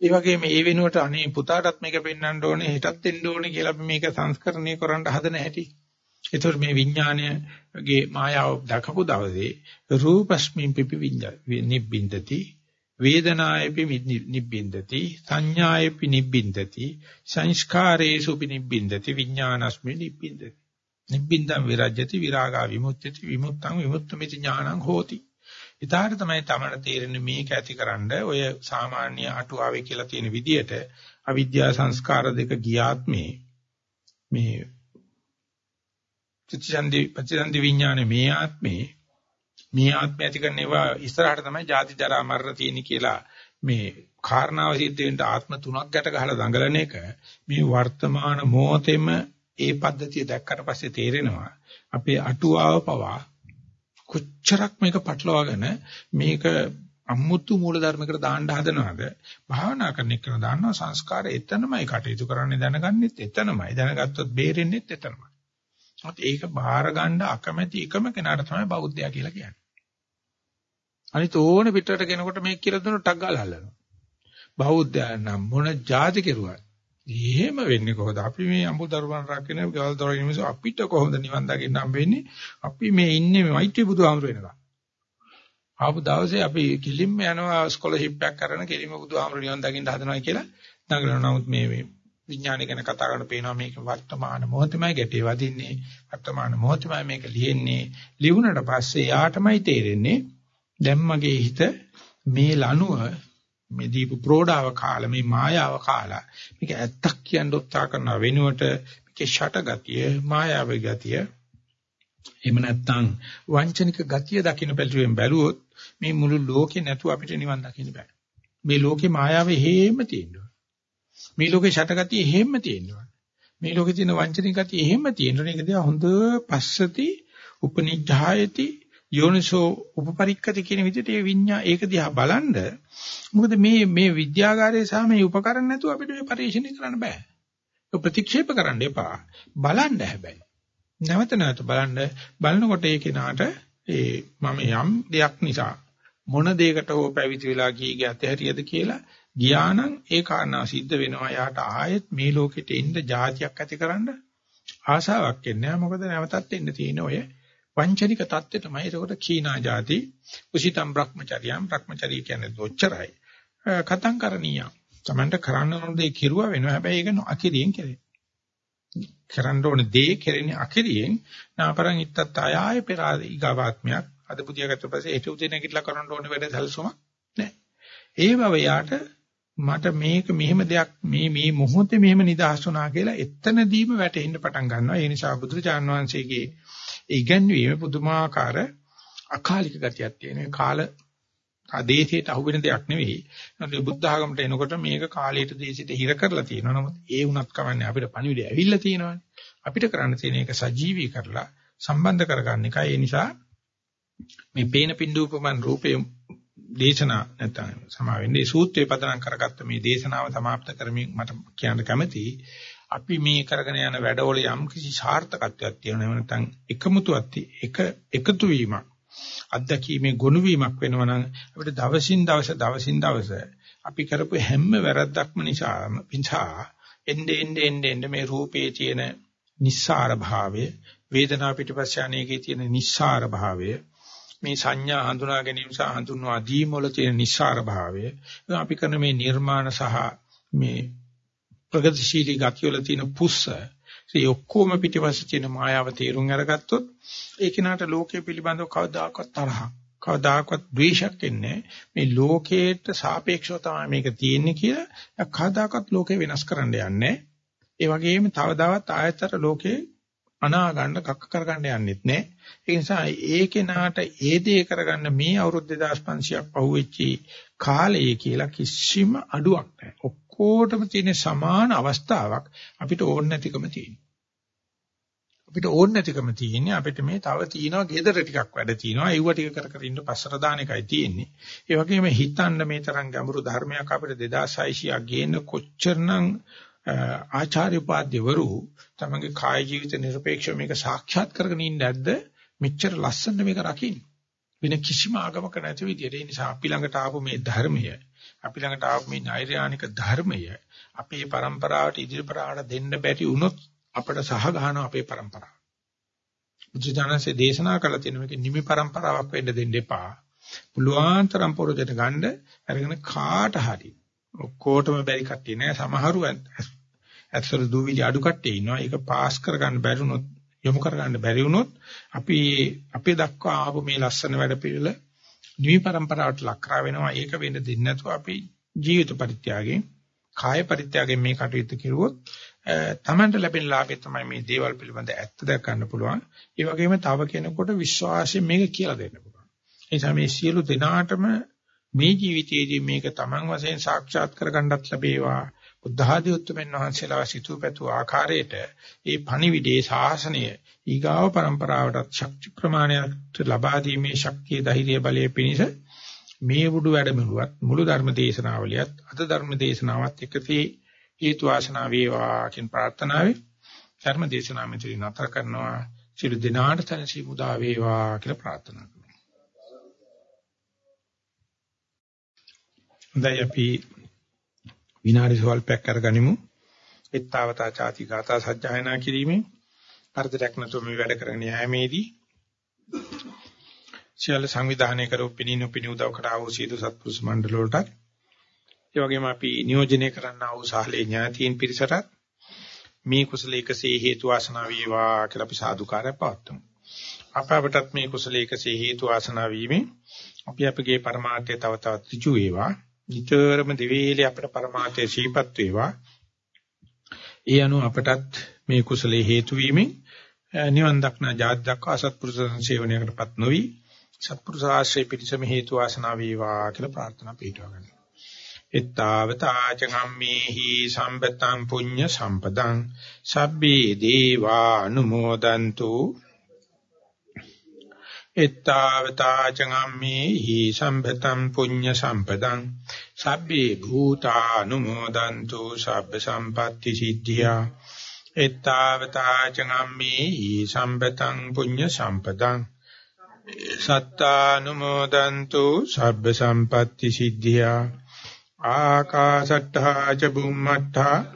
ඒ වගේ මේ වෙනුවට අනේ පුතාටත් මේක පෙන්වන්න ඕනේ හෙටත් එන්න ඕනේ කියලා අපි මේක සංස්කරණය කරන්න හදන හැටි. ඒතර මේ විඥානයගේ මායාව දකපු දවසේ රූපස්මින් පිපි නිබ්බින්දති වේදනායපි නිබ්බින්දති සංඥායපි නිබ්බින්දති සංස්කාරේසු නිබ්බින්දති විඥානස්මි නිබ්බින්දති. නිබ්බින්දම් විරජ්‍යති විරාගා විමුක්තිති විමුක්තං විමුක්තමිති ඥානං හෝති. ඊටාට තමයි තමන තේරෙන්නේ මේක ඇතිකරනද ඔය සාමාන්‍ය අටුවාවේ කියලා තියෙන විදිහට අවිද්‍යා සංස්කාර දෙක ගියාත්මේ මේ චිත්තසන්දි පච්චසන්දි විඥානේ මේ ආත්මේ මේ ආත්මය ඇති කරන ඒවා ඉස්සරහට තමයි ජාති ජරා මරණ තියෙන කියලා මේ කාරණාව සිද්ධ වෙන්න ආත්ම තුනක් ගැට ගහලා දඟලන එක මේ වර්තමාන මොහොතේම ඒ පද්ධතිය දැක්කට පස්සේ තේරෙනවා අපේ අටුවාව පවා කොච්චරක් මේක පටලවාගෙන මේක අමුතු මූල ධර්මයකට දාන්න හදනවද? භාවනා කරන එක දාන්නවා සංස්කාර එතනමයි කටයුතු කරන්නේ දැනගන්නෙත් එතනමයි. දැනගත්තොත් බේරෙන්නෙත් එතනමයි. ඒක බාර ගන්න අකමැති එකම කෙනාට තමයි බෞද්ධයා කියලා කියන්නේ. අනිත ඕනේ පිටරට කෙනෙකුට මේක කියලා දුන්නොත් ටක් ගාලා හල්ලනවා. බෞද්ධයා නම් මොන જાති කෙරුවත් එහෙම වෙන්නේ කොහොමද? අපි මේ අඹදරුවන් රකින්න ගෙවල් දොරින් මිස අපිට කොහොමද නිවන් දකින්න හම්බෙන්නේ? අපි මේ ඉන්නේ මේ මෛත්‍රී බුදුහාමුදුර වෙනකම්. ආපු දවසේ අපි කිලින්ම යනවා ස්කෝලර්ෂිප් එකක් කරන කිලින්ම බුදුහාමුදුර නිවන් දකින්න හදනවා කියලා දඟලනවා. නමුත් මේ මේ විඥානය ගැන කතා කරන පේනවා මේක වර්තමාන මොහොතමයි ගැටේ වදින්නේ වර්තමාන මොහොතමයි මේක ලියෙන්නේ. ලියුණට පස්සේ යාටමයි තේරෙන්නේ. දැන් මගේ හිත මේ ලනුව මේ දීපු ප්‍රෝඩාව කාලා මේ මායාව කාලා මේක ඇත්තක් කියන්න උත්සාහ කරන වෙනුවට මේකේ ෂට ගතිය මායාවේ ගතිය එහෙම නැත්නම් වංචනික ගතිය දකින්න බැලුවෙන් බැලුවොත් මේ මුළු ලෝකේ නැතුව අපිට නිවන් දකින්න බෑ. මේ ලෝකේ මායාවේ හේම තියෙනවා. මේ ලෝකේ ෂට ගතිය හේම තියෙනවා මේ ලෝකේ තියෙන වංචනික ගතිය හේම තියෙනවා ඒක දිහා හොඳ පස්සති උපනිජ්ජායති යෝනිසෝ උපපරික්කති කියන විදිහට ඒ විඤ්ඤා ඒක දිහා බලනද මොකද මේ මේ විද්‍යාගාරයේ සහ මේ උපකරණ නැතුව අපිට මේ පරිශීලනය කරන්න බෑ. ඒක ප්‍රතික්ෂේප කරන්න එපා. බලන්න හැබැයි. නැවත නැවත බලන්න බලනකොට ඒ කෙනාට ඒ මම යම් දෙයක් නිසා මොන දෙයකට හෝ පැවිදි වෙලා ගියේ ඇතහැරියද කියලා ගියා නම් ඒ කාරණා සිද්ධ වෙනවා. යාට ආයෙත් මේ ලෝකෙට එන්න જાතියක් ඇතිකරන්න ආසාවක් එන්නේ නැහැ. මොකද නැවතත් එන්න තියෙන ඔය වංචනික தත්ත්වෙ තමයි. ඒකට කීනා જાති උසිතම් භ්‍රමචරියම් භ්‍රමචරිය කියන්නේ දොච්චරයි. කතං කරණීයම්. Tamanට කරන්න ඕන දේ කිරුවා වෙනවා. හැබැයි ඒක නොඅකිරියෙන් කෙරේ. කරන්න ඕන දේ කෙරෙන්නේ අකිරියෙන්. නාපරං ඉත්තත් ආය පෙර ඊගාවාත්මයක් අද පුදියකට පස්සේ හිත උදේ නැගිටලා කරන්න ඕන වැඩ සැලසුමක් නැහැ. ඒ බව යාට මට මේක මෙහෙම දෙයක් මේ මේ මොහොතේ මෙහෙම නිදහස් වුණා කියලා එතනදීම වැටෙන්න පටන් ගන්නවා. ඒ නිසා බුදුරජාණන් වහන්සේගේ ඒ ඉගැන්වීම පුදුමාකාර අකාලික ගතියක් තියෙන කාල ආදේශයට අහු වෙන දෙයක් නෙවෙයි. නමුත් බුද්ධ ආගමට එනකොට මේක කාලයට දේශයට හිර කරලා තියෙනවා. නමුත් ඒ වුණත් කවන්නේ අපිට පණිවිඩය ඇවිල්ලා තියෙනවානේ. අපිට කරන්න තියෙන එක සජීවී කරලා සම්බන්ධ කරගන්න එකයි. ඒ නිසා මේ පේන පින්දූපමන් රූපේ දේශනා නැත්නම් සමා වෙන්නේ. සූත්‍රයේ පදනම් කරගත්ත මේ දේශනාව સમાප්ත කරමින් මට කියන්න කැමතියි අපි මේ කරගෙන යන වැඩවල යම් කිසි සාර්ථකත්වයක් තියෙනවා. නැත්නම් එකමුතුවක් එක එකතු වීමක් අත්දැකීමේ ගොනු වීමක් වෙනවා නම් අපිට දවසින් දවස දවසින් දවස අපි කරපු හැම වැරද්දක්ම නිසාම පිටා එnde end end end මේ රූපයේ තියෙන නිස්සාර භාවය වේදනාව පිටිපස්ස යන්නේකේ තියෙන නිස්සාර භාවය මේ සංඥා හඳුනා ගැනීම සහ හඳුන්වා දීම වල තියෙන නිස්සාර භාවය. අපි කරන මේ නිර්මාණ සහ මේ ප්‍රගතිශීලී ගතිවල තියෙන පුස්ස ඒ ඔක්කොම පිටිපස්සේ තියෙන මායාව තේරුම් අරගත්තොත් ඒ කෙනාට ලෝකයේ පිළිබඳව කවදාකවත් තරහ කවදාකවත් ද්වේෂයක් එන්නේ මේ ලෝකයට සාපේක්ෂව තමයි මේක තියෙන්නේ කියලා කවදාකවත් ලෝකේ වෙනස් කරන්න යන්නේ ඒ වගේම තවදාවත් ආයතර ලෝකේ අනා ගන්න කක්ක කරගන්න යන්නෙත් නෑ ඒ නිසා ඒ කෙනාට ඒ දේ කරගන්න මේ අවුරුදු 2500ක් පහුවෙච්චි කාලයේ කියලා කිසිම අඩුවක් නැහැ ඔක්කොටම තියෙන සමාන අවස්ථාවක් අපිට ඕන නැතිකම තියෙනවා. අපිට ඕන නැතිකම තියෙන්නේ අපිට මේ තව තියෙනවා gedara ටිකක් වැඩ තියෙනවා ඒව ටික කර කර ඉන්න පස්සට දාන එකයි තියෙන්නේ. ඒ වගේම හිතන්න මේ තරම් ගැඹුරු ධර්මයක් අපිට 2600ක් ගේන්න කොච්චරනම් ආචාර්ය උපාධ්‍යවරු තමගේ කාය ජීවිත নিরপেক্ষව මේක සාක්ෂාත් කරගෙන ඉන්නේ නැද්ද? මෙච්චර ලස්සන මේක රකින්න. වෙන කිසිම ආගමක නැති විදියට ඒ නිසා අපි ළඟට ආපු මේ ධර්මය, අපි ළඟට ආපු මේ නෛර්යානික ධර්මය අපේ પરම්පරාවට ඉදිරිපරාට දෙන්න බැරි වුණොත් අපට සහගහන අපේ પરම්පරාව. බුදුජානසේ දේශනා කළ තියෙන මේක නිමි પરම්පරාවක් වෙන්න දෙන්න එපා. පුළුවන් තරම් පොරොදෙට ගන්න අරගෙන කාට හරි ඔක්කොටම බැරි කට්ටිය නෑ සමහරු ඇත්තට දූවිලි අඩු කට්ටිය ඉන්නවා. ඒක පාස් කරගන්න බැරි වුණොත් යොමු කරගන්න බැරි වුණොත් අපි අපේ දක්වා ආපු මේ ලස්සන වැඩ පිළිවෙල නිවි પરම්පරාවට ලක් කර වෙනවා. ඒක වෙන්න දෙන්නේ නැතුව අපි ජීවිත පරිත්‍යාගයෙන් කාය පරිත්‍යාගයෙන් මේ කටයුතු කෙරුවොත් තමන්ට ලැබෙන ලාභය තමයි මේ දේවල් පිළිබඳ ඇත්ත දැක ගන්න පුළුවන්. ඒ වගේම තව කෙනෙකුට විශ්වාසයෙන් මේක කියලා දෙන්න පුළුවන්. ඒ නිසා මේ සියලු දෙනාටම මේ ජීවිතයේදී මේක තමන් වශයෙන් සාක්ෂාත් කරගන්නත් ලැබේවා. බුද්ධ ආදී උතුම්යන් වහන්සේලා සිතුපැතු ආකාරයට ඒ පණිවිඩේ ශාසනය ඊගාව પરම්පරාවටත් ශක්ති ප්‍රමාණයක් ලබා දීමේ ශක්තිය ධෛර්ය බලයේ පිණිස මේ බුදු වැඩමුළුවත් මුළු ධර්ම දේශනාවලියත් අද ධර්ම දේශනාවත් එකතේ හේතු වාසනා වේවා කියන ප්‍රාර්ථනාවෙන් ධර්ම දේශනාව මෙතන නතර කරනවා සියලු දිනාට තනසි මුදා වේවා කියලා ප්‍රාර්ථනා කරනවා. දැන් අපි විනාඩි සල්පයක් අරගනිමු. එත්තාවතා ചാති ගාථා සජ්ජායනා කිරීමෙන් අර්ධයක් නැතුව මේ වැඩ කරගෙන යෑමේදී සියලු සංවිධානය කරපු පිණිනු පිණි උදව් කරා වූ සීතු සත්පුරුෂ මණ්ඩල වලට ඒ වගේම අපි නියෝජනය කරන්නා වූ සාහලේ ඥාතීන් පිරිසටත් මේ කුසල එකසේ හේතු වාසනා වේවා කියලා අපි සාදුකාරය පවත්වමු. අප අපටත් මේ කුසල එකසේ හේතු වාසනා වීමෙන් අපි අපගේ પરමාර්ථය තව තවත් ඍජු වේවා නිතරම දිවේලේ අපට પરමාර්ථය ශීපත් වේවා. ඒ අනුව අපටත් මේ කුසලයේ හේතු වීමෙන් නිවන් දක්නා ජාති දක්වා අසත්පුරුෂ සංසේවණයකටපත් නොවි සත්පුරුෂ ආශ්‍රය පිටිසම හේතු ආසනා වේවා කියලා ප්‍රාර්ථනා පිටව ගන්න. එත්තාවතාචගම්මේහි සම්පතං පුඤ්ඤ සම්පදං සබ්බේ දේවා අනුමෝදන්තු එත්තාවතාචගම්මේහි සම්පතං පුඤ්ඤ සම්පදං සබ්බේ භූතානුමෝදන්තු සබ්බ සම්පatti සිද්ධියා. එත්තාවතාචගම්මේහි සම්පතං පුඤ්ඤ සම්පදං සත්තානුමෝදන්තු සබ්බ සම්පatti සිද්ධියා. ආකාශට්ඨා ච බුම්මට්ඨා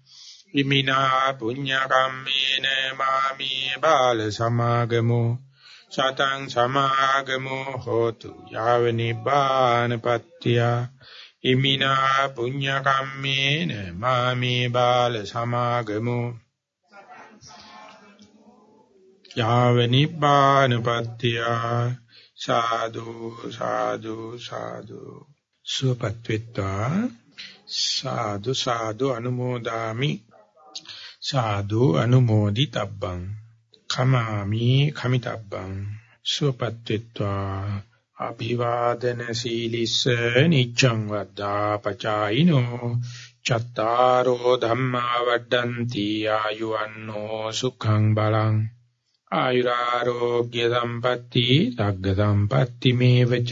ඉමිනා පුඤ්ඤ කම්මේන මාමි බාල සමාගමු। සතං සමාගමු හෝතු। යව නිපානපත්ත්‍ය ඉමිනා පුඤ්ඤ කම්මේන මාමි බාල සමාගමු। යාව නිපානපත්ත්‍ය සාදු සාදු සාදු। සුවපත් වෙත්වා। සාදු සාදු අනුමෝදාමි। සාදු අනුමෝදි තබ්බං කමාමි කමිතබ්බං සුවපත් වෙත්වා අභිවාදන සීලිස්ස නිච්ඡං වද්දා පචායිනෝ චත්තාරෝ ධම්මා වඩ්ඩಂತಿ ආයුවන්නෝ සුඛං බලං ආයුරාෝග්‍ය සම්පatti සග්ග සම්පatti මේවච